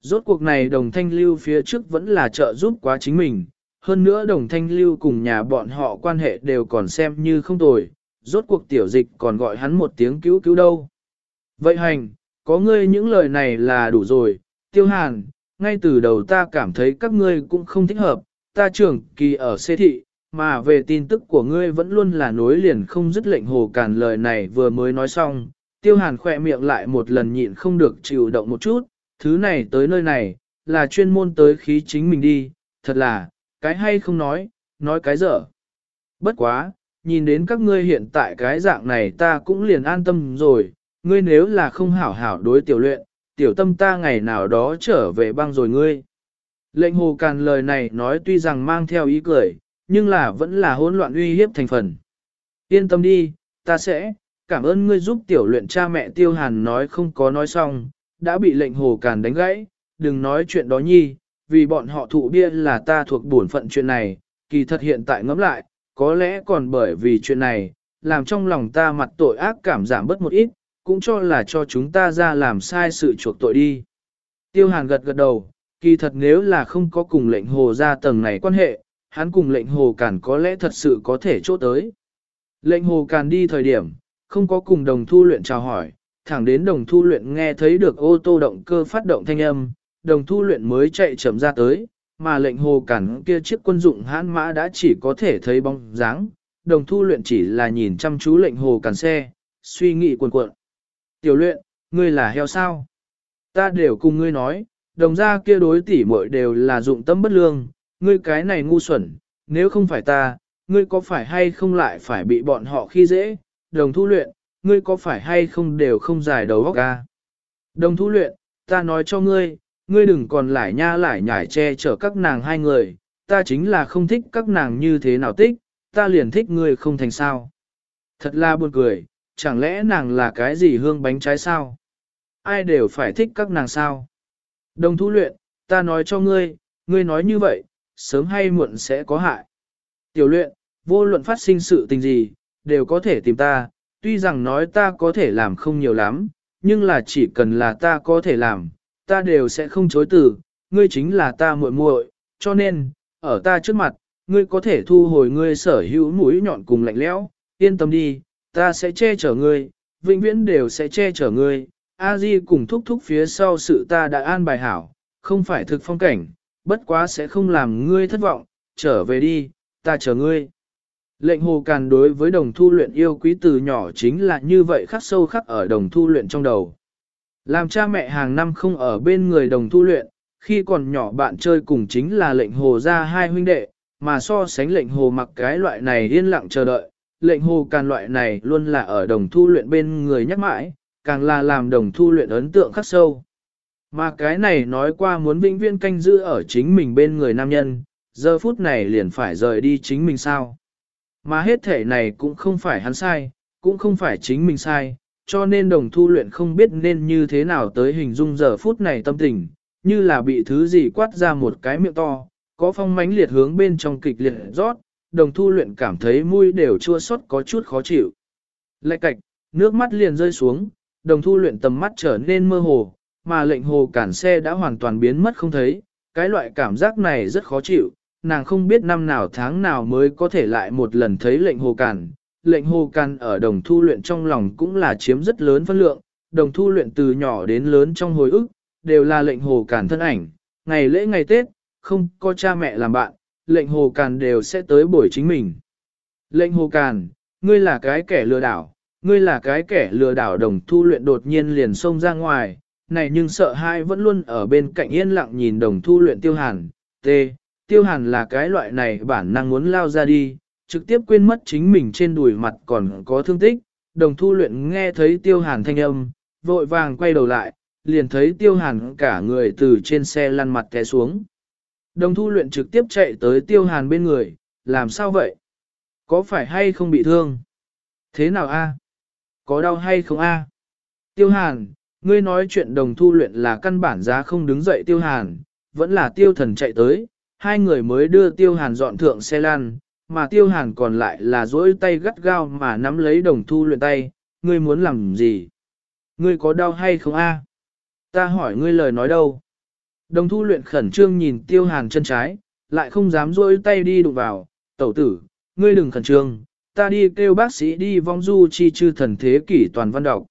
Rốt cuộc này đồng thanh lưu phía trước vẫn là trợ giúp quá chính mình, hơn nữa đồng thanh lưu cùng nhà bọn họ quan hệ đều còn xem như không tồi, rốt cuộc tiểu dịch còn gọi hắn một tiếng cứu cứu đâu. Vậy hành, có ngươi những lời này là đủ rồi, tiêu hàn, ngay từ đầu ta cảm thấy các ngươi cũng không thích hợp, ta trưởng kỳ ở xê thị, mà về tin tức của ngươi vẫn luôn là nối liền không dứt lệnh hồ càn lời này vừa mới nói xong, tiêu hàn khỏe miệng lại một lần nhịn không được chịu động một chút, thứ này tới nơi này, là chuyên môn tới khí chính mình đi, thật là, cái hay không nói, nói cái dở. Bất quá, nhìn đến các ngươi hiện tại cái dạng này ta cũng liền an tâm rồi, ngươi nếu là không hảo hảo đối tiểu luyện, tiểu tâm ta ngày nào đó trở về băng rồi ngươi. Lệnh hồ càn lời này nói tuy rằng mang theo ý cười, nhưng là vẫn là hỗn loạn uy hiếp thành phần. Yên tâm đi, ta sẽ, cảm ơn ngươi giúp tiểu luyện cha mẹ tiêu hàn nói không có nói xong, đã bị lệnh hồ càn đánh gãy, đừng nói chuyện đó nhi, vì bọn họ thụ bia là ta thuộc bổn phận chuyện này, kỳ thật hiện tại ngẫm lại, có lẽ còn bởi vì chuyện này, làm trong lòng ta mặt tội ác cảm giảm bớt một ít, cũng cho là cho chúng ta ra làm sai sự chuộc tội đi. Tiêu hàn gật gật đầu, kỳ thật nếu là không có cùng lệnh hồ ra tầng này quan hệ, hắn cùng lệnh hồ càn có lẽ thật sự có thể chỗ tới. Lệnh hồ càn đi thời điểm, không có cùng đồng thu luyện chào hỏi, thẳng đến đồng thu luyện nghe thấy được ô tô động cơ phát động thanh âm, đồng thu luyện mới chạy chậm ra tới, mà lệnh hồ cản kia chiếc quân dụng hãn mã đã chỉ có thể thấy bóng dáng, đồng thu luyện chỉ là nhìn chăm chú lệnh hồ cản xe, suy nghĩ cuồn cuộn. Tiểu luyện, ngươi là heo sao? Ta đều cùng ngươi nói, đồng gia kia đối tỷ muội đều là dụng tâm bất lương, ngươi cái này ngu xuẩn, nếu không phải ta, ngươi có phải hay không lại phải bị bọn họ khi dễ, đồng thu luyện, ngươi có phải hay không đều không giải đầu óc ca. Đồng thu luyện, ta nói cho ngươi, ngươi đừng còn lại nha lại nhải che chở các nàng hai người, ta chính là không thích các nàng như thế nào thích, ta liền thích ngươi không thành sao. Thật là buồn cười, chẳng lẽ nàng là cái gì hương bánh trái sao? Ai đều phải thích các nàng sao? Đồng thu luyện, ta nói cho ngươi, ngươi nói như vậy, sớm hay muộn sẽ có hại. Tiểu luyện, vô luận phát sinh sự tình gì, đều có thể tìm ta, tuy rằng nói ta có thể làm không nhiều lắm, nhưng là chỉ cần là ta có thể làm, ta đều sẽ không chối từ, ngươi chính là ta muội muội, cho nên, ở ta trước mặt, ngươi có thể thu hồi ngươi sở hữu mũi nhọn cùng lạnh lẽo, yên tâm đi, ta sẽ che chở ngươi, vĩnh viễn đều sẽ che chở ngươi. A Di cùng thúc thúc phía sau sự ta đã an bài hảo, không phải thực phong cảnh, bất quá sẽ không làm ngươi thất vọng, trở về đi, ta chờ ngươi. Lệnh hồ càn đối với đồng thu luyện yêu quý từ nhỏ chính là như vậy khắc sâu khắc ở đồng thu luyện trong đầu. Làm cha mẹ hàng năm không ở bên người đồng thu luyện, khi còn nhỏ bạn chơi cùng chính là lệnh hồ ra hai huynh đệ, mà so sánh lệnh hồ mặc cái loại này yên lặng chờ đợi, lệnh hồ càn loại này luôn là ở đồng thu luyện bên người nhắc mãi, càng là làm đồng thu luyện ấn tượng khắc sâu. Mà cái này nói qua muốn vĩnh viên canh giữ ở chính mình bên người nam nhân, giờ phút này liền phải rời đi chính mình sao. Mà hết thể này cũng không phải hắn sai, cũng không phải chính mình sai, cho nên đồng thu luyện không biết nên như thế nào tới hình dung giờ phút này tâm tình, như là bị thứ gì quát ra một cái miệng to, có phong mánh liệt hướng bên trong kịch liệt rót, đồng thu luyện cảm thấy mũi đều chua xót có chút khó chịu. lại cạch, nước mắt liền rơi xuống, đồng thu luyện tầm mắt trở nên mơ hồ, mà lệnh hồ cản xe đã hoàn toàn biến mất không thấy, cái loại cảm giác này rất khó chịu, nàng không biết năm nào tháng nào mới có thể lại một lần thấy lệnh hồ cản, lệnh hồ can ở đồng thu luyện trong lòng cũng là chiếm rất lớn phân lượng, đồng thu luyện từ nhỏ đến lớn trong hồi ức, đều là lệnh hồ cản thân ảnh, ngày lễ ngày Tết, không có cha mẹ làm bạn, lệnh hồ càn đều sẽ tới buổi chính mình. Lệnh hồ càn, ngươi là cái kẻ lừa đảo, Ngươi là cái kẻ lừa đảo đồng thu luyện đột nhiên liền xông ra ngoài, này nhưng sợ hai vẫn luôn ở bên cạnh yên lặng nhìn đồng thu luyện tiêu hàn. T. Tiêu hàn là cái loại này bản năng muốn lao ra đi, trực tiếp quên mất chính mình trên đùi mặt còn có thương tích. Đồng thu luyện nghe thấy tiêu hàn thanh âm, vội vàng quay đầu lại, liền thấy tiêu hàn cả người từ trên xe lăn mặt té xuống. Đồng thu luyện trực tiếp chạy tới tiêu hàn bên người, làm sao vậy? Có phải hay không bị thương? Thế nào a? Có đau hay không a? Tiêu hàn, ngươi nói chuyện đồng thu luyện là căn bản giá không đứng dậy tiêu hàn, vẫn là tiêu thần chạy tới, hai người mới đưa tiêu hàn dọn thượng xe lăn, mà tiêu hàn còn lại là dỗi tay gắt gao mà nắm lấy đồng thu luyện tay, ngươi muốn làm gì? Ngươi có đau hay không a? Ta hỏi ngươi lời nói đâu? Đồng thu luyện khẩn trương nhìn tiêu hàn chân trái, lại không dám dỗi tay đi đụng vào, tẩu tử, ngươi đừng khẩn trương, ta đi kêu bác sĩ đi vong du chi chư thần thế kỷ toàn văn đọc.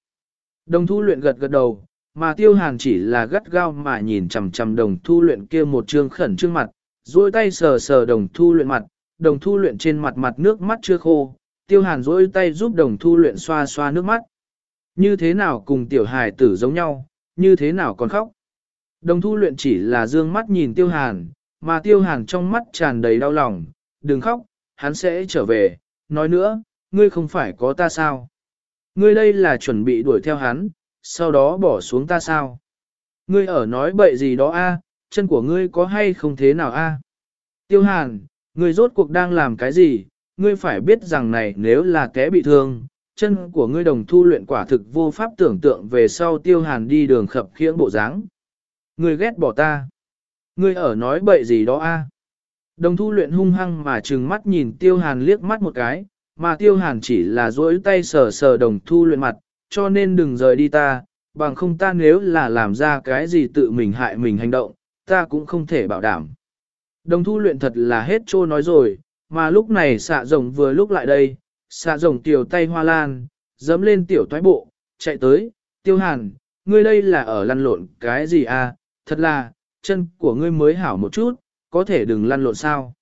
Đồng thu luyện gật gật đầu, mà tiêu hàn chỉ là gắt gao mà nhìn chằm chằm đồng thu luyện kia một trương khẩn trương mặt, duỗi tay sờ sờ đồng thu luyện mặt, đồng thu luyện trên mặt mặt nước mắt chưa khô, tiêu hàn duỗi tay giúp đồng thu luyện xoa xoa nước mắt. Như thế nào cùng tiểu hài tử giống nhau, như thế nào còn khóc. Đồng thu luyện chỉ là dương mắt nhìn tiêu hàn, mà tiêu hàn trong mắt tràn đầy đau lòng, đừng khóc, hắn sẽ trở về, nói nữa, ngươi không phải có ta sao. Ngươi đây là chuẩn bị đuổi theo hắn, sau đó bỏ xuống ta sao. Ngươi ở nói bậy gì đó a? chân của ngươi có hay không thế nào a? Tiêu hàn, ngươi rốt cuộc đang làm cái gì, ngươi phải biết rằng này nếu là té bị thương, chân của ngươi đồng thu luyện quả thực vô pháp tưởng tượng về sau tiêu hàn đi đường khập khiễng bộ dáng. Ngươi ghét bỏ ta. Ngươi ở nói bậy gì đó a? Đồng thu luyện hung hăng mà trừng mắt nhìn tiêu hàn liếc mắt một cái, mà tiêu hàn chỉ là duỗi tay sờ sờ đồng thu luyện mặt, cho nên đừng rời đi ta, bằng không ta nếu là làm ra cái gì tự mình hại mình hành động, ta cũng không thể bảo đảm. Đồng thu luyện thật là hết trô nói rồi, mà lúc này xạ rồng vừa lúc lại đây, xạ rồng tiểu tay hoa lan, dấm lên tiểu toái bộ, chạy tới, tiêu hàn, ngươi đây là ở lăn lộn cái gì à, thật là, chân của ngươi mới hảo một chút, có thể đừng lăn lộn sao.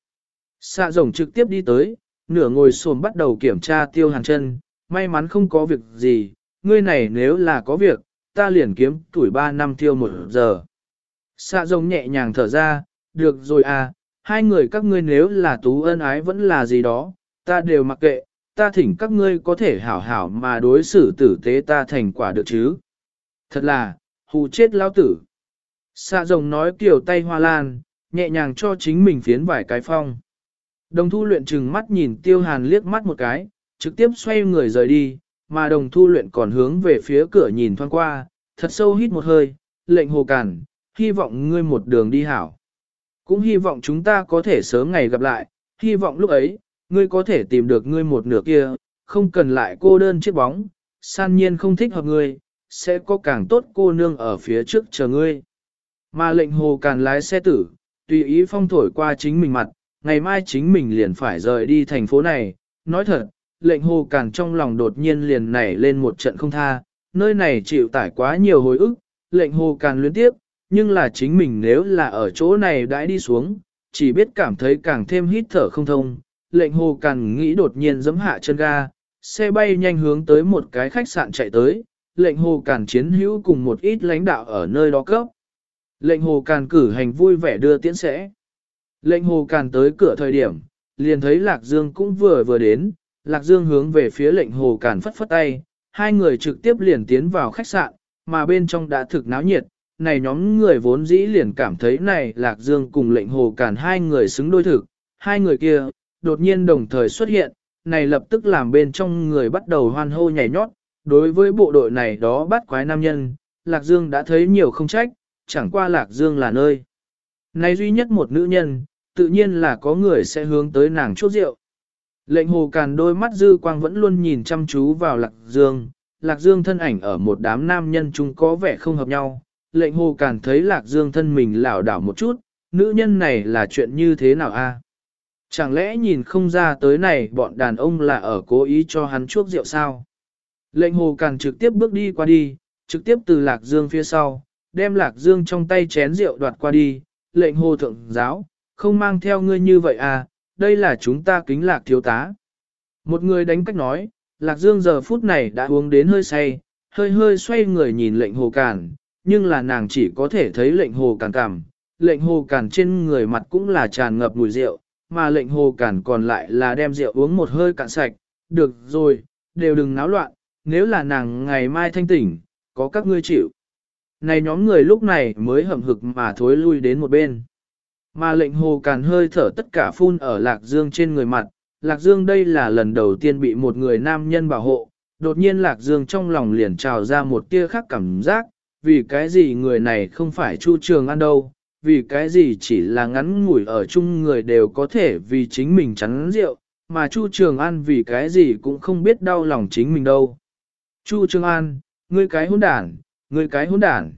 Xạ rồng trực tiếp đi tới, nửa ngồi xổm bắt đầu kiểm tra tiêu hàn chân, may mắn không có việc gì, ngươi này nếu là có việc, ta liền kiếm tuổi 3 năm tiêu một giờ. Xạ rồng nhẹ nhàng thở ra, được rồi à, hai người các ngươi nếu là tú ân ái vẫn là gì đó, ta đều mặc kệ, ta thỉnh các ngươi có thể hảo hảo mà đối xử tử tế ta thành quả được chứ. Thật là, hù chết lao tử. Xạ rồng nói kiểu tay hoa lan, nhẹ nhàng cho chính mình phiến vài cái phong. Đồng thu luyện trừng mắt nhìn tiêu hàn liếc mắt một cái, trực tiếp xoay người rời đi, mà đồng thu luyện còn hướng về phía cửa nhìn thoáng qua, thật sâu hít một hơi, lệnh hồ cản, hy vọng ngươi một đường đi hảo. Cũng hy vọng chúng ta có thể sớm ngày gặp lại, hy vọng lúc ấy, ngươi có thể tìm được ngươi một nửa kia, không cần lại cô đơn chiếc bóng, san nhiên không thích hợp ngươi, sẽ có càng tốt cô nương ở phía trước chờ ngươi. Mà lệnh hồ càn lái xe tử, tùy ý phong thổi qua chính mình mặt, ngày mai chính mình liền phải rời đi thành phố này. Nói thật, lệnh hồ càn trong lòng đột nhiên liền nảy lên một trận không tha, nơi này chịu tải quá nhiều hồi ức, lệnh hồ càn luyến tiếp, nhưng là chính mình nếu là ở chỗ này đãi đi xuống, chỉ biết cảm thấy càng thêm hít thở không thông. Lệnh hồ càn nghĩ đột nhiên giấm hạ chân ga, xe bay nhanh hướng tới một cái khách sạn chạy tới, lệnh hồ càn chiến hữu cùng một ít lãnh đạo ở nơi đó cấp. Lệnh hồ càn cử hành vui vẻ đưa tiễn sẽ. Lệnh hồ càn tới cửa thời điểm, liền thấy Lạc Dương cũng vừa vừa đến, Lạc Dương hướng về phía lệnh hồ càn phất phất tay, hai người trực tiếp liền tiến vào khách sạn, mà bên trong đã thực náo nhiệt, này nhóm người vốn dĩ liền cảm thấy này Lạc Dương cùng lệnh hồ càn hai người xứng đôi thực, hai người kia, đột nhiên đồng thời xuất hiện, này lập tức làm bên trong người bắt đầu hoan hô nhảy nhót, đối với bộ đội này đó bắt quái nam nhân, Lạc Dương đã thấy nhiều không trách, chẳng qua Lạc Dương là nơi. Này duy nhất một nữ nhân, tự nhiên là có người sẽ hướng tới nàng chốt rượu. Lệnh hồ càn đôi mắt dư quang vẫn luôn nhìn chăm chú vào Lạc Dương, Lạc Dương thân ảnh ở một đám nam nhân chúng có vẻ không hợp nhau. Lệnh hồ càn thấy Lạc Dương thân mình lảo đảo một chút, nữ nhân này là chuyện như thế nào a? Chẳng lẽ nhìn không ra tới này bọn đàn ông là ở cố ý cho hắn chuốc rượu sao? Lệnh hồ càn trực tiếp bước đi qua đi, trực tiếp từ Lạc Dương phía sau, đem Lạc Dương trong tay chén rượu đoạt qua đi, lệnh hồ thượng giáo, không mang theo ngươi như vậy à, đây là chúng ta kính lạc thiếu tá. Một người đánh cách nói, Lạc Dương giờ phút này đã uống đến hơi say, hơi hơi xoay người nhìn lệnh hồ càn, nhưng là nàng chỉ có thể thấy lệnh hồ càn cảm. Lệnh hồ càn trên người mặt cũng là tràn ngập mùi rượu, mà lệnh hồ càn còn lại là đem rượu uống một hơi cạn sạch. Được rồi, đều đừng náo loạn, nếu là nàng ngày mai thanh tỉnh, có các ngươi chịu. Này nhóm người lúc này mới hầm hực mà thối lui đến một bên. Mà lệnh hồ càn hơi thở tất cả phun ở Lạc Dương trên người mặt. Lạc Dương đây là lần đầu tiên bị một người nam nhân bảo hộ. Đột nhiên Lạc Dương trong lòng liền trào ra một tia khác cảm giác. Vì cái gì người này không phải Chu Trường An đâu. Vì cái gì chỉ là ngắn ngủi ở chung người đều có thể vì chính mình chắn rượu. Mà Chu Trường An vì cái gì cũng không biết đau lòng chính mình đâu. Chu Trường An, ngươi cái hỗn đản, ngươi cái hỗn đản.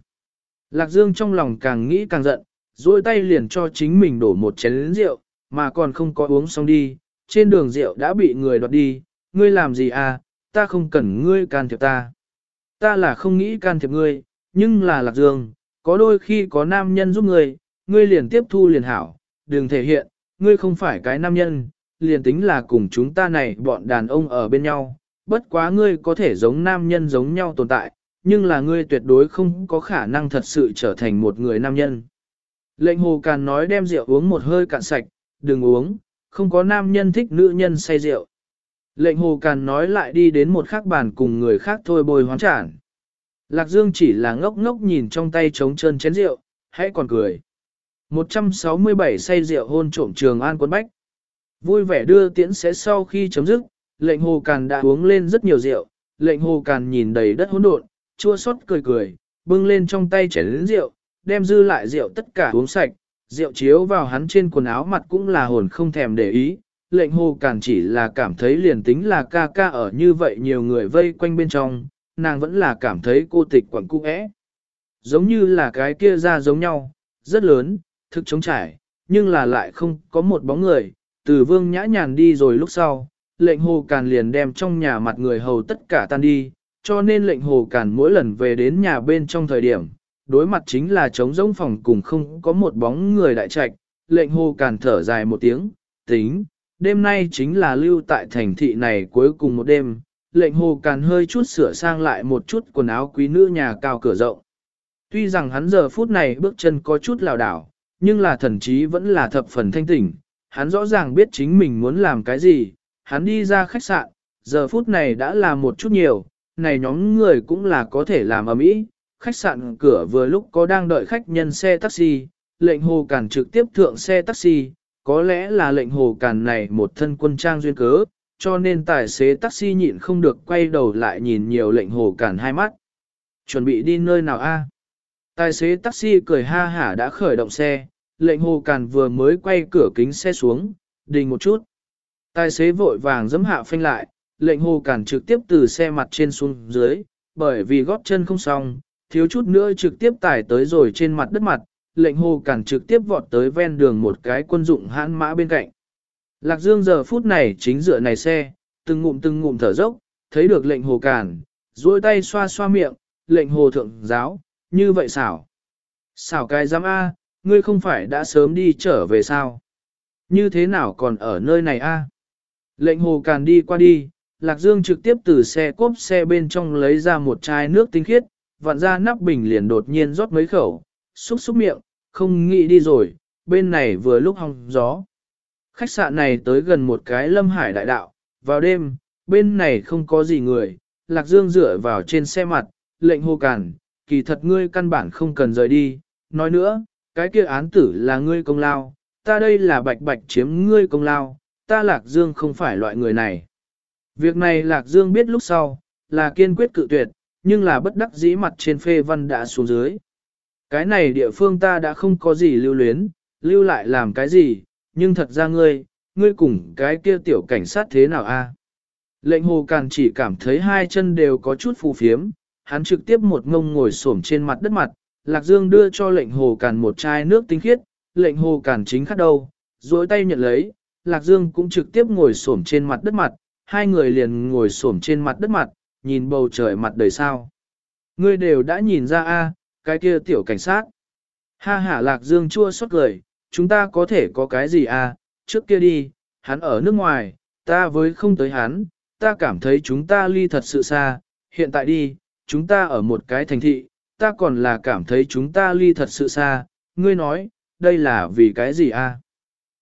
Lạc Dương trong lòng càng nghĩ càng giận, duỗi tay liền cho chính mình đổ một chén rượu, mà còn không có uống xong đi, trên đường rượu đã bị người đoạt đi, ngươi làm gì à, ta không cần ngươi can thiệp ta. Ta là không nghĩ can thiệp ngươi, nhưng là Lạc Dương, có đôi khi có nam nhân giúp ngươi, ngươi liền tiếp thu liền hảo, đừng thể hiện, ngươi không phải cái nam nhân, liền tính là cùng chúng ta này bọn đàn ông ở bên nhau, bất quá ngươi có thể giống nam nhân giống nhau tồn tại, nhưng là ngươi tuyệt đối không có khả năng thật sự trở thành một người nam nhân. Lệnh hồ càn nói đem rượu uống một hơi cạn sạch, đừng uống, không có nam nhân thích nữ nhân say rượu. Lệnh hồ càn nói lại đi đến một khắc bàn cùng người khác thôi bồi hoán trản. Lạc Dương chỉ là ngốc ngốc nhìn trong tay trống chân chén rượu, hãy còn cười. 167 say rượu hôn trộm trường an quân bách. Vui vẻ đưa tiễn sẽ sau khi chấm dứt, lệnh hồ càn đã uống lên rất nhiều rượu, lệnh hồ càn nhìn đầy đất hỗn độn, chua xót cười cười, bưng lên trong tay chén lớn rượu, đem dư lại rượu tất cả uống sạch, rượu chiếu vào hắn trên quần áo mặt cũng là hồn không thèm để ý, lệnh hồ càng chỉ là cảm thấy liền tính là ca ca ở như vậy nhiều người vây quanh bên trong, nàng vẫn là cảm thấy cô tịch quẩn cung ẽ. Giống như là cái kia ra giống nhau, rất lớn, thực chống trải, nhưng là lại không có một bóng người, từ vương nhã nhàn đi rồi lúc sau, lệnh hồ càn liền đem trong nhà mặt người hầu tất cả tan đi, cho nên lệnh hồ càn mỗi lần về đến nhà bên trong thời điểm, đối mặt chính là trống rỗng phòng cùng không có một bóng người đại trạch, lệnh hồ càn thở dài một tiếng, tính, đêm nay chính là lưu tại thành thị này cuối cùng một đêm, lệnh hồ càn hơi chút sửa sang lại một chút quần áo quý nữ nhà cao cửa rộng. Tuy rằng hắn giờ phút này bước chân có chút lảo đảo, nhưng là thần chí vẫn là thập phần thanh tỉnh, hắn rõ ràng biết chính mình muốn làm cái gì, hắn đi ra khách sạn, giờ phút này đã là một chút nhiều, này nhóm người cũng là có thể làm ở mỹ. Khách sạn cửa vừa lúc có đang đợi khách nhân xe taxi, lệnh hồ cản trực tiếp thượng xe taxi, có lẽ là lệnh hồ cản này một thân quân trang duyên cớ, cho nên tài xế taxi nhịn không được quay đầu lại nhìn nhiều lệnh hồ cản hai mắt. Chuẩn bị đi nơi nào a? Tài xế taxi cười ha hả đã khởi động xe, lệnh hồ cản vừa mới quay cửa kính xe xuống, đình một chút. Tài xế vội vàng giấm hạ phanh lại, lệnh hồ cản trực tiếp từ xe mặt trên xuống dưới, bởi vì gót chân không xong, thiếu chút nữa trực tiếp tải tới rồi trên mặt đất mặt, lệnh hồ cản trực tiếp vọt tới ven đường một cái quân dụng hãn mã bên cạnh. Lạc Dương giờ phút này chính dựa này xe, từng ngụm từng ngụm thở dốc, thấy được lệnh hồ cản, duỗi tay xoa xoa miệng, lệnh hồ thượng giáo, như vậy xảo. Xảo cái giám A, ngươi không phải đã sớm đi trở về sao? Như thế nào còn ở nơi này A? Lệnh hồ càn đi qua đi, Lạc Dương trực tiếp từ xe cốp xe bên trong lấy ra một chai nước tinh khiết, vặn ra nắp bình liền đột nhiên rót mấy khẩu, xúc xúc miệng, không nghĩ đi rồi, bên này vừa lúc hong gió. Khách sạn này tới gần một cái lâm hải đại đạo, vào đêm, bên này không có gì người, Lạc Dương dựa vào trên xe mặt, lệnh hô cản, kỳ thật ngươi căn bản không cần rời đi, nói nữa, cái kia án tử là ngươi công lao, ta đây là bạch bạch chiếm ngươi công lao, ta Lạc Dương không phải loại người này. Việc này Lạc Dương biết lúc sau, là kiên quyết cự tuyệt, nhưng là bất đắc dĩ mặt trên phê văn đã xuống dưới. Cái này địa phương ta đã không có gì lưu luyến, lưu lại làm cái gì, nhưng thật ra ngươi, ngươi cùng cái kia tiểu cảnh sát thế nào a? Lệnh hồ càn chỉ cảm thấy hai chân đều có chút phù phiếm, hắn trực tiếp một ngông ngồi xổm trên mặt đất mặt, Lạc Dương đưa cho lệnh hồ càn một chai nước tinh khiết, lệnh hồ càn chính khát đâu, duỗi tay nhận lấy, Lạc Dương cũng trực tiếp ngồi xổm trên mặt đất mặt, hai người liền ngồi xổm trên mặt đất mặt, nhìn bầu trời mặt đầy sao. Ngươi đều đã nhìn ra a, cái kia tiểu cảnh sát. Ha ha lạc dương chua xót cười, chúng ta có thể có cái gì a? trước kia đi, hắn ở nước ngoài, ta với không tới hắn, ta cảm thấy chúng ta ly thật sự xa, hiện tại đi, chúng ta ở một cái thành thị, ta còn là cảm thấy chúng ta ly thật sự xa, ngươi nói, đây là vì cái gì a?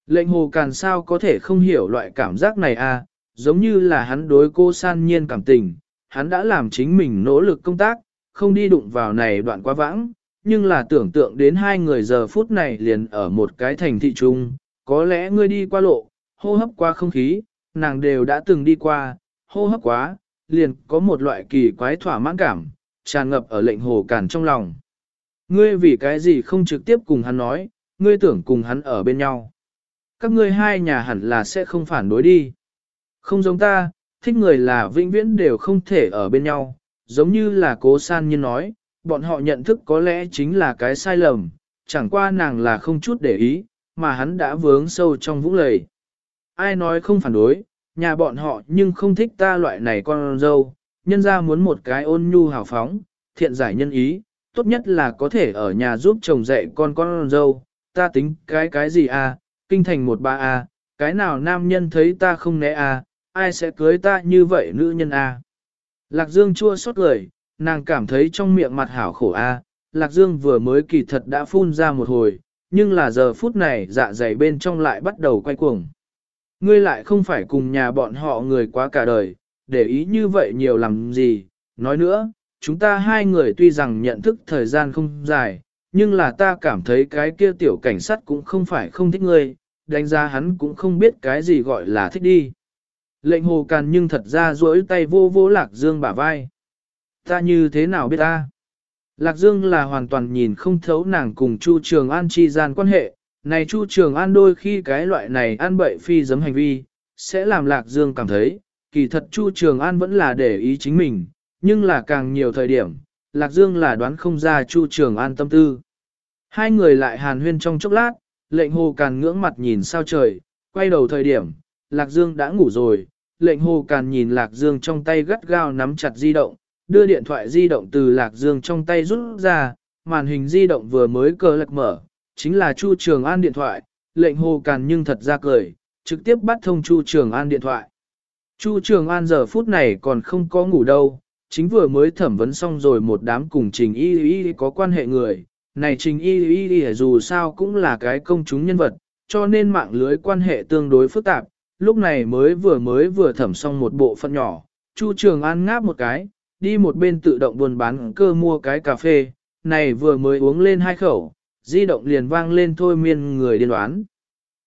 Lệnh hồ càn sao có thể không hiểu loại cảm giác này a? Giống như là hắn đối cô san nhiên cảm tình, hắn đã làm chính mình nỗ lực công tác, không đi đụng vào này đoạn quá vãng, nhưng là tưởng tượng đến hai người giờ phút này liền ở một cái thành thị trung, có lẽ ngươi đi qua lộ, hô hấp qua không khí, nàng đều đã từng đi qua, hô hấp quá, liền có một loại kỳ quái thỏa mãn cảm, tràn ngập ở lệnh hồ cản trong lòng. Ngươi vì cái gì không trực tiếp cùng hắn nói, ngươi tưởng cùng hắn ở bên nhau. Các ngươi hai nhà hẳn là sẽ không phản đối đi. Không giống ta, thích người là vĩnh viễn đều không thể ở bên nhau, giống như là cố san nhiên nói, bọn họ nhận thức có lẽ chính là cái sai lầm, chẳng qua nàng là không chút để ý, mà hắn đã vướng sâu trong vũng lầy. Ai nói không phản đối, nhà bọn họ nhưng không thích ta loại này con dâu, nhân ra muốn một cái ôn nhu hào phóng, thiện giải nhân ý, tốt nhất là có thể ở nhà giúp chồng dạy con con dâu, ta tính cái cái gì à, kinh thành một ba à, cái nào nam nhân thấy ta không né à, ai sẽ cưới ta như vậy nữ nhân à. Lạc Dương chua xót cười, nàng cảm thấy trong miệng mặt hảo khổ a. Lạc Dương vừa mới kỳ thật đã phun ra một hồi, nhưng là giờ phút này dạ dày bên trong lại bắt đầu quay cuồng. Ngươi lại không phải cùng nhà bọn họ người quá cả đời, để ý như vậy nhiều làm gì, nói nữa, chúng ta hai người tuy rằng nhận thức thời gian không dài, nhưng là ta cảm thấy cái kia tiểu cảnh sát cũng không phải không thích ngươi, đánh giá hắn cũng không biết cái gì gọi là thích đi. Lệnh hồ càn nhưng thật ra duỗi tay vô vô lạc dương bả vai. Ta như thế nào biết ta? Lạc Dương là hoàn toàn nhìn không thấu nàng cùng Chu Trường An chi gian quan hệ, này Chu Trường An đôi khi cái loại này ăn bậy phi giấm hành vi, sẽ làm Lạc Dương cảm thấy, kỳ thật Chu Trường An vẫn là để ý chính mình, nhưng là càng nhiều thời điểm, Lạc Dương là đoán không ra Chu Trường An tâm tư. Hai người lại hàn huyên trong chốc lát, lệnh hồ càn ngưỡng mặt nhìn sao trời, quay đầu thời điểm, Lạc Dương đã ngủ rồi, lệnh hồ càn nhìn Lạc Dương trong tay gắt gao nắm chặt di động, đưa điện thoại di động từ Lạc Dương trong tay rút ra, màn hình di động vừa mới cờ lật mở, chính là Chu Trường An điện thoại, lệnh hồ càn nhưng thật ra cười, trực tiếp bắt thông Chu Trường An điện thoại. Chu Trường An giờ phút này còn không có ngủ đâu, chính vừa mới thẩm vấn xong rồi một đám cùng Trình Y Y có quan hệ người. Này Trình Y Y dù sao cũng là cái công chúng nhân vật, cho nên mạng lưới quan hệ tương đối phức tạp, lúc này mới vừa mới vừa thẩm xong một bộ phận nhỏ, Chu Trường An ngáp một cái, đi một bên tự động buôn bán cơ mua cái cà phê, này vừa mới uống lên hai khẩu, di động liền vang lên thôi miên người điên đoán.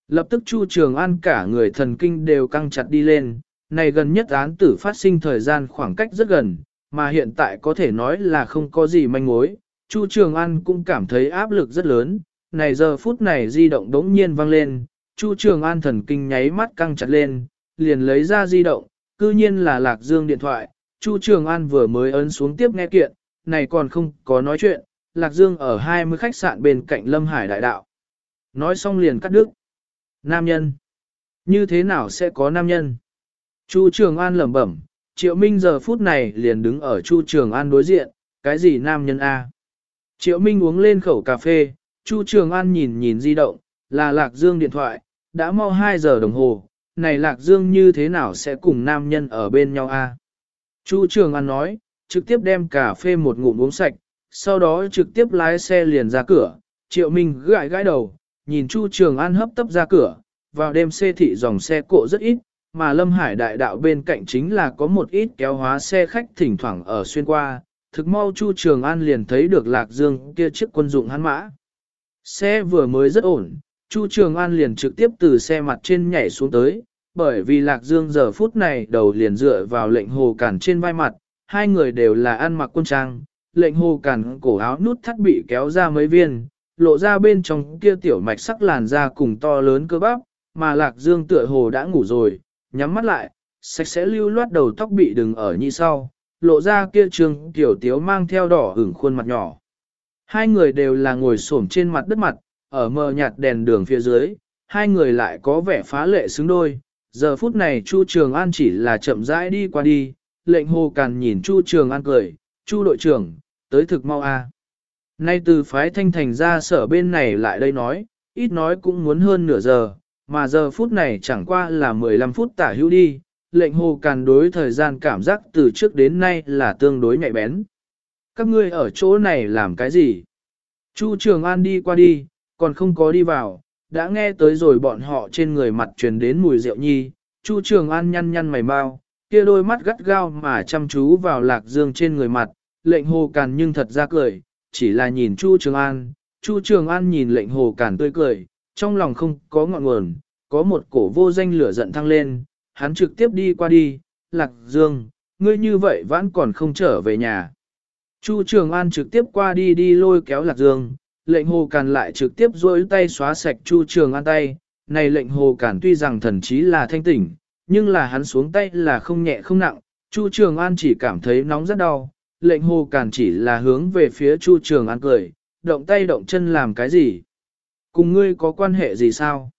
Lập tức Chu Trường An cả người thần kinh đều căng chặt đi lên, này gần nhất án tử phát sinh thời gian khoảng cách rất gần, mà hiện tại có thể nói là không có gì manh mối. Chu Trường An cũng cảm thấy áp lực rất lớn, này giờ phút này di động đống nhiên vang lên, Chu Trường An thần kinh nháy mắt căng chặt lên, liền lấy ra di động, cư nhiên là Lạc Dương điện thoại, Chu Trường An vừa mới ấn xuống tiếp nghe kiện, này còn không có nói chuyện, Lạc Dương ở 20 khách sạn bên cạnh Lâm Hải đại đạo. Nói xong liền cắt đứt. Nam nhân. Như thế nào sẽ có nam nhân? Chu Trường An lẩm bẩm, Triệu Minh giờ phút này liền đứng ở Chu Trường An đối diện, cái gì nam nhân A? Triệu Minh uống lên khẩu cà phê, Chu Trường An nhìn nhìn di động, là Lạc Dương điện thoại, đã mau 2 giờ đồng hồ, này Lạc Dương như thế nào sẽ cùng nam nhân ở bên nhau A? Chu Trường An nói, trực tiếp đem cà phê một ngụm uống sạch, sau đó trực tiếp lái xe liền ra cửa, Triệu Minh gãi gãi đầu, nhìn Chu Trường An hấp tấp ra cửa, vào đêm xe thị dòng xe cộ rất ít, mà Lâm Hải đại đạo bên cạnh chính là có một ít kéo hóa xe khách thỉnh thoảng ở xuyên qua, thực mau Chu Trường An liền thấy được Lạc Dương kia chiếc quân dụng hắn mã. Xe vừa mới rất ổn, Chu Trường An liền trực tiếp từ xe mặt trên nhảy xuống tới, bởi vì Lạc Dương giờ phút này đầu liền dựa vào lệnh hồ cản trên vai mặt, hai người đều là ăn mặc quân trang, lệnh hồ cản cổ áo nút thắt bị kéo ra mấy viên, lộ ra bên trong kia tiểu mạch sắc làn da cùng to lớn cơ bắp, mà Lạc Dương tựa hồ đã ngủ rồi, nhắm mắt lại, sạch sẽ lưu loát đầu tóc bị đừng ở như sau, lộ ra kia trường tiểu tiếu mang theo đỏ hửng khuôn mặt nhỏ. Hai người đều là ngồi xổm trên mặt đất mặt, ở mờ nhạt đèn đường phía dưới, hai người lại có vẻ phá lệ xứng đôi, Giờ phút này Chu Trường An chỉ là chậm rãi đi qua đi, lệnh hồ càn nhìn Chu Trường An cười, Chu đội trưởng, tới thực mau a. Nay từ phái thanh thành ra sở bên này lại đây nói, ít nói cũng muốn hơn nửa giờ, mà giờ phút này chẳng qua là 15 phút tả hữu đi, lệnh hồ càn đối thời gian cảm giác từ trước đến nay là tương đối nhạy bén. Các ngươi ở chỗ này làm cái gì? Chu Trường An đi qua đi, còn không có đi vào, đã nghe tới rồi bọn họ trên người mặt truyền đến mùi rượu nhi. Chu Trường An nhăn nhăn mày mau, kia đôi mắt gắt gao mà chăm chú vào lạc dương trên người mặt, lệnh hồ càn nhưng thật ra cười, chỉ là nhìn Chu Trường An. Chu Trường An nhìn lệnh hồ càn tươi cười, trong lòng không có ngọn nguồn, có một cổ vô danh lửa giận thăng lên, hắn trực tiếp đi qua đi, lạc dương, ngươi như vậy vẫn còn không trở về nhà. Chu Trường An trực tiếp qua đi đi lôi kéo lạc dương, lệnh hồ càn lại trực tiếp rôi tay xóa sạch Chu Trường An tay, này lệnh hồ càn tuy rằng thần trí là thanh tỉnh, nhưng là hắn xuống tay là không nhẹ không nặng, Chu Trường An chỉ cảm thấy nóng rất đau, lệnh hồ càn chỉ là hướng về phía Chu Trường An cười, động tay động chân làm cái gì? Cùng ngươi có quan hệ gì sao?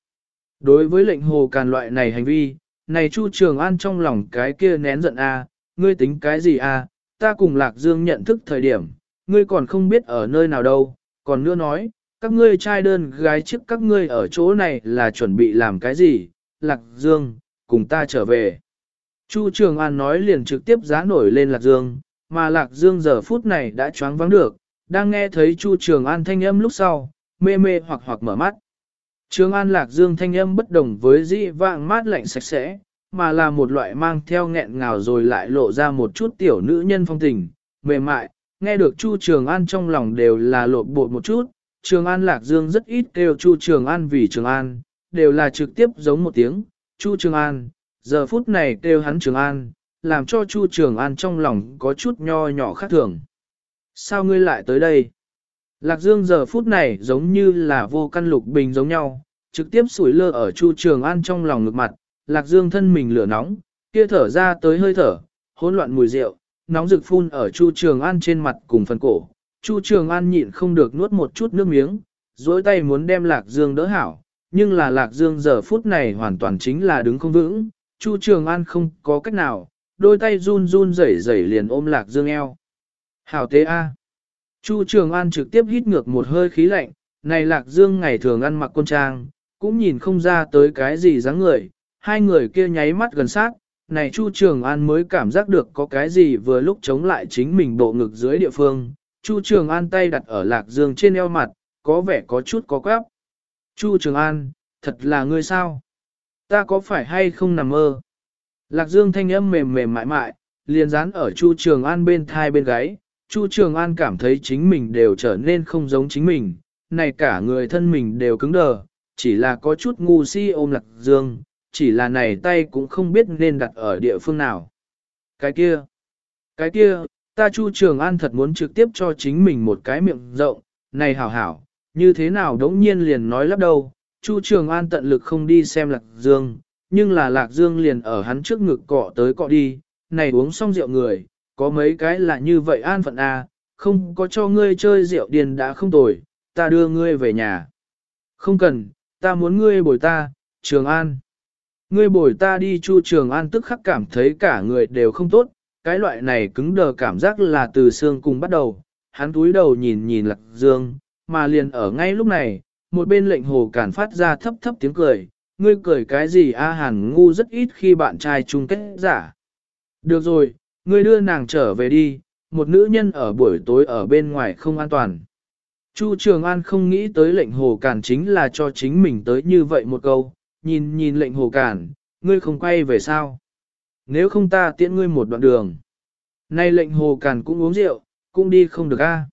Đối với lệnh hồ càn loại này hành vi, này Chu Trường An trong lòng cái kia nén giận a, ngươi tính cái gì a? Ta cùng Lạc Dương nhận thức thời điểm, ngươi còn không biết ở nơi nào đâu, còn nữa nói, các ngươi trai đơn gái trước các ngươi ở chỗ này là chuẩn bị làm cái gì, Lạc Dương, cùng ta trở về. Chu Trường An nói liền trực tiếp giá nổi lên Lạc Dương, mà Lạc Dương giờ phút này đã choáng vắng được, đang nghe thấy Chu Trường An thanh âm lúc sau, mê mê hoặc hoặc mở mắt. Trường An Lạc Dương thanh âm bất đồng với dĩ vạng mát lạnh sạch sẽ, mà là một loại mang theo nghẹn ngào rồi lại lộ ra một chút tiểu nữ nhân phong tình, mềm mại, nghe được Chu Trường An trong lòng đều là lộn bột một chút, Trường An Lạc Dương rất ít kêu Chu Trường An vì Trường An, đều là trực tiếp giống một tiếng, Chu Trường An, giờ phút này kêu hắn Trường An, làm cho Chu Trường An trong lòng có chút nho nhỏ khác thường. Sao ngươi lại tới đây? Lạc Dương giờ phút này giống như là vô căn lục bình giống nhau, trực tiếp sủi lơ ở Chu Trường An trong lòng ngực mặt, Lạc Dương thân mình lửa nóng, kia thở ra tới hơi thở, hỗn loạn mùi rượu, nóng rực phun ở Chu Trường An trên mặt cùng phần cổ. Chu Trường An nhịn không được nuốt một chút nước miếng, dối tay muốn đem Lạc Dương đỡ hảo, nhưng là Lạc Dương giờ phút này hoàn toàn chính là đứng không vững, Chu Trường An không có cách nào, đôi tay run run rẩy rẩy liền ôm Lạc Dương eo. Hảo tế A. Chu Trường An trực tiếp hít ngược một hơi khí lạnh, này Lạc Dương ngày thường ăn mặc quân trang, cũng nhìn không ra tới cái gì dáng người, hai người kia nháy mắt gần sát, này Chu Trường An mới cảm giác được có cái gì vừa lúc chống lại chính mình bộ ngực dưới địa phương. Chu Trường An tay đặt ở Lạc Dương trên eo mặt, có vẻ có chút có quáp. Chu Trường An, thật là ngươi sao? Ta có phải hay không nằm mơ? Lạc Dương thanh âm mềm mềm mại mại, liền dán ở Chu Trường An bên thai bên gáy. Chu Trường An cảm thấy chính mình đều trở nên không giống chính mình, này cả người thân mình đều cứng đờ, chỉ là có chút ngu si ôm Lạc Dương, chỉ là này tay cũng không biết nên đặt ở địa phương nào. Cái kia, cái kia, ta Chu Trường An thật muốn trực tiếp cho chính mình một cái miệng rộng, này hảo hảo, như thế nào đống nhiên liền nói lắp đâu, Chu Trường An tận lực không đi xem Lạc Dương, nhưng là Lạc Dương liền ở hắn trước ngực cọ tới cọ đi, này uống xong rượu người, có mấy cái là như vậy an phận a, à, không có cho ngươi chơi rượu điền đã không tồi, ta đưa ngươi về nhà. Không cần, ta muốn ngươi bồi ta, Trường An. Ngươi bồi ta đi Chu Trường An tức khắc cảm thấy cả người đều không tốt, cái loại này cứng đờ cảm giác là từ xương cùng bắt đầu, hắn túi đầu nhìn nhìn Lạc Dương, mà liền ở ngay lúc này, một bên lệnh hồ cản phát ra thấp thấp tiếng cười, ngươi cười cái gì A Hàn ngu rất ít khi bạn trai chung kết giả. Được rồi, ngươi đưa nàng trở về đi, một nữ nhân ở buổi tối ở bên ngoài không an toàn. Chu Trường An không nghĩ tới lệnh hồ cản chính là cho chính mình tới như vậy một câu, nhìn nhìn lệnh hồ cản, ngươi không quay về sao? Nếu không ta tiễn ngươi một đoạn đường. Nay lệnh hồ cản cũng uống rượu, cũng đi không được a.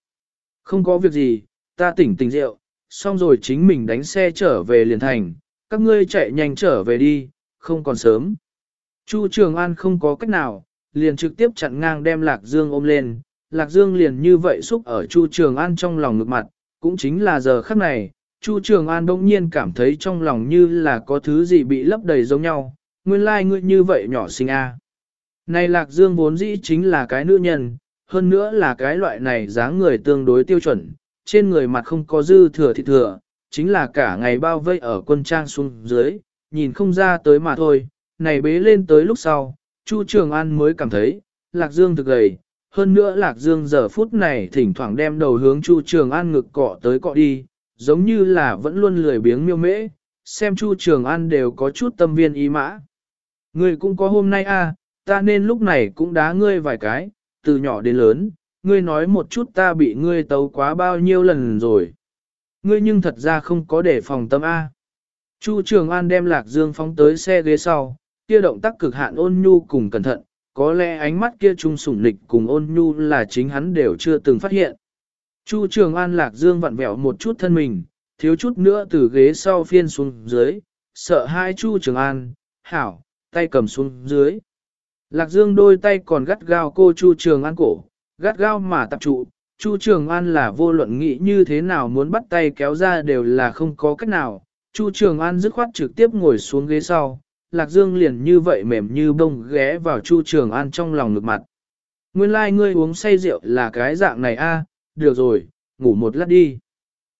Không có việc gì, ta tỉnh tỉnh rượu, xong rồi chính mình đánh xe trở về liền thành, các ngươi chạy nhanh trở về đi, không còn sớm. Chu Trường An không có cách nào, liền trực tiếp chặn ngang đem Lạc Dương ôm lên, Lạc Dương liền như vậy xúc ở Chu Trường An trong lòng ngực mặt, cũng chính là giờ khắc này, Chu Trường An đông nhiên cảm thấy trong lòng như là có thứ gì bị lấp đầy giống nhau, nguyên lai like ngươi như vậy nhỏ xinh a. Này Lạc Dương vốn dĩ chính là cái nữ nhân, hơn nữa là cái loại này dáng người tương đối tiêu chuẩn, trên người mặt không có dư thừa thịt thừa, chính là cả ngày bao vây ở quân trang xuống dưới, nhìn không ra tới mà thôi, này bế lên tới lúc sau, Chu Trường An mới cảm thấy, Lạc Dương thực gầy, hơn nữa Lạc Dương giờ phút này thỉnh thoảng đem đầu hướng Chu Trường An ngực cọ tới cọ đi, giống như là vẫn luôn lười biếng miêu mễ, xem Chu Trường An đều có chút tâm viên ý mã. Ngươi cũng có hôm nay a, ta nên lúc này cũng đá ngươi vài cái, từ nhỏ đến lớn, ngươi nói một chút ta bị ngươi tấu quá bao nhiêu lần rồi. Ngươi nhưng thật ra không có để phòng tâm A. Chu Trường An đem Lạc Dương phóng tới xe ghế sau, kia động tác cực hạn ôn nhu cùng cẩn thận, có lẽ ánh mắt kia trung sủng nịch cùng ôn nhu là chính hắn đều chưa từng phát hiện. Chu Trường An Lạc Dương vặn vẹo một chút thân mình, thiếu chút nữa từ ghế sau phiên xuống dưới, sợ hai Chu Trường An, hảo, tay cầm xuống dưới. Lạc Dương đôi tay còn gắt gao cô Chu Trường An cổ, gắt gao mà tập trụ. Chu Trường An là vô luận nghĩ như thế nào muốn bắt tay kéo ra đều là không có cách nào. Chu Trường An dứt khoát trực tiếp ngồi xuống ghế sau, Lạc Dương liền như vậy mềm như bông ghé vào Chu Trường An trong lòng ngực mặt. Nguyên lai like ngươi uống say rượu là cái dạng này a, được rồi, ngủ một lát đi.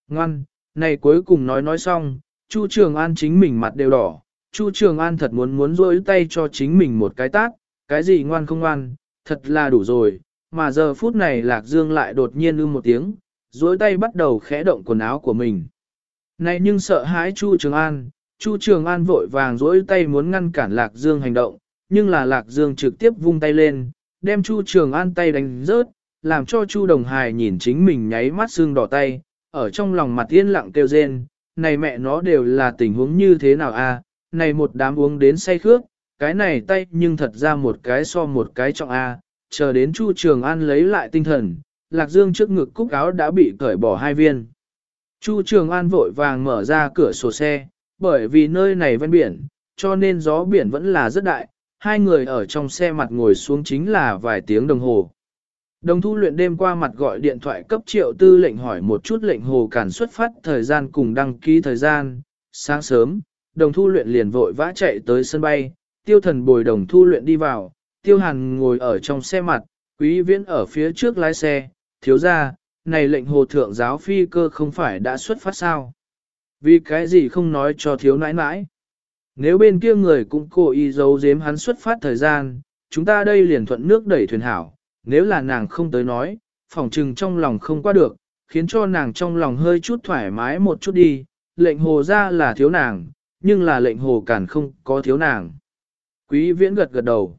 Ngoan, này cuối cùng nói nói xong, Chu Trường An chính mình mặt đều đỏ, Chu Trường An thật muốn muốn rôi tay cho chính mình một cái tát, cái gì ngoan không ngoan, thật là đủ rồi, mà giờ phút này Lạc Dương lại đột nhiên ư một tiếng, rối tay bắt đầu khẽ động quần áo của mình. Này nhưng sợ hãi Chu Trường An, Chu Trường An vội vàng rỗi tay muốn ngăn cản Lạc Dương hành động, nhưng là Lạc Dương trực tiếp vung tay lên, đem Chu Trường An tay đánh rớt, làm cho Chu Đồng Hải nhìn chính mình nháy mắt xương đỏ tay, ở trong lòng mặt yên lặng kêu rên, này mẹ nó đều là tình huống như thế nào a? này một đám uống đến say khước, cái này tay nhưng thật ra một cái so một cái trọng A, chờ đến Chu Trường An lấy lại tinh thần, Lạc Dương trước ngực cúc áo đã bị cởi bỏ hai viên. Chu Trường An vội vàng mở ra cửa sổ xe, bởi vì nơi này ven biển, cho nên gió biển vẫn là rất đại, hai người ở trong xe mặt ngồi xuống chính là vài tiếng đồng hồ. Đồng thu luyện đêm qua mặt gọi điện thoại cấp triệu tư lệnh hỏi một chút lệnh hồ cản xuất phát thời gian cùng đăng ký thời gian, sáng sớm, đồng thu luyện liền vội vã chạy tới sân bay, tiêu thần bồi đồng thu luyện đi vào, tiêu hàn ngồi ở trong xe mặt, quý viễn ở phía trước lái xe, thiếu ra, này lệnh hồ thượng giáo phi cơ không phải đã xuất phát sao? Vì cái gì không nói cho thiếu nãi nãi? Nếu bên kia người cũng cố ý giấu giếm hắn xuất phát thời gian, chúng ta đây liền thuận nước đẩy thuyền hảo, nếu là nàng không tới nói, phỏng trừng trong lòng không qua được, khiến cho nàng trong lòng hơi chút thoải mái một chút đi, lệnh hồ ra là thiếu nàng, nhưng là lệnh hồ cản không có thiếu nàng. Quý viễn gật gật đầu.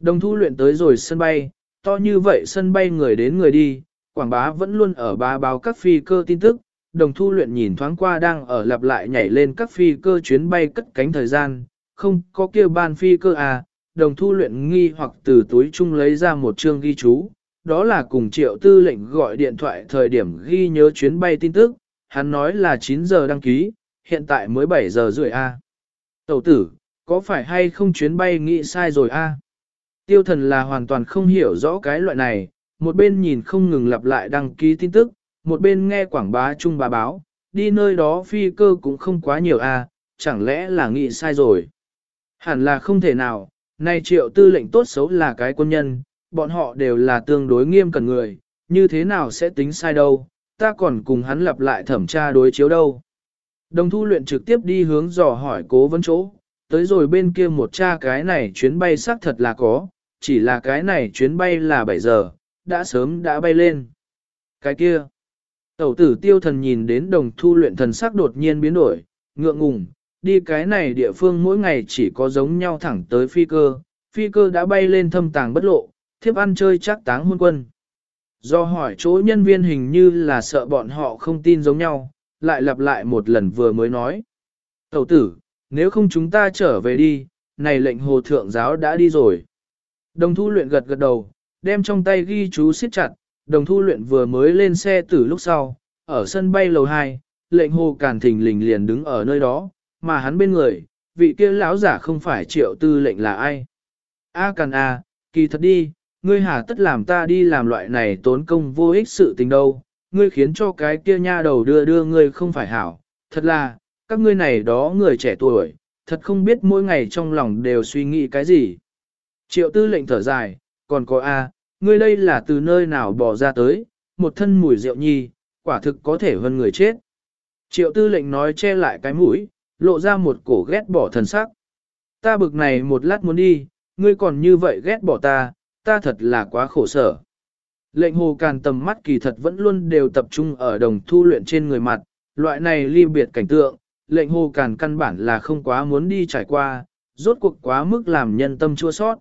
Đồng thu luyện tới rồi sân bay, to như vậy sân bay người đến người đi, quảng bá vẫn luôn ở bá báo các phi cơ tin tức. Đồng thu luyện nhìn thoáng qua đang ở lặp lại nhảy lên các phi cơ chuyến bay cất cánh thời gian, không có kia ban phi cơ à, đồng thu luyện nghi hoặc từ túi chung lấy ra một chương ghi chú, đó là cùng triệu tư lệnh gọi điện thoại thời điểm ghi nhớ chuyến bay tin tức, hắn nói là 9 giờ đăng ký, hiện tại mới 7 giờ rưỡi a. À. Tẩu tử, có phải hay không chuyến bay nghĩ sai rồi a? Tiêu thần là hoàn toàn không hiểu rõ cái loại này, một bên nhìn không ngừng lặp lại đăng ký tin tức, một bên nghe quảng bá chung bà báo, đi nơi đó phi cơ cũng không quá nhiều a, chẳng lẽ là nghĩ sai rồi? Hẳn là không thể nào, nay triệu tư lệnh tốt xấu là cái quân nhân, bọn họ đều là tương đối nghiêm cần người, như thế nào sẽ tính sai đâu, ta còn cùng hắn lặp lại thẩm tra đối chiếu đâu. Đồng thu luyện trực tiếp đi hướng dò hỏi cố vấn chỗ, tới rồi bên kia một cha cái này chuyến bay xác thật là có, chỉ là cái này chuyến bay là 7 giờ, đã sớm đã bay lên. Cái kia, tẩu tử tiêu thần nhìn đến đồng thu luyện thần sắc đột nhiên biến đổi, ngượng ngùng, đi cái này địa phương mỗi ngày chỉ có giống nhau thẳng tới phi cơ, phi cơ đã bay lên thâm tàng bất lộ, thiếp ăn chơi chắc táng hôn quân. Do hỏi chỗ nhân viên hình như là sợ bọn họ không tin giống nhau, lại lặp lại một lần vừa mới nói. Tẩu tử, nếu không chúng ta trở về đi, này lệnh hồ thượng giáo đã đi rồi. Đồng thu luyện gật gật đầu, đem trong tay ghi chú siết chặt, đồng thu luyện vừa mới lên xe từ lúc sau, ở sân bay lầu 2, lệnh hồ càn thình lình liền đứng ở nơi đó, mà hắn bên người, vị kia lão giả không phải triệu tư lệnh là ai. A càn a, kỳ thật đi, ngươi hà tất làm ta đi làm loại này tốn công vô ích sự tình đâu, ngươi khiến cho cái kia nha đầu đưa đưa ngươi không phải hảo, thật là, các ngươi này đó người trẻ tuổi, thật không biết mỗi ngày trong lòng đều suy nghĩ cái gì. Triệu tư lệnh thở dài, còn có A, ngươi đây là từ nơi nào bỏ ra tới, một thân mùi rượu nhi, quả thực có thể hơn người chết. Triệu tư lệnh nói che lại cái mũi, lộ ra một cổ ghét bỏ thần sắc. Ta bực này một lát muốn đi, ngươi còn như vậy ghét bỏ ta, ta thật là quá khổ sở. Lệnh hồ càn tầm mắt kỳ thật vẫn luôn đều tập trung ở đồng thu luyện trên người mặt, loại này ly biệt cảnh tượng, lệnh hồ càn căn bản là không quá muốn đi trải qua, rốt cuộc quá mức làm nhân tâm chua sót.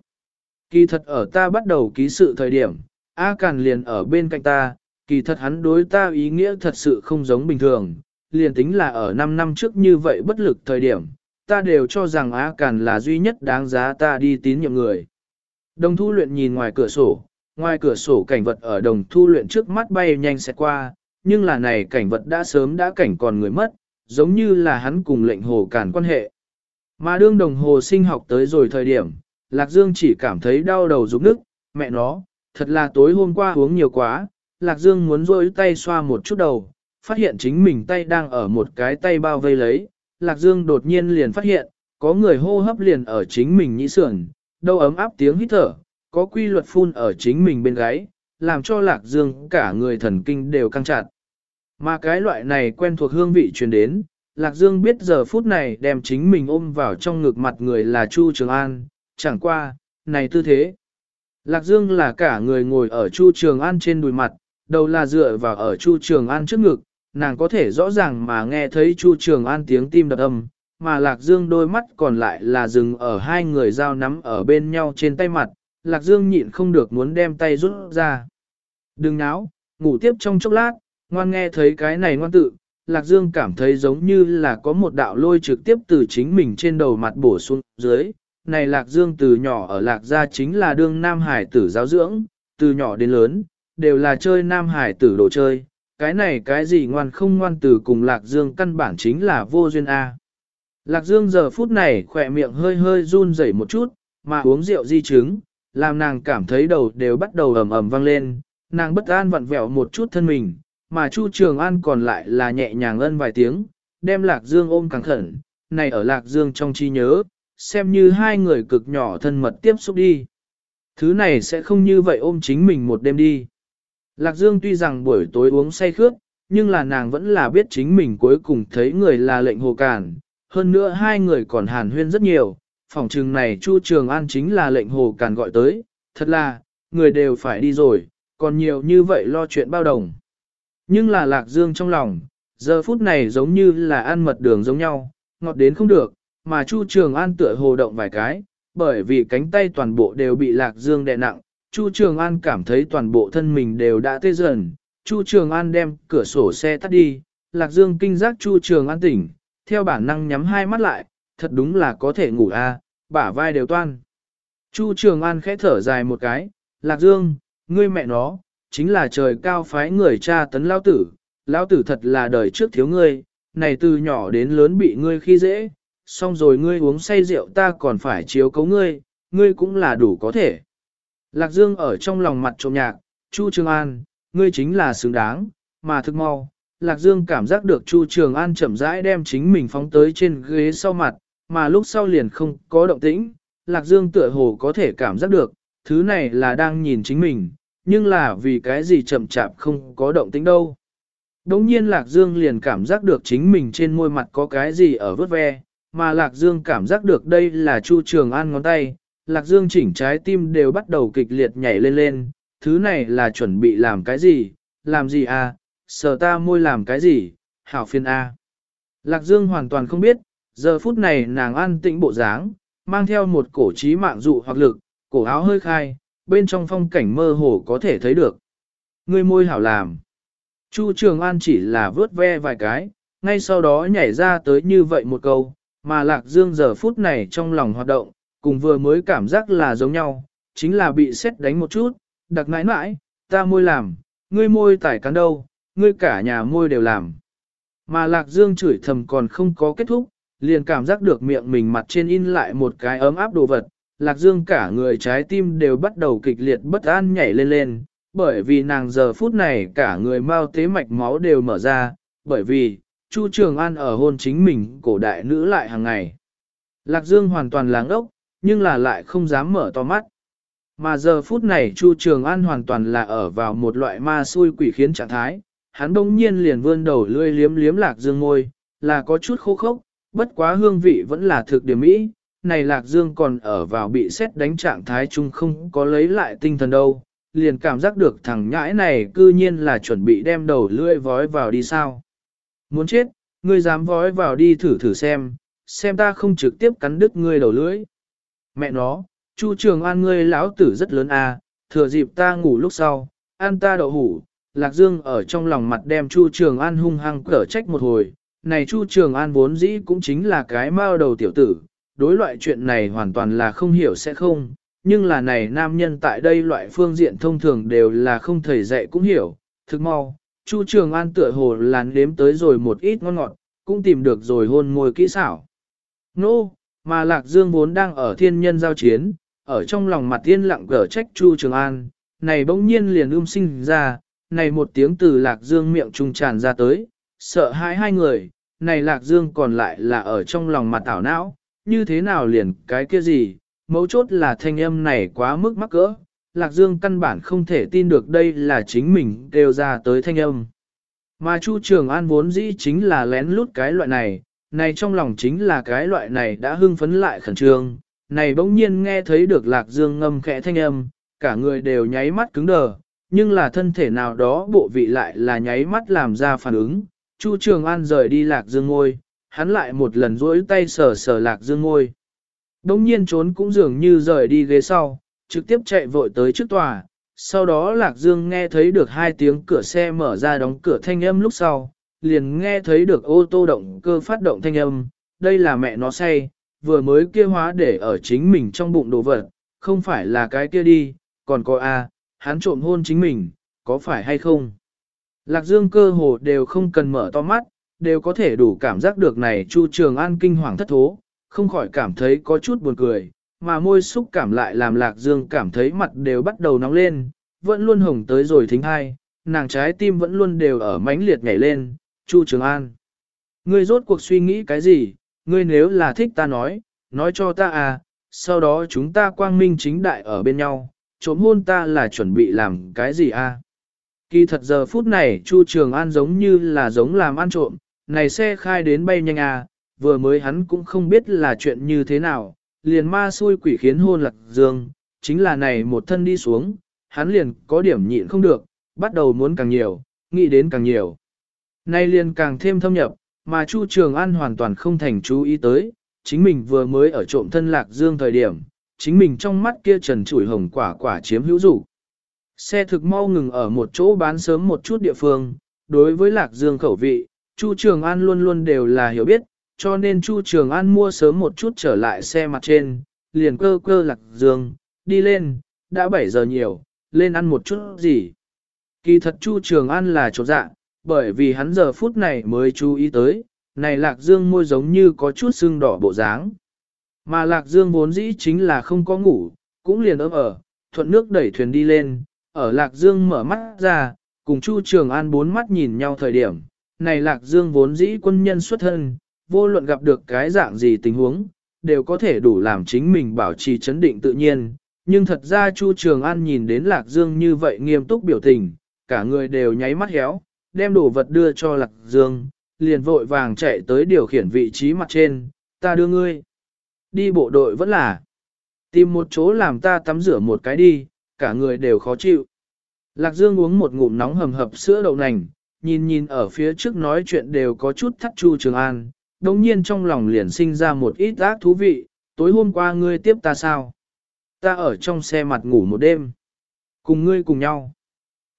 Kỳ thật ở ta bắt đầu ký sự thời điểm, A Càn liền ở bên cạnh ta, kỳ thật hắn đối ta ý nghĩa thật sự không giống bình thường, liền tính là ở 5 năm trước như vậy bất lực thời điểm, ta đều cho rằng A Càn là duy nhất đáng giá ta đi tín nhiệm người. Đồng thu luyện nhìn ngoài cửa sổ, ngoài cửa sổ cảnh vật ở đồng thu luyện trước mắt bay nhanh sẽ qua, nhưng là này cảnh vật đã sớm đã cảnh còn người mất, giống như là hắn cùng lệnh hồ càn quan hệ. Mà đương đồng hồ sinh học tới rồi thời điểm, Lạc Dương chỉ cảm thấy đau đầu rụng nức, mẹ nó, thật là tối hôm qua uống nhiều quá, Lạc Dương muốn rôi tay xoa một chút đầu, phát hiện chính mình tay đang ở một cái tay bao vây lấy, Lạc Dương đột nhiên liền phát hiện, có người hô hấp liền ở chính mình nhĩ sườn, đâu ấm áp tiếng hít thở, có quy luật phun ở chính mình bên gáy, làm cho Lạc Dương cả người thần kinh đều căng chặt. Mà cái loại này quen thuộc hương vị truyền đến, Lạc Dương biết giờ phút này đem chính mình ôm vào trong ngực mặt người là Chu Trường An, chẳng qua, này tư thế. Lạc Dương là cả người ngồi ở Chu Trường An trên đùi mặt, đầu là dựa vào ở Chu Trường An trước ngực, nàng có thể rõ ràng mà nghe thấy Chu Trường An tiếng tim đập âm, mà Lạc Dương đôi mắt còn lại là dừng ở hai người giao nắm ở bên nhau trên tay mặt, Lạc Dương nhịn không được muốn đem tay rút ra. Đừng náo, ngủ tiếp trong chốc lát, ngoan nghe thấy cái này ngoan tự, Lạc Dương cảm thấy giống như là có một đạo lôi trực tiếp từ chính mình trên đầu mặt bổ xuống dưới. Này Lạc Dương từ nhỏ ở Lạc gia chính là đương Nam Hải tử giáo dưỡng, từ nhỏ đến lớn, đều là chơi Nam Hải tử đồ chơi. Cái này cái gì ngoan không ngoan từ cùng Lạc Dương căn bản chính là vô duyên A. Lạc Dương giờ phút này khỏe miệng hơi hơi run rẩy một chút, mà uống rượu di chứng, làm nàng cảm thấy đầu đều bắt đầu ầm ầm vang lên, nàng bất an vặn vẹo một chút thân mình, mà Chu Trường An còn lại là nhẹ nhàng ân vài tiếng, đem Lạc Dương ôm càng khẩn, này ở Lạc Dương trong trí nhớ, xem như hai người cực nhỏ thân mật tiếp xúc đi. Thứ này sẽ không như vậy ôm chính mình một đêm đi. Lạc Dương tuy rằng buổi tối uống say khướt, nhưng là nàng vẫn là biết chính mình cuối cùng thấy người là lệnh hồ cản, hơn nữa hai người còn hàn huyên rất nhiều, phòng trừng này Chu Trường An chính là lệnh hồ cản gọi tới, thật là, người đều phải đi rồi, còn nhiều như vậy lo chuyện bao đồng. Nhưng là lạc dương trong lòng, giờ phút này giống như là ăn mật đường giống nhau, ngọt đến không được, mà Chu Trường An tựa hồ động vài cái, bởi vì cánh tay toàn bộ đều bị lạc dương đè nặng, Chu Trường An cảm thấy toàn bộ thân mình đều đã tê dần, Chu Trường An đem cửa sổ xe tắt đi, lạc dương kinh giác Chu Trường An tỉnh, theo bản năng nhắm hai mắt lại, thật đúng là có thể ngủ a, bả vai đều toan. Chu Trường An khẽ thở dài một cái, lạc dương, ngươi mẹ nó, chính là trời cao phái người cha tấn lao tử, lao tử thật là đời trước thiếu ngươi, này từ nhỏ đến lớn bị ngươi khi dễ, xong rồi ngươi uống say rượu ta còn phải chiếu cấu ngươi, ngươi cũng là đủ có thể. Lạc Dương ở trong lòng mặt trộm nhạc, Chu Trường An, ngươi chính là xứng đáng, mà thực mau. Lạc Dương cảm giác được Chu Trường An chậm rãi đem chính mình phóng tới trên ghế sau mặt, mà lúc sau liền không có động tĩnh. Lạc Dương tựa hồ có thể cảm giác được, thứ này là đang nhìn chính mình, nhưng là vì cái gì chậm chạp không có động tĩnh đâu. Đống nhiên Lạc Dương liền cảm giác được chính mình trên môi mặt có cái gì ở vớt ve, mà Lạc Dương cảm giác được đây là Chu Trường An ngón tay, Lạc Dương chỉnh trái tim đều bắt đầu kịch liệt nhảy lên lên, thứ này là chuẩn bị làm cái gì, làm gì à, sờ ta môi làm cái gì, hảo phiên a. À. Lạc Dương hoàn toàn không biết, giờ phút này nàng an tĩnh bộ dáng, mang theo một cổ trí mạng dụ hoặc lực, cổ áo hơi khai, bên trong phong cảnh mơ hồ có thể thấy được. Người môi hảo làm. Chu Trường An chỉ là vớt ve vài cái, ngay sau đó nhảy ra tới như vậy một câu, mà Lạc Dương giờ phút này trong lòng hoạt động, cùng vừa mới cảm giác là giống nhau, chính là bị xét đánh một chút, đặc nãi nãi, ta môi làm, ngươi môi tải cắn đâu, ngươi cả nhà môi đều làm. Mà Lạc Dương chửi thầm còn không có kết thúc, liền cảm giác được miệng mình mặt trên in lại một cái ấm áp đồ vật, Lạc Dương cả người trái tim đều bắt đầu kịch liệt bất an nhảy lên lên, bởi vì nàng giờ phút này cả người mau tế mạch máu đều mở ra, bởi vì, Chu Trường An ở hôn chính mình cổ đại nữ lại hàng ngày. Lạc Dương hoàn toàn láng ốc, nhưng là lại không dám mở to mắt. Mà giờ phút này Chu Trường An hoàn toàn là ở vào một loại ma xui quỷ khiến trạng thái, hắn bỗng nhiên liền vươn đầu lươi liếm liếm Lạc Dương ngôi là có chút khô khốc, bất quá hương vị vẫn là thực điểm mỹ, này Lạc Dương còn ở vào bị xét đánh trạng thái chung không có lấy lại tinh thần đâu, liền cảm giác được thằng nhãi này cư nhiên là chuẩn bị đem đầu lưỡi vói vào đi sao. Muốn chết, ngươi dám vói vào đi thử thử xem, xem ta không trực tiếp cắn đứt ngươi đầu lưỡi. Mẹ nó, Chu Trường An ngươi lão tử rất lớn à, thừa dịp ta ngủ lúc sau, an ta đậu hủ, Lạc Dương ở trong lòng mặt đem Chu Trường An hung hăng cở trách một hồi, này Chu Trường An vốn dĩ cũng chính là cái mao đầu tiểu tử, đối loại chuyện này hoàn toàn là không hiểu sẽ không, nhưng là này nam nhân tại đây loại phương diện thông thường đều là không thầy dạy cũng hiểu, thực mau, Chu Trường An tựa hồ làn đếm tới rồi một ít ngon ngọt, cũng tìm được rồi hôn môi kỹ xảo. Nô, no, mà Lạc Dương vốn đang ở thiên nhân giao chiến, ở trong lòng mặt tiên lặng cở trách Chu Trường An, này bỗng nhiên liền ưm sinh ra, này một tiếng từ Lạc Dương miệng trung tràn ra tới, sợ hãi hai người, này Lạc Dương còn lại là ở trong lòng mặt tảo não, như thế nào liền cái kia gì, mấu chốt là thanh âm này quá mức mắc cỡ, Lạc Dương căn bản không thể tin được đây là chính mình kêu ra tới thanh âm. Mà Chu Trường An vốn dĩ chính là lén lút cái loại này, này trong lòng chính là cái loại này đã hưng phấn lại khẩn trương, này bỗng nhiên nghe thấy được Lạc Dương ngâm khẽ thanh âm, cả người đều nháy mắt cứng đờ, nhưng là thân thể nào đó bộ vị lại là nháy mắt làm ra phản ứng. Chu Trường An rời đi Lạc Dương ngôi, hắn lại một lần duỗi tay sờ sờ Lạc Dương ngôi. Đông nhiên trốn cũng dường như rời đi ghế sau, trực tiếp chạy vội tới trước tòa. Sau đó Lạc Dương nghe thấy được hai tiếng cửa xe mở ra đóng cửa thanh âm lúc sau, liền nghe thấy được ô tô động cơ phát động thanh âm, đây là mẹ nó say, vừa mới kia hóa để ở chính mình trong bụng đồ vật, không phải là cái kia đi, còn có a, hắn trộm hôn chính mình, có phải hay không? Lạc Dương cơ hồ đều không cần mở to mắt, đều có thể đủ cảm giác được này Chu Trường An kinh hoàng thất thố, không khỏi cảm thấy có chút buồn cười, mà môi xúc cảm lại làm Lạc Dương cảm thấy mặt đều bắt đầu nóng lên, vẫn luôn hồng tới rồi thính hai, nàng trái tim vẫn luôn đều ở mãnh liệt nhảy lên, Chu Trường An. Ngươi rốt cuộc suy nghĩ cái gì, ngươi nếu là thích ta nói, nói cho ta à, sau đó chúng ta quang minh chính đại ở bên nhau, trộm hôn ta là chuẩn bị làm cái gì à? Kỳ thật giờ phút này Chu Trường An giống như là giống làm ăn trộm, này xe khai đến bay nhanh à, vừa mới hắn cũng không biết là chuyện như thế nào, liền ma xui quỷ khiến hôn lạc dương, chính là này một thân đi xuống, hắn liền có điểm nhịn không được, bắt đầu muốn càng nhiều, nghĩ đến càng nhiều. Nay liền càng thêm thâm nhập, mà Chu Trường An hoàn toàn không thành chú ý tới, chính mình vừa mới ở trộm thân lạc dương thời điểm, chính mình trong mắt kia trần trụi hồng quả quả chiếm hữu dụ. Xe thực mau ngừng ở một chỗ bán sớm một chút địa phương, đối với lạc dương khẩu vị, Chu Trường An luôn luôn đều là hiểu biết, cho nên Chu Trường An mua sớm một chút trở lại xe mặt trên, liền cơ cơ lạc dương, đi lên, đã 7 giờ nhiều, lên ăn một chút gì. Kỳ thật Chu Trường An là chỗ dạ, bởi vì hắn giờ phút này mới chú ý tới, này lạc dương môi giống như có chút sưng đỏ bộ dáng. Mà lạc dương vốn dĩ chính là không có ngủ, cũng liền ấm ở, thuận nước đẩy thuyền đi lên, ở lạc dương mở mắt ra, cùng Chu Trường An bốn mắt nhìn nhau thời điểm, này lạc dương vốn dĩ quân nhân xuất thân, vô luận gặp được cái dạng gì tình huống, đều có thể đủ làm chính mình bảo trì chấn định tự nhiên. Nhưng thật ra Chu Trường An nhìn đến Lạc Dương như vậy nghiêm túc biểu tình, cả người đều nháy mắt héo, đem đồ vật đưa cho Lạc Dương, liền vội vàng chạy tới điều khiển vị trí mặt trên, ta đưa ngươi. Đi bộ đội vẫn là, tìm một chỗ làm ta tắm rửa một cái đi, cả người đều khó chịu. Lạc Dương uống một ngụm nóng hầm hập sữa đậu nành, nhìn nhìn ở phía trước nói chuyện đều có chút thắt Chu Trường An, đồng nhiên trong lòng liền sinh ra một ít ác thú vị, tối hôm qua ngươi tiếp ta sao? Ta ở trong xe mặt ngủ một đêm. Cùng ngươi cùng nhau.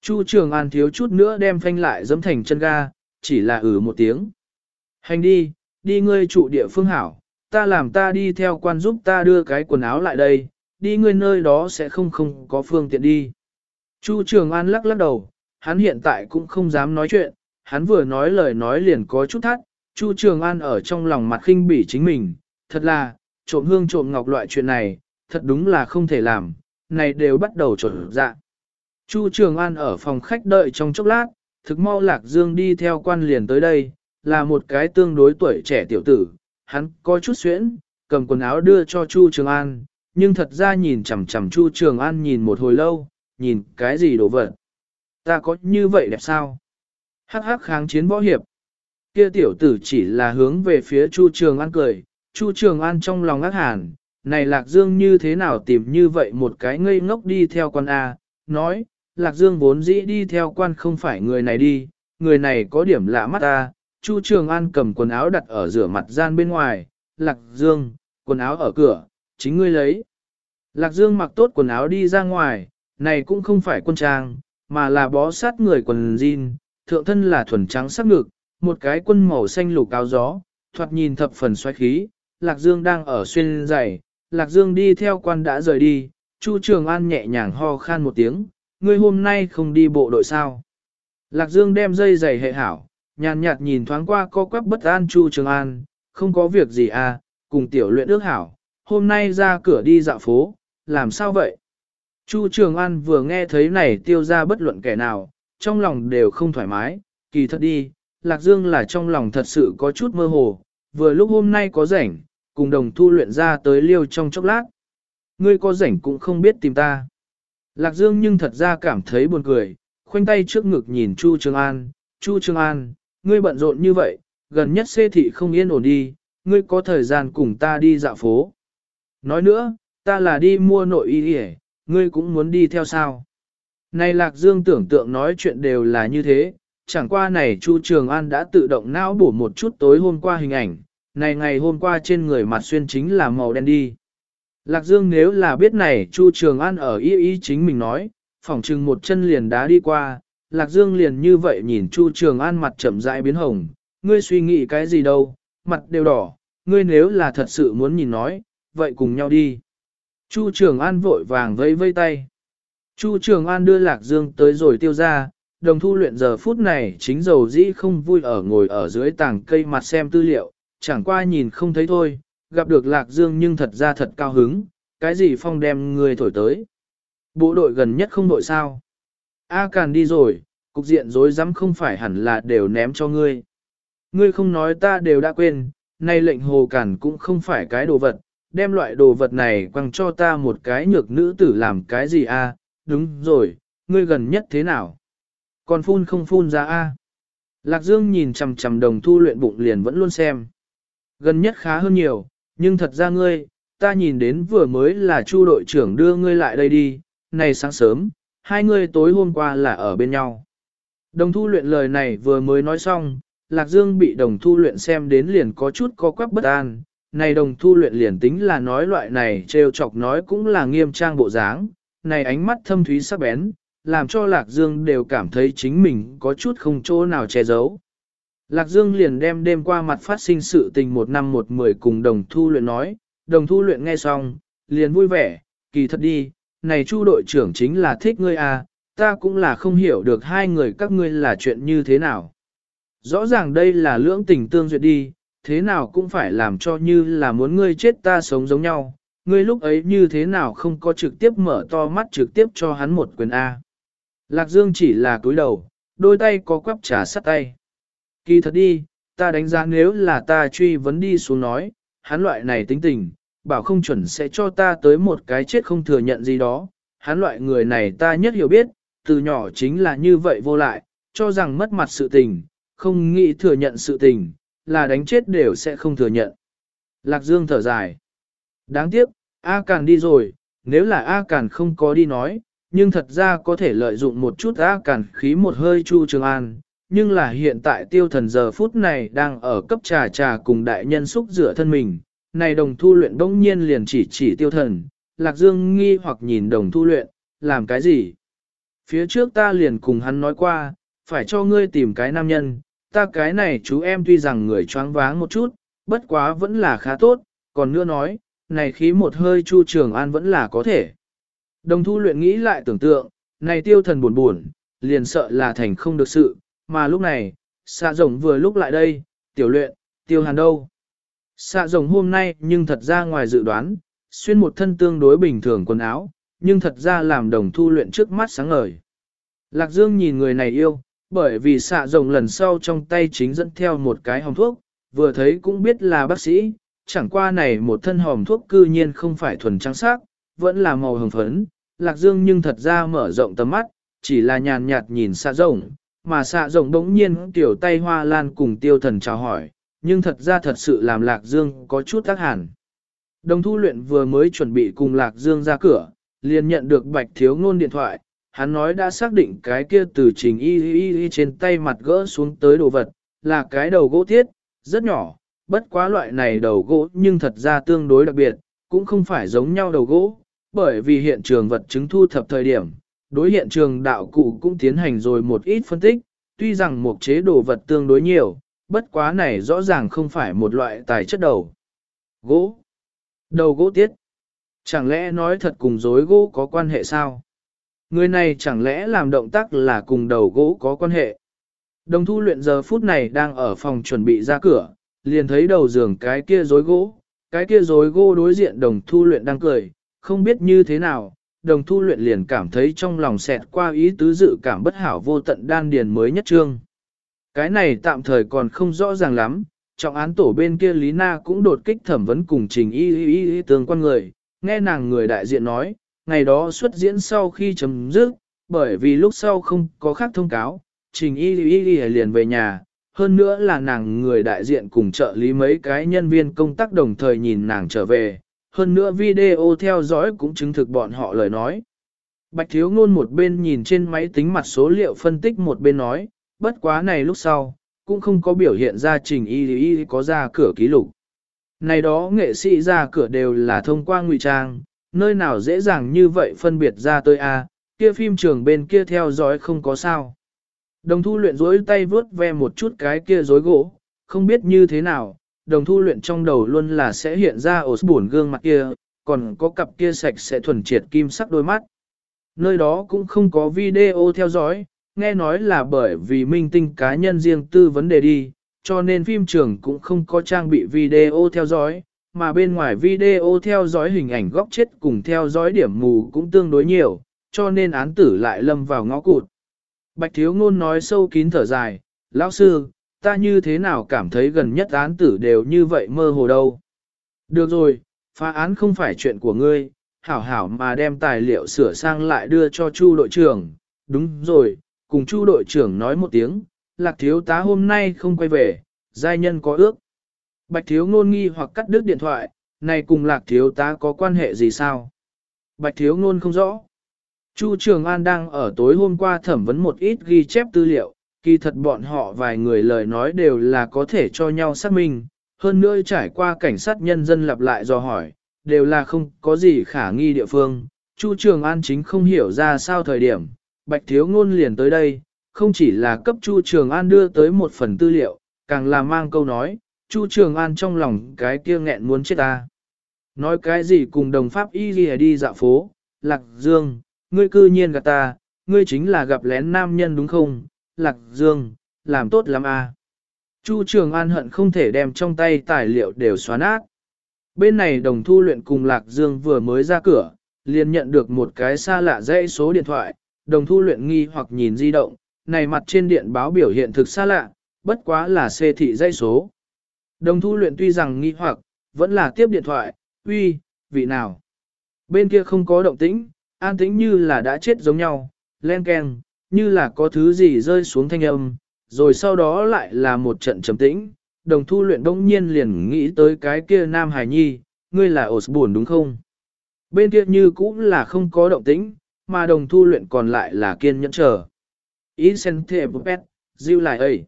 Chu Trường An thiếu chút nữa đem phanh lại dẫm thành chân ga, chỉ là ừ một tiếng. Hành đi, đi ngươi trụ địa phương hảo, ta làm ta đi theo quan giúp ta đưa cái quần áo lại đây, đi ngươi nơi đó sẽ không không có phương tiện đi. Chu Trường An lắc lắc đầu, hắn hiện tại cũng không dám nói chuyện, hắn vừa nói lời nói liền có chút thắt, Chu Trường An ở trong lòng mặt khinh bỉ chính mình, thật là, trộm hương trộm ngọc loại chuyện này, thật đúng là không thể làm, này đều bắt đầu trộn dạ. Chu Trường An ở phòng khách đợi trong chốc lát, thực mau Lạc Dương đi theo quan liền tới đây, là một cái tương đối tuổi trẻ tiểu tử, hắn có chút xuyễn, cầm quần áo đưa cho Chu Trường An, nhưng thật ra nhìn chằm chằm Chu Trường An nhìn một hồi lâu, nhìn cái gì đồ vật. Ta có như vậy đẹp sao? Hắc hắc kháng chiến võ hiệp. Kia tiểu tử chỉ là hướng về phía Chu Trường An cười, Chu Trường An trong lòng ác hàn, này Lạc Dương như thế nào tìm như vậy một cái ngây ngốc đi theo quan A, nói, Lạc Dương vốn dĩ đi theo quan không phải người này đi, người này có điểm lạ mắt ta, Chu Trường An cầm quần áo đặt ở rửa mặt gian bên ngoài, Lạc Dương, quần áo ở cửa, chính ngươi lấy. Lạc Dương mặc tốt quần áo đi ra ngoài, này cũng không phải quân trang, mà là bó sát người quần jean, thượng thân là thuần trắng sắc ngực, một cái quân màu xanh lục áo gió, thoạt nhìn thập phần xoáy khí, Lạc Dương đang ở xuyên giày, Lạc Dương đi theo quan đã rời đi, Chu Trường An nhẹ nhàng ho khan một tiếng, ngươi hôm nay không đi bộ đội sao. Lạc Dương đem dây giày hệ hảo, nhàn nhạt nhìn thoáng qua co quắp bất an Chu Trường An, không có việc gì à, cùng tiểu luyện ước hảo, hôm nay ra cửa đi dạo phố, làm sao vậy? Chu Trường An vừa nghe thấy này tiêu ra bất luận kẻ nào, trong lòng đều không thoải mái, kỳ thật đi, Lạc Dương là trong lòng thật sự có chút mơ hồ, vừa lúc hôm nay có rảnh, cùng đồng thu luyện ra tới liêu trong chốc lát. Ngươi có rảnh cũng không biết tìm ta. Lạc Dương nhưng thật ra cảm thấy buồn cười, khoanh tay trước ngực nhìn Chu Trường An, Chu Trường An, ngươi bận rộn như vậy, gần nhất xê thị không yên ổn đi, ngươi có thời gian cùng ta đi dạo phố. Nói nữa, ta là đi mua nội y hề, ngươi cũng muốn đi theo sao. Này Lạc Dương tưởng tượng nói chuyện đều là như thế, chẳng qua này Chu Trường An đã tự động não bổ một chút tối hôm qua hình ảnh, này ngày hôm qua trên người mặt xuyên chính là màu đen đi. Lạc Dương nếu là biết này Chu Trường An ở y y chính mình nói, phỏng chừng một chân liền đá đi qua, Lạc Dương liền như vậy nhìn Chu Trường An mặt chậm rãi biến hồng, ngươi suy nghĩ cái gì đâu, mặt đều đỏ, ngươi nếu là thật sự muốn nhìn nói, vậy cùng nhau đi. Chu Trường An vội vàng vây vây tay. Chu Trường An đưa Lạc Dương tới rồi tiêu ra, đồng thu luyện giờ phút này chính dầu dĩ không vui ở ngồi ở dưới tảng cây mặt xem tư liệu, chẳng qua nhìn không thấy thôi, gặp được Lạc Dương nhưng thật ra thật cao hứng, cái gì phong đem người thổi tới. Bộ đội gần nhất không đội sao. A Càn đi rồi, cục diện rối rắm không phải hẳn là đều ném cho ngươi. Ngươi không nói ta đều đã quên, nay lệnh hồ cản cũng không phải cái đồ vật, đem loại đồ vật này quăng cho ta một cái nhược nữ tử làm cái gì a? đúng rồi, ngươi gần nhất thế nào? Còn phun không phun ra a? Lạc Dương nhìn chằm chằm đồng thu luyện bụng liền vẫn luôn xem. Gần nhất khá hơn nhiều, nhưng thật ra ngươi, ta nhìn đến vừa mới là chu đội trưởng đưa ngươi lại đây đi, này sáng sớm, hai ngươi tối hôm qua là ở bên nhau. Đồng thu luyện lời này vừa mới nói xong, Lạc Dương bị đồng thu luyện xem đến liền có chút có quắc bất an, này đồng thu luyện liền tính là nói loại này trêu chọc nói cũng là nghiêm trang bộ dáng, này ánh mắt thâm thúy sắc bén, làm cho Lạc Dương đều cảm thấy chính mình có chút không chỗ nào che giấu. Lạc Dương liền đem đêm qua mặt phát sinh sự tình một năm một mười cùng đồng thu luyện nói, đồng thu luyện nghe xong, liền vui vẻ, kỳ thật đi, này chu đội trưởng chính là thích ngươi à, ta cũng là không hiểu được hai người các ngươi là chuyện như thế nào. Rõ ràng đây là lưỡng tình tương duyệt đi, thế nào cũng phải làm cho như là muốn ngươi chết ta sống giống nhau, ngươi lúc ấy như thế nào không có trực tiếp mở to mắt trực tiếp cho hắn một quyền A. Lạc Dương chỉ là cúi đầu, đôi tay có quắp trả sắt tay. Kỳ thật đi, ta đánh giá nếu là ta truy vấn đi xuống nói, hắn loại này tính tình, bảo không chuẩn sẽ cho ta tới một cái chết không thừa nhận gì đó. Hắn loại người này ta nhất hiểu biết, từ nhỏ chính là như vậy vô lại, cho rằng mất mặt sự tình, không nghĩ thừa nhận sự tình, là đánh chết đều sẽ không thừa nhận. Lạc Dương thở dài. Đáng tiếc, A Càn đi rồi, nếu là A Càn không có đi nói, nhưng thật ra có thể lợi dụng một chút A Càn khí một hơi Chu Trường An, nhưng là hiện tại tiêu thần giờ phút này đang ở cấp trà trà cùng đại nhân xúc rửa thân mình, này đồng thu luyện đông nhiên liền chỉ chỉ tiêu thần, Lạc Dương nghi hoặc nhìn đồng thu luyện, làm cái gì? Phía trước ta liền cùng hắn nói qua, phải cho ngươi tìm cái nam nhân, ta cái này chú em tuy rằng người choáng váng một chút, bất quá vẫn là khá tốt, còn nữa nói, này khí một hơi chu trường an vẫn là có thể. Đồng thu luyện nghĩ lại tưởng tượng, này tiêu thần buồn buồn, liền sợ là thành không được sự, mà lúc này, xạ rồng vừa lúc lại đây, tiểu luyện, tiêu hàn đâu. Xạ rồng hôm nay nhưng thật ra ngoài dự đoán, xuyên một thân tương đối bình thường quần áo, nhưng thật ra làm đồng thu luyện trước mắt sáng ngời. Lạc Dương nhìn người này yêu, bởi vì xạ rồng lần sau trong tay chính dẫn theo một cái hồng thuốc, vừa thấy cũng biết là bác sĩ, chẳng qua này một thân hồng thuốc cư nhiên không phải thuần trắng sắc, vẫn là màu hồng phấn. Lạc Dương nhưng thật ra mở rộng tầm mắt, chỉ là nhàn nhạt nhìn xạ rồng, mà xạ rộng đống nhiên tiểu tay hoa lan cùng tiêu thần chào hỏi, nhưng thật ra thật sự làm Lạc Dương có chút tác hẳn. Đồng thu luyện vừa mới chuẩn bị cùng Lạc Dương ra cửa, liền nhận được bạch thiếu ngôn điện thoại, hắn nói đã xác định cái kia từ trình y y y trên tay mặt gỡ xuống tới đồ vật, là cái đầu gỗ thiết, rất nhỏ, bất quá loại này đầu gỗ nhưng thật ra tương đối đặc biệt, cũng không phải giống nhau đầu gỗ, bởi vì hiện trường vật chứng thu thập thời điểm, đối hiện trường đạo cụ cũng tiến hành rồi một ít phân tích, tuy rằng một chế đồ vật tương đối nhiều, bất quá này rõ ràng không phải một loại tài chất đầu. Gỗ. Đầu gỗ tiết. Chẳng lẽ nói thật cùng dối gỗ có quan hệ sao? Người này chẳng lẽ làm động tác là cùng đầu gỗ có quan hệ? Đồng thu luyện giờ phút này đang ở phòng chuẩn bị ra cửa, liền thấy đầu giường cái kia dối gỗ, cái kia dối gỗ đối diện đồng thu luyện đang cười, không biết như thế nào, đồng thu luyện liền cảm thấy trong lòng xẹt qua ý tứ dự cảm bất hảo vô tận đan điền mới nhất trương. Cái này tạm thời còn không rõ ràng lắm, trọng án tổ bên kia Lý Na cũng đột kích thẩm vấn cùng trình y y y, y tương quan người, nghe nàng người đại diện nói, ngày đó xuất diễn sau khi chấm dứt, bởi vì lúc sau không có khác thông cáo, trình y y y liền về nhà, hơn nữa là nàng người đại diện cùng trợ lý mấy cái nhân viên công tác đồng thời nhìn nàng trở về, hơn nữa video theo dõi cũng chứng thực bọn họ lời nói. Bạch thiếu ngôn một bên nhìn trên máy tính mặt số liệu phân tích một bên nói, bất quá này lúc sau, cũng không có biểu hiện ra trình y y có ra cửa ký lục. Này đó nghệ sĩ ra cửa đều là thông qua ngụy trang, nơi nào dễ dàng như vậy phân biệt ra tôi a kia phim trường bên kia theo dõi không có sao. Đồng thu luyện rối tay vướt ve một chút cái kia rối gỗ, không biết như thế nào, đồng thu luyện trong đầu luôn là sẽ hiện ra ổ buồn gương mặt kia, còn có cặp kia sạch sẽ thuần triệt kim sắc đôi mắt. Nơi đó cũng không có video theo dõi, nghe nói là bởi vì minh tinh cá nhân riêng tư vấn đề đi, cho nên phim trường cũng không có trang bị video theo dõi, mà bên ngoài video theo dõi hình ảnh góc chết cùng theo dõi điểm mù cũng tương đối nhiều, cho nên án tử lại lâm vào ngõ cụt. Bạch thiếu ngôn nói sâu kín thở dài, lão sư, ta như thế nào cảm thấy gần nhất án tử đều như vậy mơ hồ đâu. Được rồi, phá án không phải chuyện của ngươi, hảo hảo mà đem tài liệu sửa sang lại đưa cho Chu đội trưởng. Đúng rồi, cùng Chu đội trưởng nói một tiếng, lạc thiếu tá hôm nay không quay về, giai nhân có ước. Bạch thiếu ngôn nghi hoặc cắt đứt điện thoại, này cùng lạc thiếu tá có quan hệ gì sao? Bạch thiếu ngôn không rõ. Chu Trường An đang ở tối hôm qua thẩm vấn một ít ghi chép tư liệu, kỳ thật bọn họ vài người lời nói đều là có thể cho nhau xác minh, hơn nữa trải qua cảnh sát nhân dân lặp lại do hỏi, đều là không có gì khả nghi địa phương. Chu Trường An chính không hiểu ra sao thời điểm, Bạch Thiếu Ngôn liền tới đây, không chỉ là cấp Chu Trường An đưa tới một phần tư liệu, càng là mang câu nói, Chu Trường An trong lòng cái kia nghẹn muốn chết ta. Nói cái gì cùng đồng pháp y đi đi dạo phố, Lạc Dương, ngươi cư nhiên gặp ta, ngươi chính là gặp lén nam nhân đúng không, Lạc Dương, làm tốt lắm à. Chu Trường An hận không thể đem trong tay tài liệu đều xóa nát. Bên này đồng thu luyện cùng Lạc Dương vừa mới ra cửa, liền nhận được một cái xa lạ dãy số điện thoại, đồng thu luyện nghi hoặc nhìn di động, này mặt trên điện báo biểu hiện thực xa lạ, bất quá là xê thị dãy số. Đồng thu luyện tuy rằng nghi hoặc, vẫn là tiếp điện thoại, uy, vị nào. Bên kia không có động tĩnh, an tĩnh như là đã chết giống nhau, len keng, như là có thứ gì rơi xuống thanh âm, rồi sau đó lại là một trận trầm tĩnh. Đồng thu luyện đông nhiên liền nghĩ tới cái kia Nam Hải Nhi, ngươi là buồn đúng không? Bên kia như cũng là không có động tĩnh, mà đồng thu luyện còn lại là kiên nhẫn chờ. Ý sen thề lại ấy.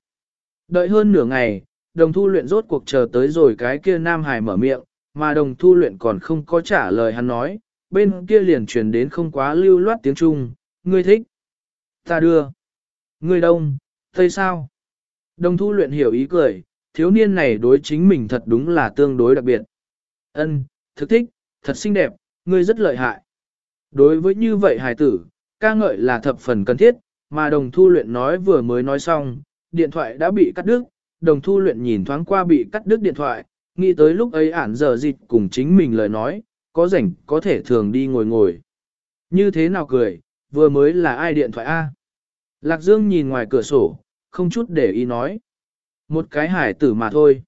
Đợi hơn nửa ngày, đồng thu luyện rốt cuộc chờ tới rồi cái kia Nam Hải mở miệng, mà đồng thu luyện còn không có trả lời hắn nói, bên kia liền truyền đến không quá lưu loát tiếng Trung, ngươi thích. Ta đưa. người đông, tây sao? Đồng thu luyện hiểu ý cười, thiếu niên này đối chính mình thật đúng là tương đối đặc biệt. Ân, thực thích, thật xinh đẹp, ngươi rất lợi hại. Đối với như vậy hài tử, ca ngợi là thập phần cần thiết, mà đồng thu luyện nói vừa mới nói xong, điện thoại đã bị cắt đứt, đồng thu luyện nhìn thoáng qua bị cắt đứt điện thoại, nghĩ tới lúc ấy ản giờ dịch cùng chính mình lời nói, có rảnh có thể thường đi ngồi ngồi. Như thế nào cười, vừa mới là ai điện thoại A? Lạc Dương nhìn ngoài cửa sổ, không chút để ý nói. Một cái hải tử mà thôi.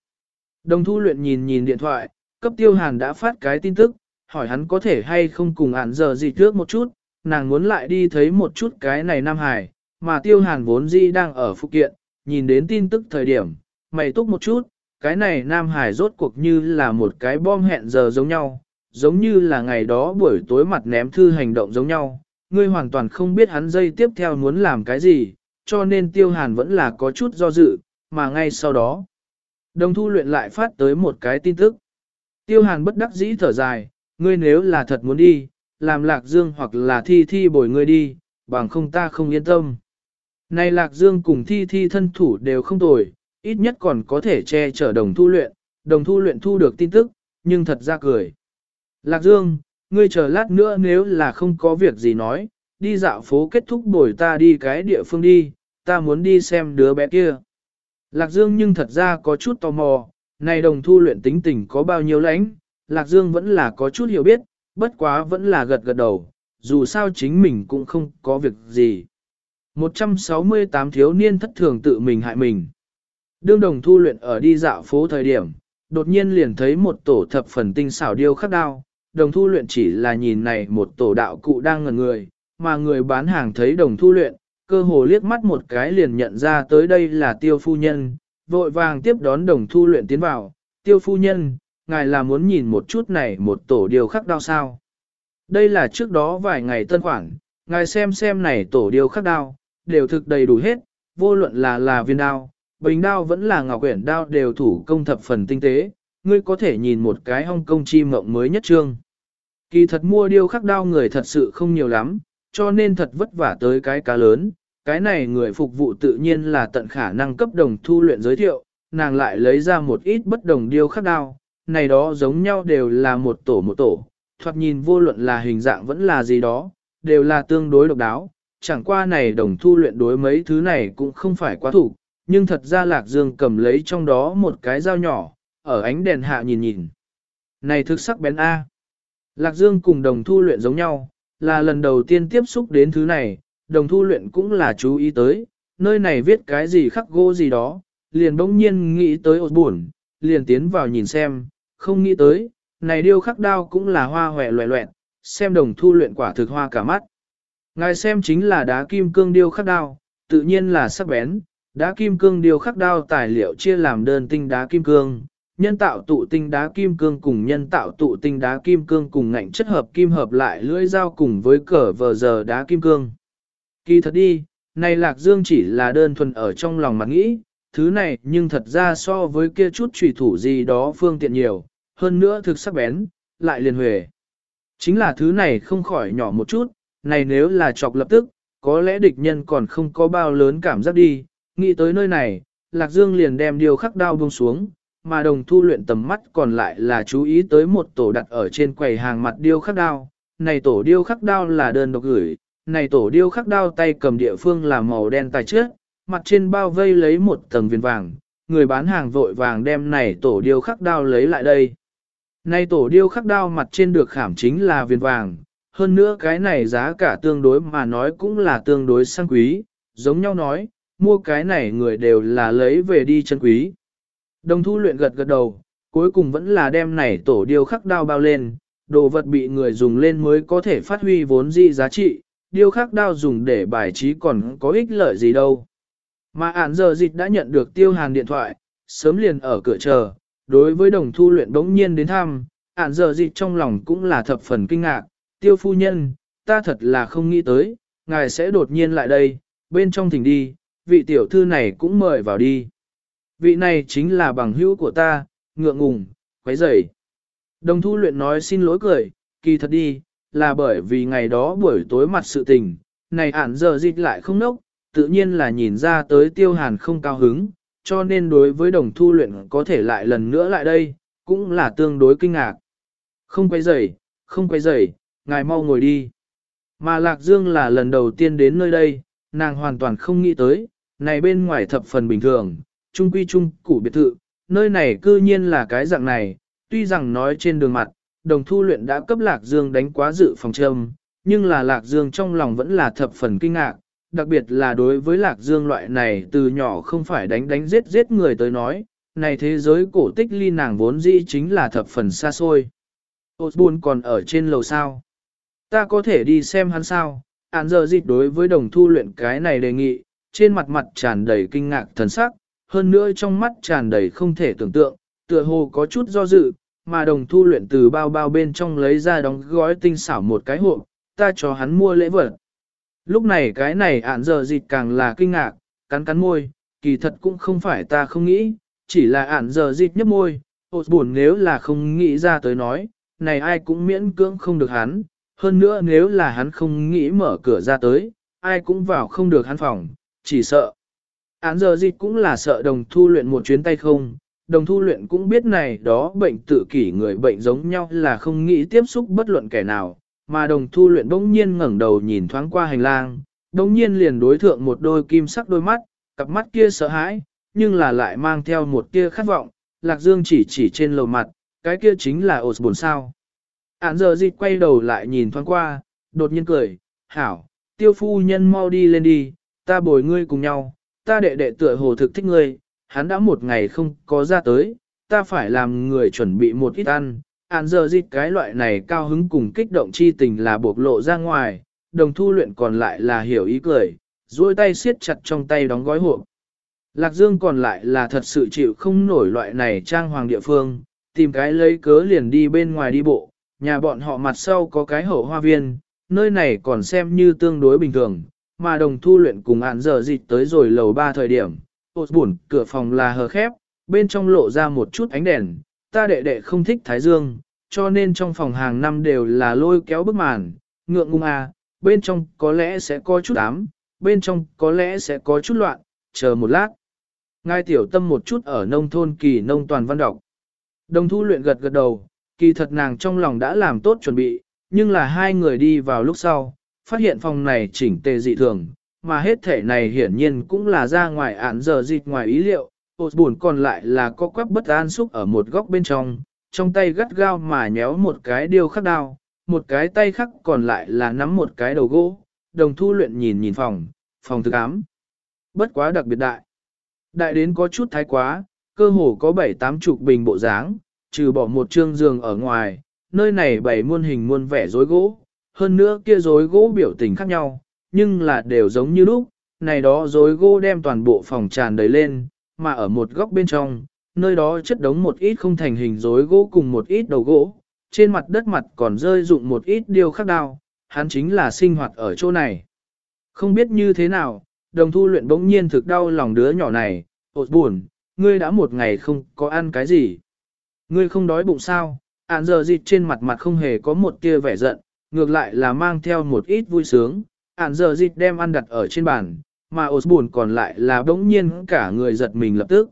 Đồng thu luyện nhìn nhìn điện thoại, cấp tiêu hàn đã phát cái tin tức, hỏi hắn có thể hay không cùng ản giờ gì trước một chút, nàng muốn lại đi thấy một chút cái này Nam Hải, mà tiêu hàn vốn di đang ở phụ kiện, nhìn đến tin tức thời điểm, mày túc một chút, cái này Nam Hải rốt cuộc như là một cái bom hẹn giờ giống nhau, giống như là ngày đó buổi tối mặt ném thư hành động giống nhau, ngươi hoàn toàn không biết hắn dây tiếp theo muốn làm cái gì, cho nên tiêu hàn vẫn là có chút do dự, mà ngay sau đó. Đồng thu luyện lại phát tới một cái tin tức. Tiêu hàn bất đắc dĩ thở dài, ngươi nếu là thật muốn đi, làm lạc dương hoặc là thi thi bồi ngươi đi, bằng không ta không yên tâm. Này lạc dương cùng thi thi thân thủ đều không tồi, ít nhất còn có thể che chở đồng thu luyện, đồng thu luyện thu được tin tức, nhưng thật ra cười. Lạc dương, ngươi chờ lát nữa nếu là không có việc gì nói, đi dạo phố kết thúc bồi ta đi cái địa phương đi, ta muốn đi xem đứa bé kia. Lạc Dương nhưng thật ra có chút tò mò, này đồng thu luyện tính tình có bao nhiêu lãnh, Lạc Dương vẫn là có chút hiểu biết, bất quá vẫn là gật gật đầu, dù sao chính mình cũng không có việc gì. 168 thiếu niên thất thường tự mình hại mình. Đương đồng thu luyện ở đi dạo phố thời điểm, đột nhiên liền thấy một tổ thập phần tinh xảo điêu khắc đao, đồng thu luyện chỉ là nhìn này một tổ đạo cụ đang ngần người, mà người bán hàng thấy đồng thu luyện, cơ hồ liếc mắt một cái liền nhận ra tới đây là tiêu phu nhân, vội vàng tiếp đón đồng thu luyện tiến vào, tiêu phu nhân, ngài là muốn nhìn một chút này một tổ điều khắc đao sao. Đây là trước đó vài ngày tân khoản, ngài xem xem này tổ điều khắc đao, đều thực đầy đủ hết, vô luận là là viên đao, bình đao vẫn là ngọc quyển đao đều thủ công thập phần tinh tế, ngươi có thể nhìn một cái hong công chi mộng mới nhất trương. Kỳ thật mua điêu khắc đao người thật sự không nhiều lắm, cho nên thật vất vả tới cái cá lớn, cái này người phục vụ tự nhiên là tận khả năng cấp đồng thu luyện giới thiệu, nàng lại lấy ra một ít bất đồng điêu khắc đao, này đó giống nhau đều là một tổ một tổ, thoạt nhìn vô luận là hình dạng vẫn là gì đó, đều là tương đối độc đáo, chẳng qua này đồng thu luyện đối mấy thứ này cũng không phải quá thủ, nhưng thật ra Lạc Dương cầm lấy trong đó một cái dao nhỏ, ở ánh đèn hạ nhìn nhìn. Này thực sắc bén A. Lạc Dương cùng đồng thu luyện giống nhau, là lần đầu tiên tiếp xúc đến thứ này, đồng thu luyện cũng là chú ý tới, nơi này viết cái gì khắc gỗ gì đó, liền bỗng nhiên nghĩ tới ột buồn, liền tiến vào nhìn xem, không nghĩ tới, này điêu khắc đao cũng là hoa hòe loẹ loẹn, xem đồng thu luyện quả thực hoa cả mắt. Ngài xem chính là đá kim cương điêu khắc đao, tự nhiên là sắc bén, đá kim cương điêu khắc đao tài liệu chia làm đơn tinh đá kim cương, nhân tạo tụ tinh đá kim cương cùng nhân tạo tụ tinh đá kim cương cùng ngạnh chất hợp kim hợp lại lưỡi dao cùng với cờ vờ giờ đá kim cương. Kỳ thật đi, này Lạc Dương chỉ là đơn thuần ở trong lòng mà nghĩ, thứ này nhưng thật ra so với kia chút trùy thủ gì đó phương tiện nhiều, hơn nữa thực sắc bén, lại liền huề. Chính là thứ này không khỏi nhỏ một chút, này nếu là chọc lập tức, có lẽ địch nhân còn không có bao lớn cảm giác đi, nghĩ tới nơi này, Lạc Dương liền đem điều khắc đao buông xuống, mà đồng thu luyện tầm mắt còn lại là chú ý tới một tổ đặt ở trên quầy hàng mặt điêu khắc đao. Này tổ điêu khắc đao là đơn độc gửi, này tổ điêu khắc đao tay cầm địa phương là màu đen tài trước, mặt trên bao vây lấy một tầng viền vàng, người bán hàng vội vàng đem này tổ điêu khắc đao lấy lại đây. Này tổ điêu khắc đao mặt trên được khảm chính là viền vàng, hơn nữa cái này giá cả tương đối mà nói cũng là tương đối sang quý, giống nhau nói, mua cái này người đều là lấy về đi chân quý. Đồng thu luyện gật gật đầu, cuối cùng vẫn là đem này tổ điêu khắc đao bao lên, đồ vật bị người dùng lên mới có thể phát huy vốn dị giá trị, điêu khắc đao dùng để bài trí còn có ích lợi gì đâu. Mà ản giờ dịch đã nhận được tiêu hàn điện thoại, sớm liền ở cửa chờ, đối với đồng thu luyện bỗng nhiên đến thăm, ản giờ dịch trong lòng cũng là thập phần kinh ngạc, tiêu phu nhân, ta thật là không nghĩ tới, ngài sẽ đột nhiên lại đây, bên trong thỉnh đi, vị tiểu thư này cũng mời vào đi. Vị này chính là bằng hữu của ta, ngượng ngùng, quấy rầy. Đồng thu luyện nói xin lỗi cười, kỳ thật đi, là bởi vì ngày đó buổi tối mặt sự tình, này ản giờ dịch lại không nốc, tự nhiên là nhìn ra tới tiêu hàn không cao hứng, cho nên đối với đồng thu luyện có thể lại lần nữa lại đây, cũng là tương đối kinh ngạc. Không quay rầy, không quay rầy, ngài mau ngồi đi. Mà Lạc Dương là lần đầu tiên đến nơi đây, nàng hoàn toàn không nghĩ tới, này bên ngoài thập phần bình thường, trung quy trung củ biệt thự, nơi này cư nhiên là cái dạng này, tuy rằng nói trên đường mặt, đồng thu luyện đã cấp Lạc Dương đánh quá dự phòng châm, nhưng là Lạc Dương trong lòng vẫn là thập phần kinh ngạc, đặc biệt là đối với Lạc Dương loại này từ nhỏ không phải đánh đánh giết giết người tới nói, này thế giới cổ tích ly nàng vốn dĩ chính là thập phần xa xôi. Osborne còn ở trên lầu sao? Ta có thể đi xem hắn sao? Án giờ dịch đối với đồng thu luyện cái này đề nghị, trên mặt mặt tràn đầy kinh ngạc thần sắc, hơn nữa trong mắt tràn đầy không thể tưởng tượng, tựa hồ có chút do dự, mà đồng thu luyện từ bao bao bên trong lấy ra đóng gói tinh xảo một cái hộp, ta cho hắn mua lễ vật. Lúc này cái này ản giờ dịch càng là kinh ngạc, cắn cắn môi, kỳ thật cũng không phải ta không nghĩ, chỉ là ản giờ dịch nhấp môi, hột buồn nếu là không nghĩ ra tới nói, này ai cũng miễn cưỡng không được hắn, hơn nữa nếu là hắn không nghĩ mở cửa ra tới, ai cũng vào không được hắn phòng, chỉ sợ. Án giờ dịch cũng là sợ đồng thu luyện một chuyến tay không, đồng thu luyện cũng biết này đó bệnh tự kỷ người bệnh giống nhau là không nghĩ tiếp xúc bất luận kẻ nào, mà đồng thu luyện bỗng nhiên ngẩng đầu nhìn thoáng qua hành lang, bỗng nhiên liền đối thượng một đôi kim sắc đôi mắt, cặp mắt kia sợ hãi, nhưng là lại mang theo một tia khát vọng, lạc dương chỉ chỉ trên lầu mặt, cái kia chính là ột buồn sao. Án giờ dịch quay đầu lại nhìn thoáng qua, đột nhiên cười, hảo, tiêu phu nhân mau đi lên đi, ta bồi ngươi cùng nhau, ta đệ đệ tựa hồ thực thích ngươi, hắn đã một ngày không có ra tới, ta phải làm người chuẩn bị một ít ăn. Án giờ dịch cái loại này cao hứng cùng kích động chi tình là bộc lộ ra ngoài, đồng thu luyện còn lại là hiểu ý cười, duỗi tay siết chặt trong tay đóng gói hộp. Lạc Dương còn lại là thật sự chịu không nổi loại này trang hoàng địa phương, tìm cái lấy cớ liền đi bên ngoài đi bộ, nhà bọn họ mặt sau có cái hậu hoa viên, nơi này còn xem như tương đối bình thường, mà đồng thu luyện cùng ạn giờ dịch tới rồi lầu ba thời điểm, ột buồn, cửa phòng là hờ khép, bên trong lộ ra một chút ánh đèn, ta đệ đệ không thích thái dương, cho nên trong phòng hàng năm đều là lôi kéo bức màn, ngượng ngung à, bên trong có lẽ sẽ có chút ám, bên trong có lẽ sẽ có chút loạn, chờ một lát. Ngai tiểu tâm một chút ở nông thôn kỳ nông toàn văn đọc. Đồng thu luyện gật gật đầu, kỳ thật nàng trong lòng đã làm tốt chuẩn bị, nhưng là hai người đi vào lúc sau, phát hiện phòng này chỉnh tề dị thường, mà hết thể này hiển nhiên cũng là ra ngoài án giờ dịch ngoài ý liệu, ột buồn còn lại là có quắp bất an xúc ở một góc bên trong, trong tay gắt gao mà nhéo một cái điêu khắc đao, một cái tay khác còn lại là nắm một cái đầu gỗ, đồng thu luyện nhìn nhìn phòng, phòng thực ám. Bất quá đặc biệt đại. Đại đến có chút thái quá, cơ hồ có bảy tám chục bình bộ dáng, trừ bỏ một trương giường ở ngoài, nơi này bảy muôn hình muôn vẻ rối gỗ, hơn nữa kia rối gỗ biểu tình khác nhau, nhưng là đều giống như lúc, này đó rối gỗ đem toàn bộ phòng tràn đầy lên, mà ở một góc bên trong, nơi đó chất đống một ít không thành hình rối gỗ cùng một ít đầu gỗ, trên mặt đất mặt còn rơi dụng một ít điều khắc đao, hắn chính là sinh hoạt ở chỗ này. Không biết như thế nào, đồng thu luyện bỗng nhiên thực đau lòng đứa nhỏ này, ột buồn, ngươi đã một ngày không có ăn cái gì. Ngươi không đói bụng sao, ạn giờ dịch trên mặt mặt không hề có một tia vẻ giận, ngược lại là mang theo một ít vui sướng, ản giờ dịch đem ăn đặt ở trên bàn, mà Osborne buồn còn lại là bỗng nhiên cả người giật mình lập tức.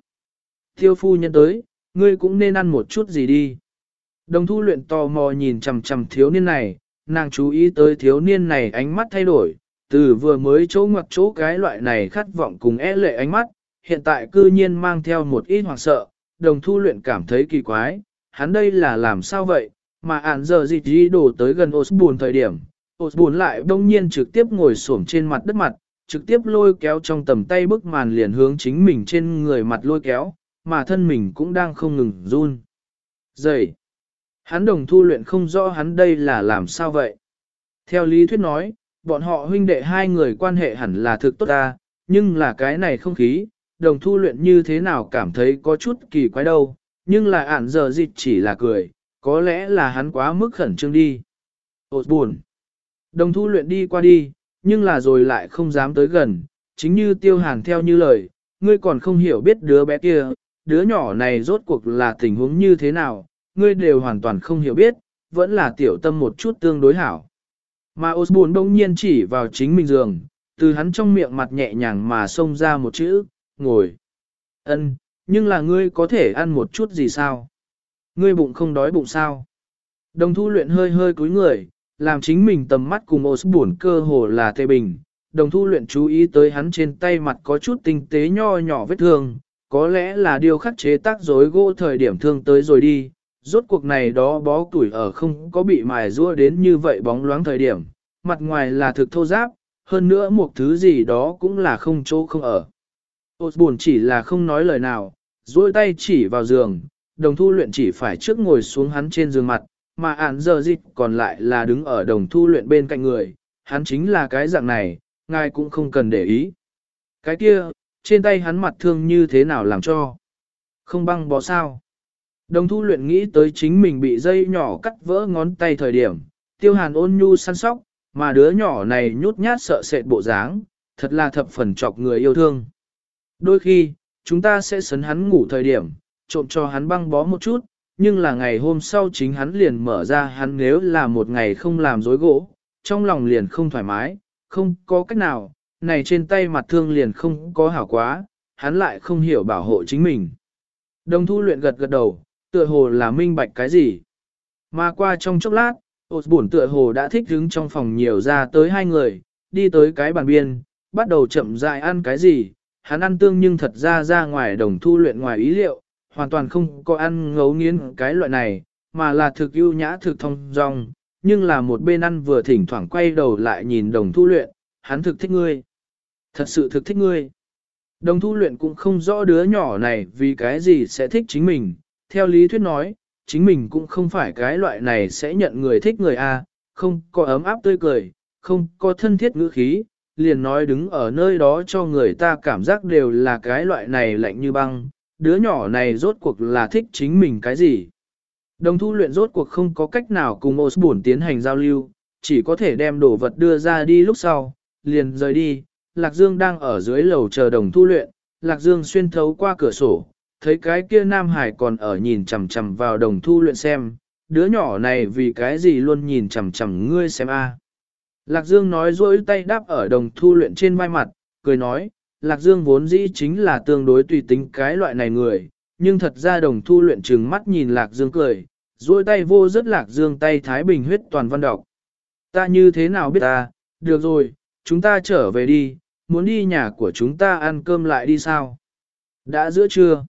Thiêu phu nhân tới, ngươi cũng nên ăn một chút gì đi. Đồng thu luyện tò mò nhìn chằm chằm thiếu niên này, nàng chú ý tới thiếu niên này ánh mắt thay đổi, từ vừa mới chỗ ngoặc chỗ cái loại này khát vọng cùng e lệ ánh mắt, hiện tại cư nhiên mang theo một ít hoảng sợ, đồng thu luyện cảm thấy kỳ quái, hắn đây là làm sao vậy, mà ản giờ gì đi đổ tới gần Osborne thời điểm, Osborne lại đông nhiên trực tiếp ngồi xổm trên mặt đất mặt, trực tiếp lôi kéo trong tầm tay bức màn liền hướng chính mình trên người mặt lôi kéo, mà thân mình cũng đang không ngừng run. Dậy! Hắn đồng thu luyện không rõ hắn đây là làm sao vậy. Theo lý thuyết nói, bọn họ huynh đệ hai người quan hệ hẳn là thực tốt ta, nhưng là cái này không khí, đồng thu luyện như thế nào cảm thấy có chút kỳ quái đâu, nhưng là ản giờ dịch chỉ là cười, có lẽ là hắn quá mức khẩn trương đi. Ôt buồn. Đồng thu luyện đi qua đi, nhưng là rồi lại không dám tới gần, chính như tiêu hàn theo như lời, ngươi còn không hiểu biết đứa bé kia, đứa nhỏ này rốt cuộc là tình huống như thế nào, ngươi đều hoàn toàn không hiểu biết, vẫn là tiểu tâm một chút tương đối hảo. Mà Osborne đông nhiên chỉ vào chính mình giường, từ hắn trong miệng mặt nhẹ nhàng mà xông ra một chữ, ngồi. Ân, nhưng là ngươi có thể ăn một chút gì sao? Ngươi bụng không đói bụng sao? Đồng thu luyện hơi hơi cúi người, làm chính mình tầm mắt cùng Osborne cơ hồ là tê bình. Đồng thu luyện chú ý tới hắn trên tay mặt có chút tinh tế nho nhỏ vết thương, có lẽ là điều khắc chế tác rối gỗ thời điểm thương tới rồi đi, rốt cuộc này đó bó tuổi ở không có bị mài rua đến như vậy bóng loáng thời điểm, mặt ngoài là thực thô giáp, hơn nữa một thứ gì đó cũng là không chỗ không ở. buồn chỉ là không nói lời nào, duỗi tay chỉ vào giường, đồng thu luyện chỉ phải trước ngồi xuống hắn trên giường mặt, mà ản giờ dịch còn lại là đứng ở đồng thu luyện bên cạnh người, hắn chính là cái dạng này, ngài cũng không cần để ý. Cái kia, trên tay hắn mặt thương như thế nào làm cho? Không băng bó sao? Đồng thu luyện nghĩ tới chính mình bị dây nhỏ cắt vỡ ngón tay thời điểm, tiêu hàn ôn nhu săn sóc, mà đứa nhỏ này nhút nhát sợ sệt bộ dáng, thật là thập phần chọc người yêu thương. Đôi khi, chúng ta sẽ sấn hắn ngủ thời điểm, trộm cho hắn băng bó một chút, nhưng là ngày hôm sau chính hắn liền mở ra hắn nếu là một ngày không làm dối gỗ, trong lòng liền không thoải mái, không có cách nào, này trên tay mặt thương liền không có hảo quá, hắn lại không hiểu bảo hộ chính mình. Đồng thu luyện gật gật đầu, tựa hồ là minh bạch cái gì. Mà qua trong chốc lát, ột bổn tựa hồ đã thích đứng trong phòng nhiều ra tới hai người, đi tới cái bàn biên, bắt đầu chậm dại ăn cái gì, hắn ăn tương nhưng thật ra ra ngoài đồng thu luyện ngoài ý liệu, hoàn toàn không có ăn ngấu nghiến cái loại này, mà là thực ưu nhã thực thông dong, nhưng là một bên ăn vừa thỉnh thoảng quay đầu lại nhìn đồng thu luyện, hắn thực thích ngươi. Thật sự thực thích ngươi. Đồng thu luyện cũng không rõ đứa nhỏ này vì cái gì sẽ thích chính mình, theo lý thuyết nói, chính mình cũng không phải cái loại này sẽ nhận người thích người A, không có ấm áp tươi cười, không có thân thiết ngữ khí, liền nói đứng ở nơi đó cho người ta cảm giác đều là cái loại này lạnh như băng, đứa nhỏ này rốt cuộc là thích chính mình cái gì. Đồng thu luyện rốt cuộc không có cách nào cùng Osborne tiến hành giao lưu, chỉ có thể đem đồ vật đưa ra đi lúc sau, liền rời đi. Lạc Dương đang ở dưới lầu chờ đồng thu luyện, Lạc Dương xuyên thấu qua cửa sổ, thấy cái kia Nam Hải còn ở nhìn chằm chằm vào đồng thu luyện xem, đứa nhỏ này vì cái gì luôn nhìn chằm chằm ngươi xem a. Lạc Dương nói dối tay đáp ở đồng thu luyện trên vai mặt, cười nói, Lạc Dương vốn dĩ chính là tương đối tùy tính cái loại này người, nhưng thật ra đồng thu luyện trừng mắt nhìn Lạc Dương cười, duỗi tay vô rất Lạc Dương tay Thái Bình huyết toàn văn đọc. Ta như thế nào biết ta, được rồi, chúng ta trở về đi, muốn đi nhà của chúng ta ăn cơm lại đi sao? Đã giữa trưa.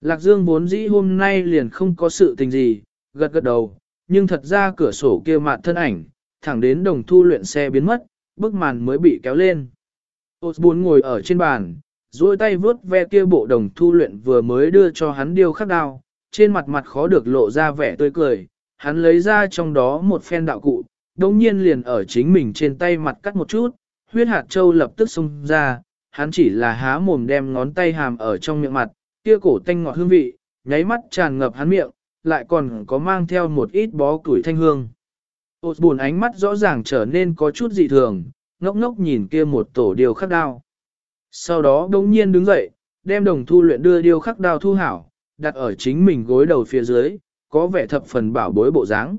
Lạc Dương vốn dĩ hôm nay liền không có sự tình gì, gật gật đầu, nhưng thật ra cửa sổ kia mạn thân ảnh, thẳng đến đồng thu luyện xe biến mất, bức màn mới bị kéo lên. Osborne ngồi ở trên bàn, duỗi tay vướt ve kia bộ đồng thu luyện vừa mới đưa cho hắn điêu khắc đao, trên mặt mặt khó được lộ ra vẻ tươi cười, hắn lấy ra trong đó một phen đạo cụ, đồng nhiên liền ở chính mình trên tay mặt cắt một chút, huyết hạt châu lập tức xông ra, hắn chỉ là há mồm đem ngón tay hàm ở trong miệng mặt, kia cổ tanh ngọt hương vị, nháy mắt tràn ngập hắn miệng, lại còn có mang theo một ít bó củi thanh hương. buồn ánh mắt rõ ràng trở nên có chút dị thường, ngốc ngốc nhìn kia một tổ điều khắc đao. Sau đó đống nhiên đứng dậy, đem đồng thu luyện đưa điều khắc đao thu hảo, đặt ở chính mình gối đầu phía dưới, có vẻ thập phần bảo bối bộ dáng.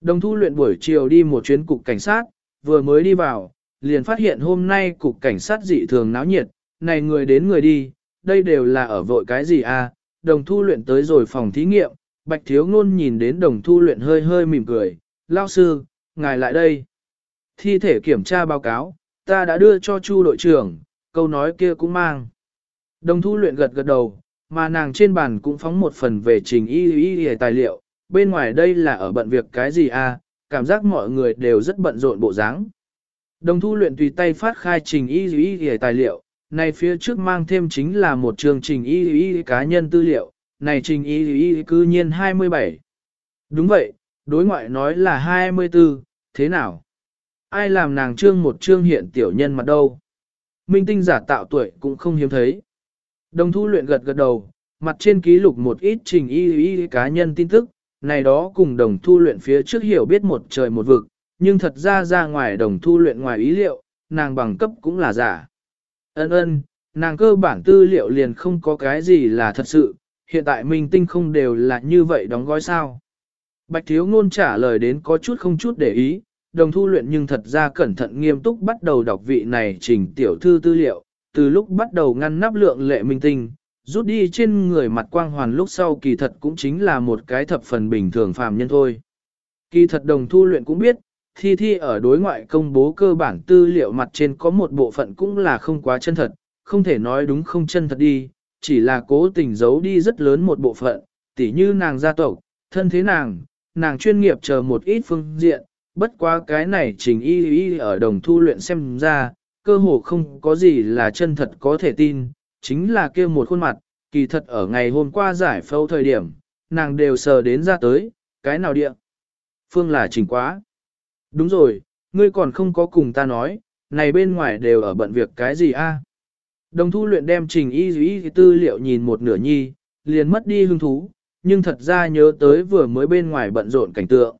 Đồng thu luyện buổi chiều đi một chuyến cục cảnh sát, vừa mới đi vào, liền phát hiện hôm nay cục cảnh sát dị thường náo nhiệt, này người đến người đi, đây đều là ở vội cái gì à, đồng thu luyện tới rồi phòng thí nghiệm, bạch thiếu ngôn nhìn đến đồng thu luyện hơi hơi mỉm cười, lao sư, ngài lại đây. Thi thể kiểm tra báo cáo, ta đã đưa cho chu đội trưởng, câu nói kia cũng mang. Đồng thu luyện gật gật đầu, mà nàng trên bàn cũng phóng một phần về trình y y y tài liệu, bên ngoài đây là ở bận việc cái gì à, cảm giác mọi người đều rất bận rộn bộ dáng. Đồng thu luyện tùy tay phát khai trình y y y tài liệu, này phía trước mang thêm chính là một chương trình y y cá nhân tư liệu, này trình y y cư nhiên 27. Đúng vậy, đối ngoại nói là 24, thế nào? Ai làm nàng trương một trương hiện tiểu nhân mặt đâu? Minh tinh giả tạo tuổi cũng không hiếm thấy. Đồng thu luyện gật gật đầu, mặt trên ký lục một ít trình y y cá nhân tin tức, này đó cùng đồng thu luyện phía trước hiểu biết một trời một vực, nhưng thật ra ra ngoài đồng thu luyện ngoài ý liệu, nàng bằng cấp cũng là giả. Ân ân, nàng cơ bản tư liệu liền không có cái gì là thật sự, hiện tại minh tinh không đều là như vậy đóng gói sao. Bạch thiếu ngôn trả lời đến có chút không chút để ý, đồng thu luyện nhưng thật ra cẩn thận nghiêm túc bắt đầu đọc vị này trình tiểu thư tư liệu, từ lúc bắt đầu ngăn nắp lượng lệ minh tinh, rút đi trên người mặt quang hoàn lúc sau kỳ thật cũng chính là một cái thập phần bình thường phàm nhân thôi. Kỳ thật đồng thu luyện cũng biết, thi thi ở đối ngoại công bố cơ bản tư liệu mặt trên có một bộ phận cũng là không quá chân thật, không thể nói đúng không chân thật đi, chỉ là cố tình giấu đi rất lớn một bộ phận, tỉ như nàng gia tộc, thân thế nàng, nàng chuyên nghiệp chờ một ít phương diện, bất quá cái này trình y y ở đồng thu luyện xem ra, cơ hồ không có gì là chân thật có thể tin, chính là kia một khuôn mặt, kỳ thật ở ngày hôm qua giải phẫu thời điểm, nàng đều sờ đến ra tới, cái nào địa. Phương là trình quá. Đúng rồi, ngươi còn không có cùng ta nói, này bên ngoài đều ở bận việc cái gì a? Đồng thu luyện đem trình y y tư liệu nhìn một nửa nhi, liền mất đi hứng thú, nhưng thật ra nhớ tới vừa mới bên ngoài bận rộn cảnh tượng.